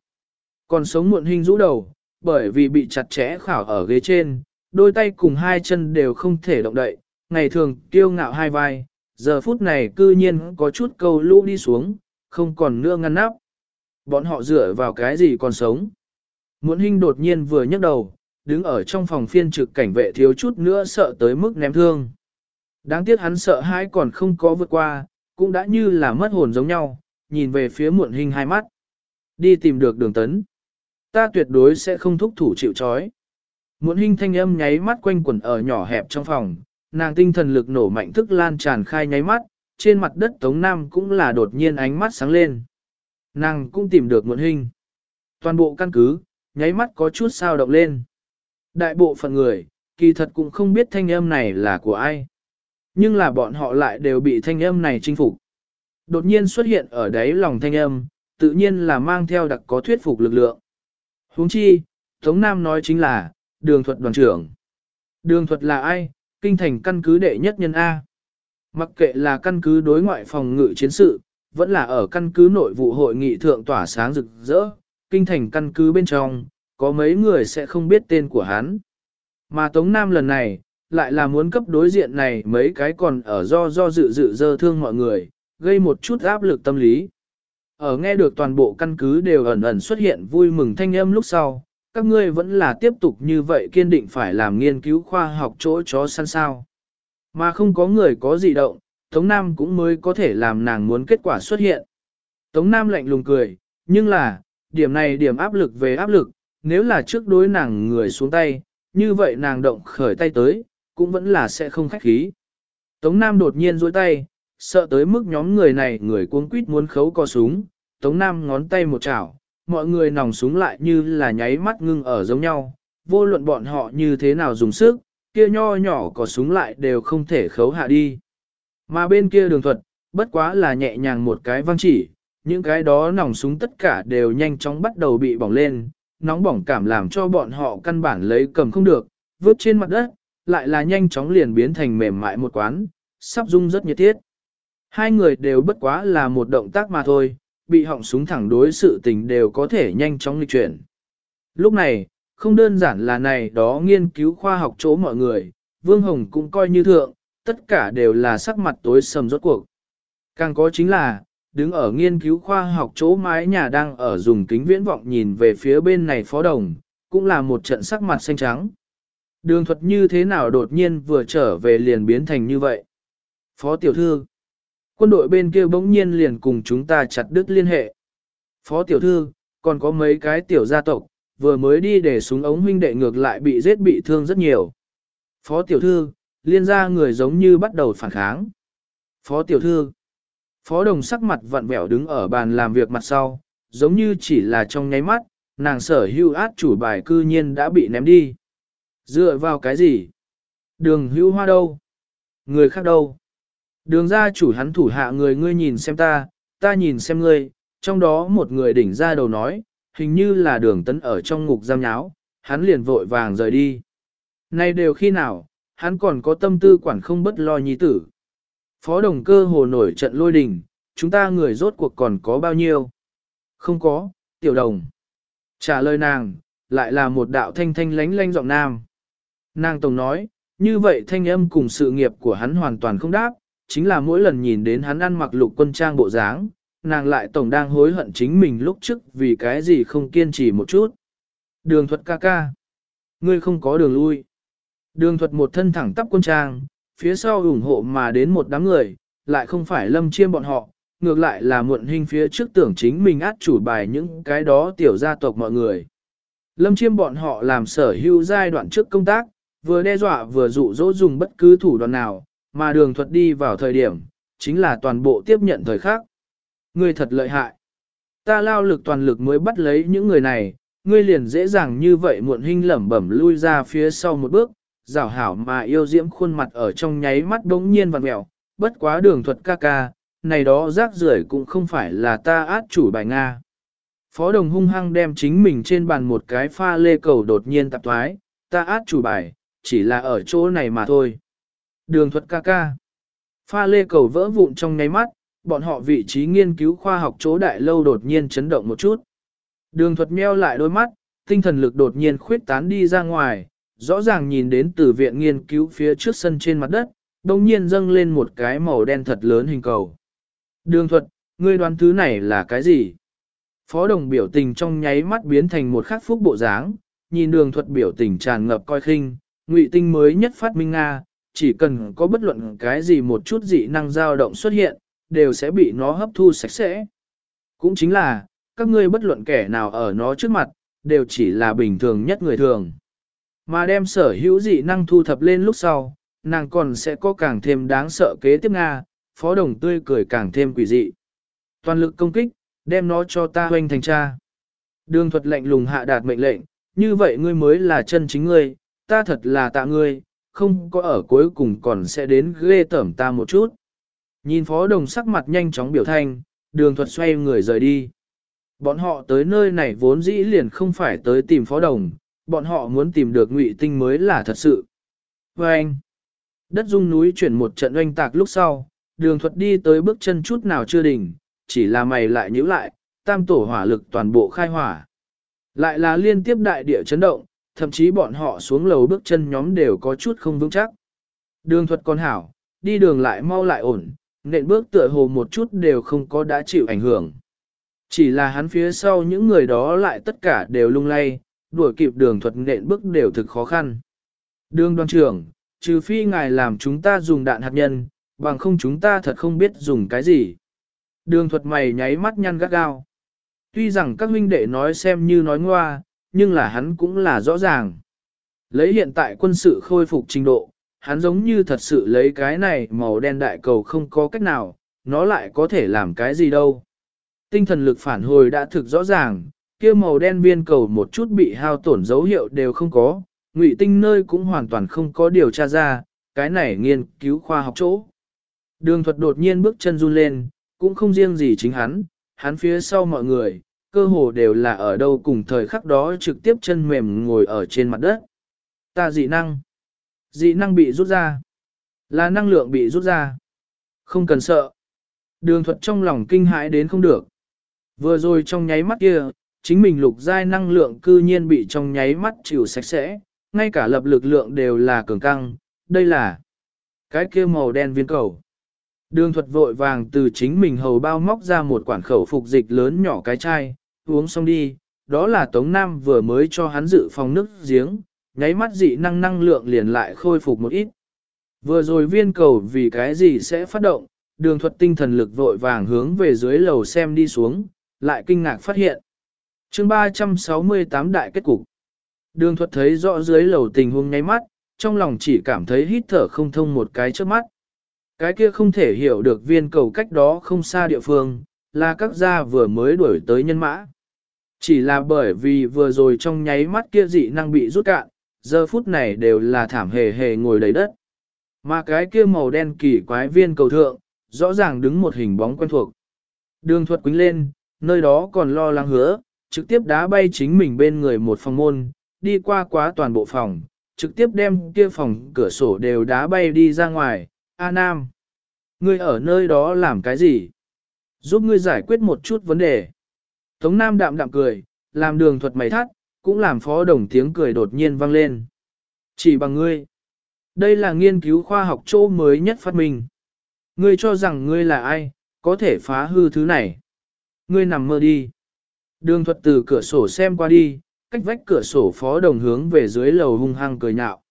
còn sống muộn hình rũ đầu, bởi vì bị chặt chẽ khảo ở ghế trên, đôi tay cùng hai chân đều không thể động đậy, ngày thường kiêu ngạo hai vai, giờ phút này cư nhiên có chút câu lũ đi xuống, không còn nữa ngăn nắp. Bọn họ dựa vào cái gì còn sống? Muốn hình đột nhiên vừa nhấc đầu, đứng ở trong phòng phiên trực cảnh vệ thiếu chút nữa sợ tới mức ném thương. Đáng tiếc hắn sợ hãi còn không có vượt qua, cũng đã như là mất hồn giống nhau, nhìn về phía muộn hình hai mắt. Đi tìm được đường tấn. Ta tuyệt đối sẽ không thúc thủ chịu chói. Muộn hình thanh âm nháy mắt quanh quẩn ở nhỏ hẹp trong phòng, nàng tinh thần lực nổ mạnh thức lan tràn khai nháy mắt, trên mặt đất Tống Nam cũng là đột nhiên ánh mắt sáng lên. Nàng cũng tìm được muộn hình. Toàn bộ căn cứ, nháy mắt có chút sao động lên. Đại bộ phận người, kỳ thật cũng không biết thanh âm này là của ai. Nhưng là bọn họ lại đều bị thanh âm này chinh phục. Đột nhiên xuất hiện ở đáy lòng thanh âm, tự nhiên là mang theo đặc có thuyết phục lực lượng. huống chi, Tống Nam nói chính là, đường thuật đoàn trưởng. Đường thuật là ai? Kinh thành căn cứ đệ nhất nhân A. Mặc kệ là căn cứ đối ngoại phòng ngự chiến sự, vẫn là ở căn cứ nội vụ hội nghị thượng tỏa sáng rực rỡ, kinh thành căn cứ bên trong, có mấy người sẽ không biết tên của hắn. Mà Tống Nam lần này, lại là muốn cấp đối diện này mấy cái còn ở do do dự dự dơ thương mọi người, gây một chút áp lực tâm lý. Ở nghe được toàn bộ căn cứ đều ẩn ẩn xuất hiện vui mừng thanh âm lúc sau, các ngươi vẫn là tiếp tục như vậy kiên định phải làm nghiên cứu khoa học chỗ chó săn sao. Mà không có người có gì động, Tống Nam cũng mới có thể làm nàng muốn kết quả xuất hiện. Tống Nam lạnh lùng cười, nhưng là, điểm này điểm áp lực về áp lực, nếu là trước đối nàng người xuống tay, như vậy nàng động khởi tay tới, cũng vẫn là sẽ không khách khí. Tống Nam đột nhiên dối tay, sợ tới mức nhóm người này người cuống quýt muốn khấu co súng, Tống Nam ngón tay một chảo, mọi người nòng súng lại như là nháy mắt ngưng ở giống nhau, vô luận bọn họ như thế nào dùng sức, kia nho nhỏ có súng lại đều không thể khấu hạ đi. Mà bên kia đường thuật, bất quá là nhẹ nhàng một cái văng chỉ, những cái đó nòng súng tất cả đều nhanh chóng bắt đầu bị bỏng lên, nóng bỏng cảm làm cho bọn họ căn bản lấy cầm không được, vớt trên mặt đất, lại là nhanh chóng liền biến thành mềm mại một quán, sắp rung rất nhiệt thiết. Hai người đều bất quá là một động tác mà thôi, bị họng súng thẳng đối sự tình đều có thể nhanh chóng lịch chuyển. Lúc này, không đơn giản là này đó nghiên cứu khoa học chỗ mọi người, Vương Hồng cũng coi như thượng, tất cả đều là sắc mặt tối sầm rốt cuộc. Càng có chính là, đứng ở nghiên cứu khoa học chỗ mái nhà đang ở dùng kính viễn vọng nhìn về phía bên này phó đồng, cũng là một trận sắc mặt xanh trắng. Đường thuật như thế nào đột nhiên vừa trở về liền biến thành như vậy? Phó tiểu thư, quân đội bên kia bỗng nhiên liền cùng chúng ta chặt đứt liên hệ. Phó tiểu thư, còn có mấy cái tiểu gia tộc, vừa mới đi để súng ống huynh đệ ngược lại bị giết bị thương rất nhiều. Phó tiểu thư, liên gia người giống như bắt đầu phản kháng. Phó tiểu thư, phó đồng sắc mặt vặn vẹo đứng ở bàn làm việc mặt sau, giống như chỉ là trong nháy mắt, nàng sở hưu át chủ bài cư nhiên đã bị ném đi. Dựa vào cái gì? Đường hưu hoa đâu? Người khác đâu? Đường gia chủ hắn thủ hạ người ngươi nhìn xem ta, ta nhìn xem ngươi, trong đó một người đỉnh ra đầu nói, hình như là đường tấn ở trong ngục giam nháo, hắn liền vội vàng rời đi. nay đều khi nào, hắn còn có tâm tư quản không bất lo nhi tử. Phó đồng cơ hồ nổi trận lôi đình, chúng ta người rốt cuộc còn có bao nhiêu? Không có, tiểu đồng. Trả lời nàng, lại là một đạo thanh thanh lánh lánh giọng nam. Nàng tổng nói, như vậy thanh âm cùng sự nghiệp của hắn hoàn toàn không đáp, chính là mỗi lần nhìn đến hắn ăn mặc lục quân trang bộ dáng, nàng lại tổng đang hối hận chính mình lúc trước vì cái gì không kiên trì một chút. Đường thuật ca ca. Ngươi không có đường lui. Đường thuật một thân thẳng tắp quân trang, phía sau ủng hộ mà đến một đám người, lại không phải lâm chiêm bọn họ, ngược lại là muộn hình phía trước tưởng chính mình át chủ bài những cái đó tiểu gia tộc mọi người. Lâm chiêm bọn họ làm sở hữu giai đoạn trước công tác, vừa đe dọa vừa dụ dỗ dùng bất cứ thủ đoạn nào, mà đường thuật đi vào thời điểm, chính là toàn bộ tiếp nhận thời khắc. Ngươi thật lợi hại. Ta lao lực toàn lực mới bắt lấy những người này, ngươi liền dễ dàng như vậy muộn hình lẩm bẩm lui ra phía sau một bước, rảo hảo mà yêu diễm khuôn mặt ở trong nháy mắt đống nhiên vặn mẹo, bất quá đường thuật ca ca, này đó rác rưởi cũng không phải là ta át chủ bài Nga. Phó đồng hung hăng đem chính mình trên bàn một cái pha lê cầu đột nhiên tạp thoái, ta át chủ bài, chỉ là ở chỗ này mà thôi. Đường thuật ca ca. Pha lê cầu vỡ vụn trong nháy mắt, bọn họ vị trí nghiên cứu khoa học chỗ đại lâu đột nhiên chấn động một chút. Đường thuật meo lại đôi mắt, tinh thần lực đột nhiên khuyết tán đi ra ngoài, rõ ràng nhìn đến từ viện nghiên cứu phía trước sân trên mặt đất, đồng nhiên dâng lên một cái màu đen thật lớn hình cầu. Đường thuật, ngươi đoán thứ này là cái gì? Phó đồng biểu tình trong nháy mắt biến thành một khắc phúc bộ dáng, nhìn đường thuật biểu tình tràn ngập coi khinh, ngụy tinh mới nhất phát minh Nga, chỉ cần có bất luận cái gì một chút dị năng dao động xuất hiện, đều sẽ bị nó hấp thu sạch sẽ. Cũng chính là, các ngươi bất luận kẻ nào ở nó trước mặt, đều chỉ là bình thường nhất người thường. Mà đem sở hữu dị năng thu thập lên lúc sau, nàng còn sẽ có càng thêm đáng sợ kế tiếp Nga, phó đồng tươi cười càng thêm quỷ dị. Toàn lực công kích, đem nó cho ta hoành thành cha. Đường thuật lệnh lùng hạ đạt mệnh lệnh, như vậy ngươi mới là chân chính ngươi, ta thật là tạ ngươi, không có ở cuối cùng còn sẽ đến ghê tẩm ta một chút. Nhìn phó đồng sắc mặt nhanh chóng biểu thanh, đường thuật xoay người rời đi. Bọn họ tới nơi này vốn dĩ liền không phải tới tìm phó đồng, bọn họ muốn tìm được ngụy tinh mới là thật sự. Và anh, đất dung núi chuyển một trận oanh tạc lúc sau, đường thuật đi tới bước chân chút nào chưa đỉnh, chỉ là mày lại nhíu lại, tam tổ hỏa lực toàn bộ khai hỏa. Lại là liên tiếp đại địa chấn động, thậm chí bọn họ xuống lầu bước chân nhóm đều có chút không vững chắc. Đường thuật con hảo, đi đường lại mau lại ổn, nện bước tựa hồ một chút đều không có đã chịu ảnh hưởng. Chỉ là hắn phía sau những người đó lại tất cả đều lung lay, đuổi kịp đường thuật nện bước đều thực khó khăn. Đường đoàn trưởng, trừ phi ngài làm chúng ta dùng đạn hạt nhân, bằng không chúng ta thật không biết dùng cái gì. Đường thuật mày nháy mắt nhăn gắt gao. Tuy rằng các huynh đệ nói xem như nói ngoa, nhưng là hắn cũng là rõ ràng. Lấy hiện tại quân sự khôi phục trình độ, hắn giống như thật sự lấy cái này màu đen đại cầu không có cách nào, nó lại có thể làm cái gì đâu. Tinh thần lực phản hồi đã thực rõ ràng, kia màu đen viên cầu một chút bị hao tổn dấu hiệu đều không có, ngụy tinh nơi cũng hoàn toàn không có điều tra ra, cái này nghiên cứu khoa học chỗ. Đường thuật đột nhiên bước chân run lên, cũng không riêng gì chính hắn, hắn phía sau mọi người, cơ hồ đều là ở đâu cùng thời khắc đó trực tiếp chân mềm ngồi ở trên mặt đất. Ta dị năng. Dị năng bị rút ra. Là năng lượng bị rút ra. Không cần sợ. Đường thuật trong lòng kinh hãi đến không được. Vừa rồi trong nháy mắt kia, chính mình lục giai năng lượng cư nhiên bị trong nháy mắt chịu sạch sẽ, ngay cả lập lực lượng đều là cường căng, đây là Cái kia màu đen viên cầu. Đường thuật vội vàng từ chính mình hầu bao móc ra một quản khẩu phục dịch lớn nhỏ cái chai, uống xong đi, đó là Tống Nam vừa mới cho hắn dự phòng nước giếng, nháy mắt dị năng năng lượng liền lại khôi phục một ít. Vừa rồi viên cầu vì cái gì sẽ phát động, đường thuật tinh thần lực vội vàng hướng về dưới lầu xem đi xuống, lại kinh ngạc phát hiện. chương 368 đại kết cục. Đường thuật thấy rõ dưới lầu tình huống nháy mắt, trong lòng chỉ cảm thấy hít thở không thông một cái trước mắt. Cái kia không thể hiểu được viên cầu cách đó không xa địa phương, là các gia vừa mới đuổi tới nhân mã. Chỉ là bởi vì vừa rồi trong nháy mắt kia dị năng bị rút cạn, giờ phút này đều là thảm hề hề ngồi đầy đất. Mà cái kia màu đen kỳ quái viên cầu thượng, rõ ràng đứng một hình bóng quen thuộc. Đường thuật quính lên, nơi đó còn lo lắng hứa, trực tiếp đá bay chính mình bên người một phòng môn, đi qua quá toàn bộ phòng, trực tiếp đem kia phòng cửa sổ đều đá bay đi ra ngoài. A Nam, ngươi ở nơi đó làm cái gì? Giúp ngươi giải quyết một chút vấn đề. Tống Nam đạm đạm cười, làm đường thuật mày thắt, cũng làm phó đồng tiếng cười đột nhiên vang lên. Chỉ bằng ngươi. Đây là nghiên cứu khoa học chỗ mới nhất phát minh. Ngươi cho rằng ngươi là ai, có thể phá hư thứ này. Ngươi nằm mơ đi. Đường thuật từ cửa sổ xem qua đi, cách vách cửa sổ phó đồng hướng về dưới lầu hung hăng cười nhạo.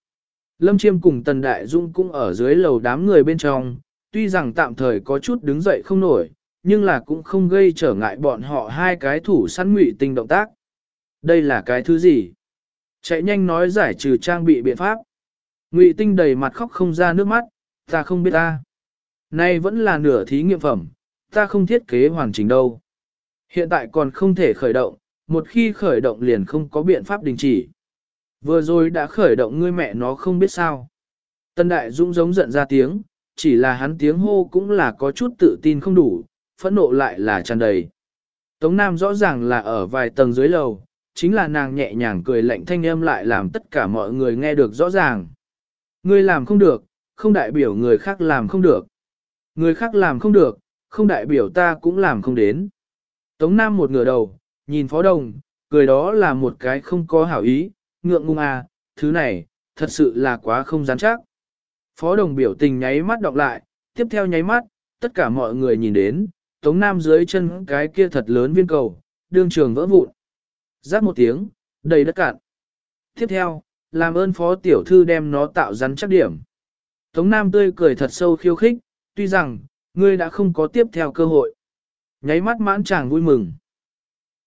Lâm Chiêm cùng Tần Đại Dung cũng ở dưới lầu đám người bên trong, tuy rằng tạm thời có chút đứng dậy không nổi, nhưng là cũng không gây trở ngại bọn họ hai cái thủ săn ngụy tinh động tác. Đây là cái thứ gì? Chạy nhanh nói giải trừ trang bị biện pháp. Ngụy tinh đầy mặt khóc không ra nước mắt, ta không biết ta. Nay vẫn là nửa thí nghiệm phẩm, ta không thiết kế hoàn chỉnh đâu. Hiện tại còn không thể khởi động, một khi khởi động liền không có biện pháp đình chỉ. Vừa rồi đã khởi động ngươi mẹ nó không biết sao. Tân đại dũng giống giận ra tiếng, chỉ là hắn tiếng hô cũng là có chút tự tin không đủ, phẫn nộ lại là tràn đầy. Tống Nam rõ ràng là ở vài tầng dưới lầu, chính là nàng nhẹ nhàng cười lạnh thanh âm lại làm tất cả mọi người nghe được rõ ràng. Ngươi làm không được, không đại biểu người khác làm không được. Người khác làm không được, không đại biểu ta cũng làm không đến. Tống Nam một ngửa đầu, nhìn phó đồng, cười đó là một cái không có hảo ý, ngượng ngung à, thứ này, thật sự là quá không dám chắc. Phó đồng biểu tình nháy mắt đọc lại, tiếp theo nháy mắt, tất cả mọi người nhìn đến, Tống Nam dưới chân cái kia thật lớn viên cầu, đương trường vỡ vụn. Rát một tiếng, đầy đất cạn. Tiếp theo, làm ơn phó tiểu thư đem nó tạo rắn chắc điểm. Tống Nam tươi cười thật sâu khiêu khích, tuy rằng, ngươi đã không có tiếp theo cơ hội. Nháy mắt mãn chàng vui mừng.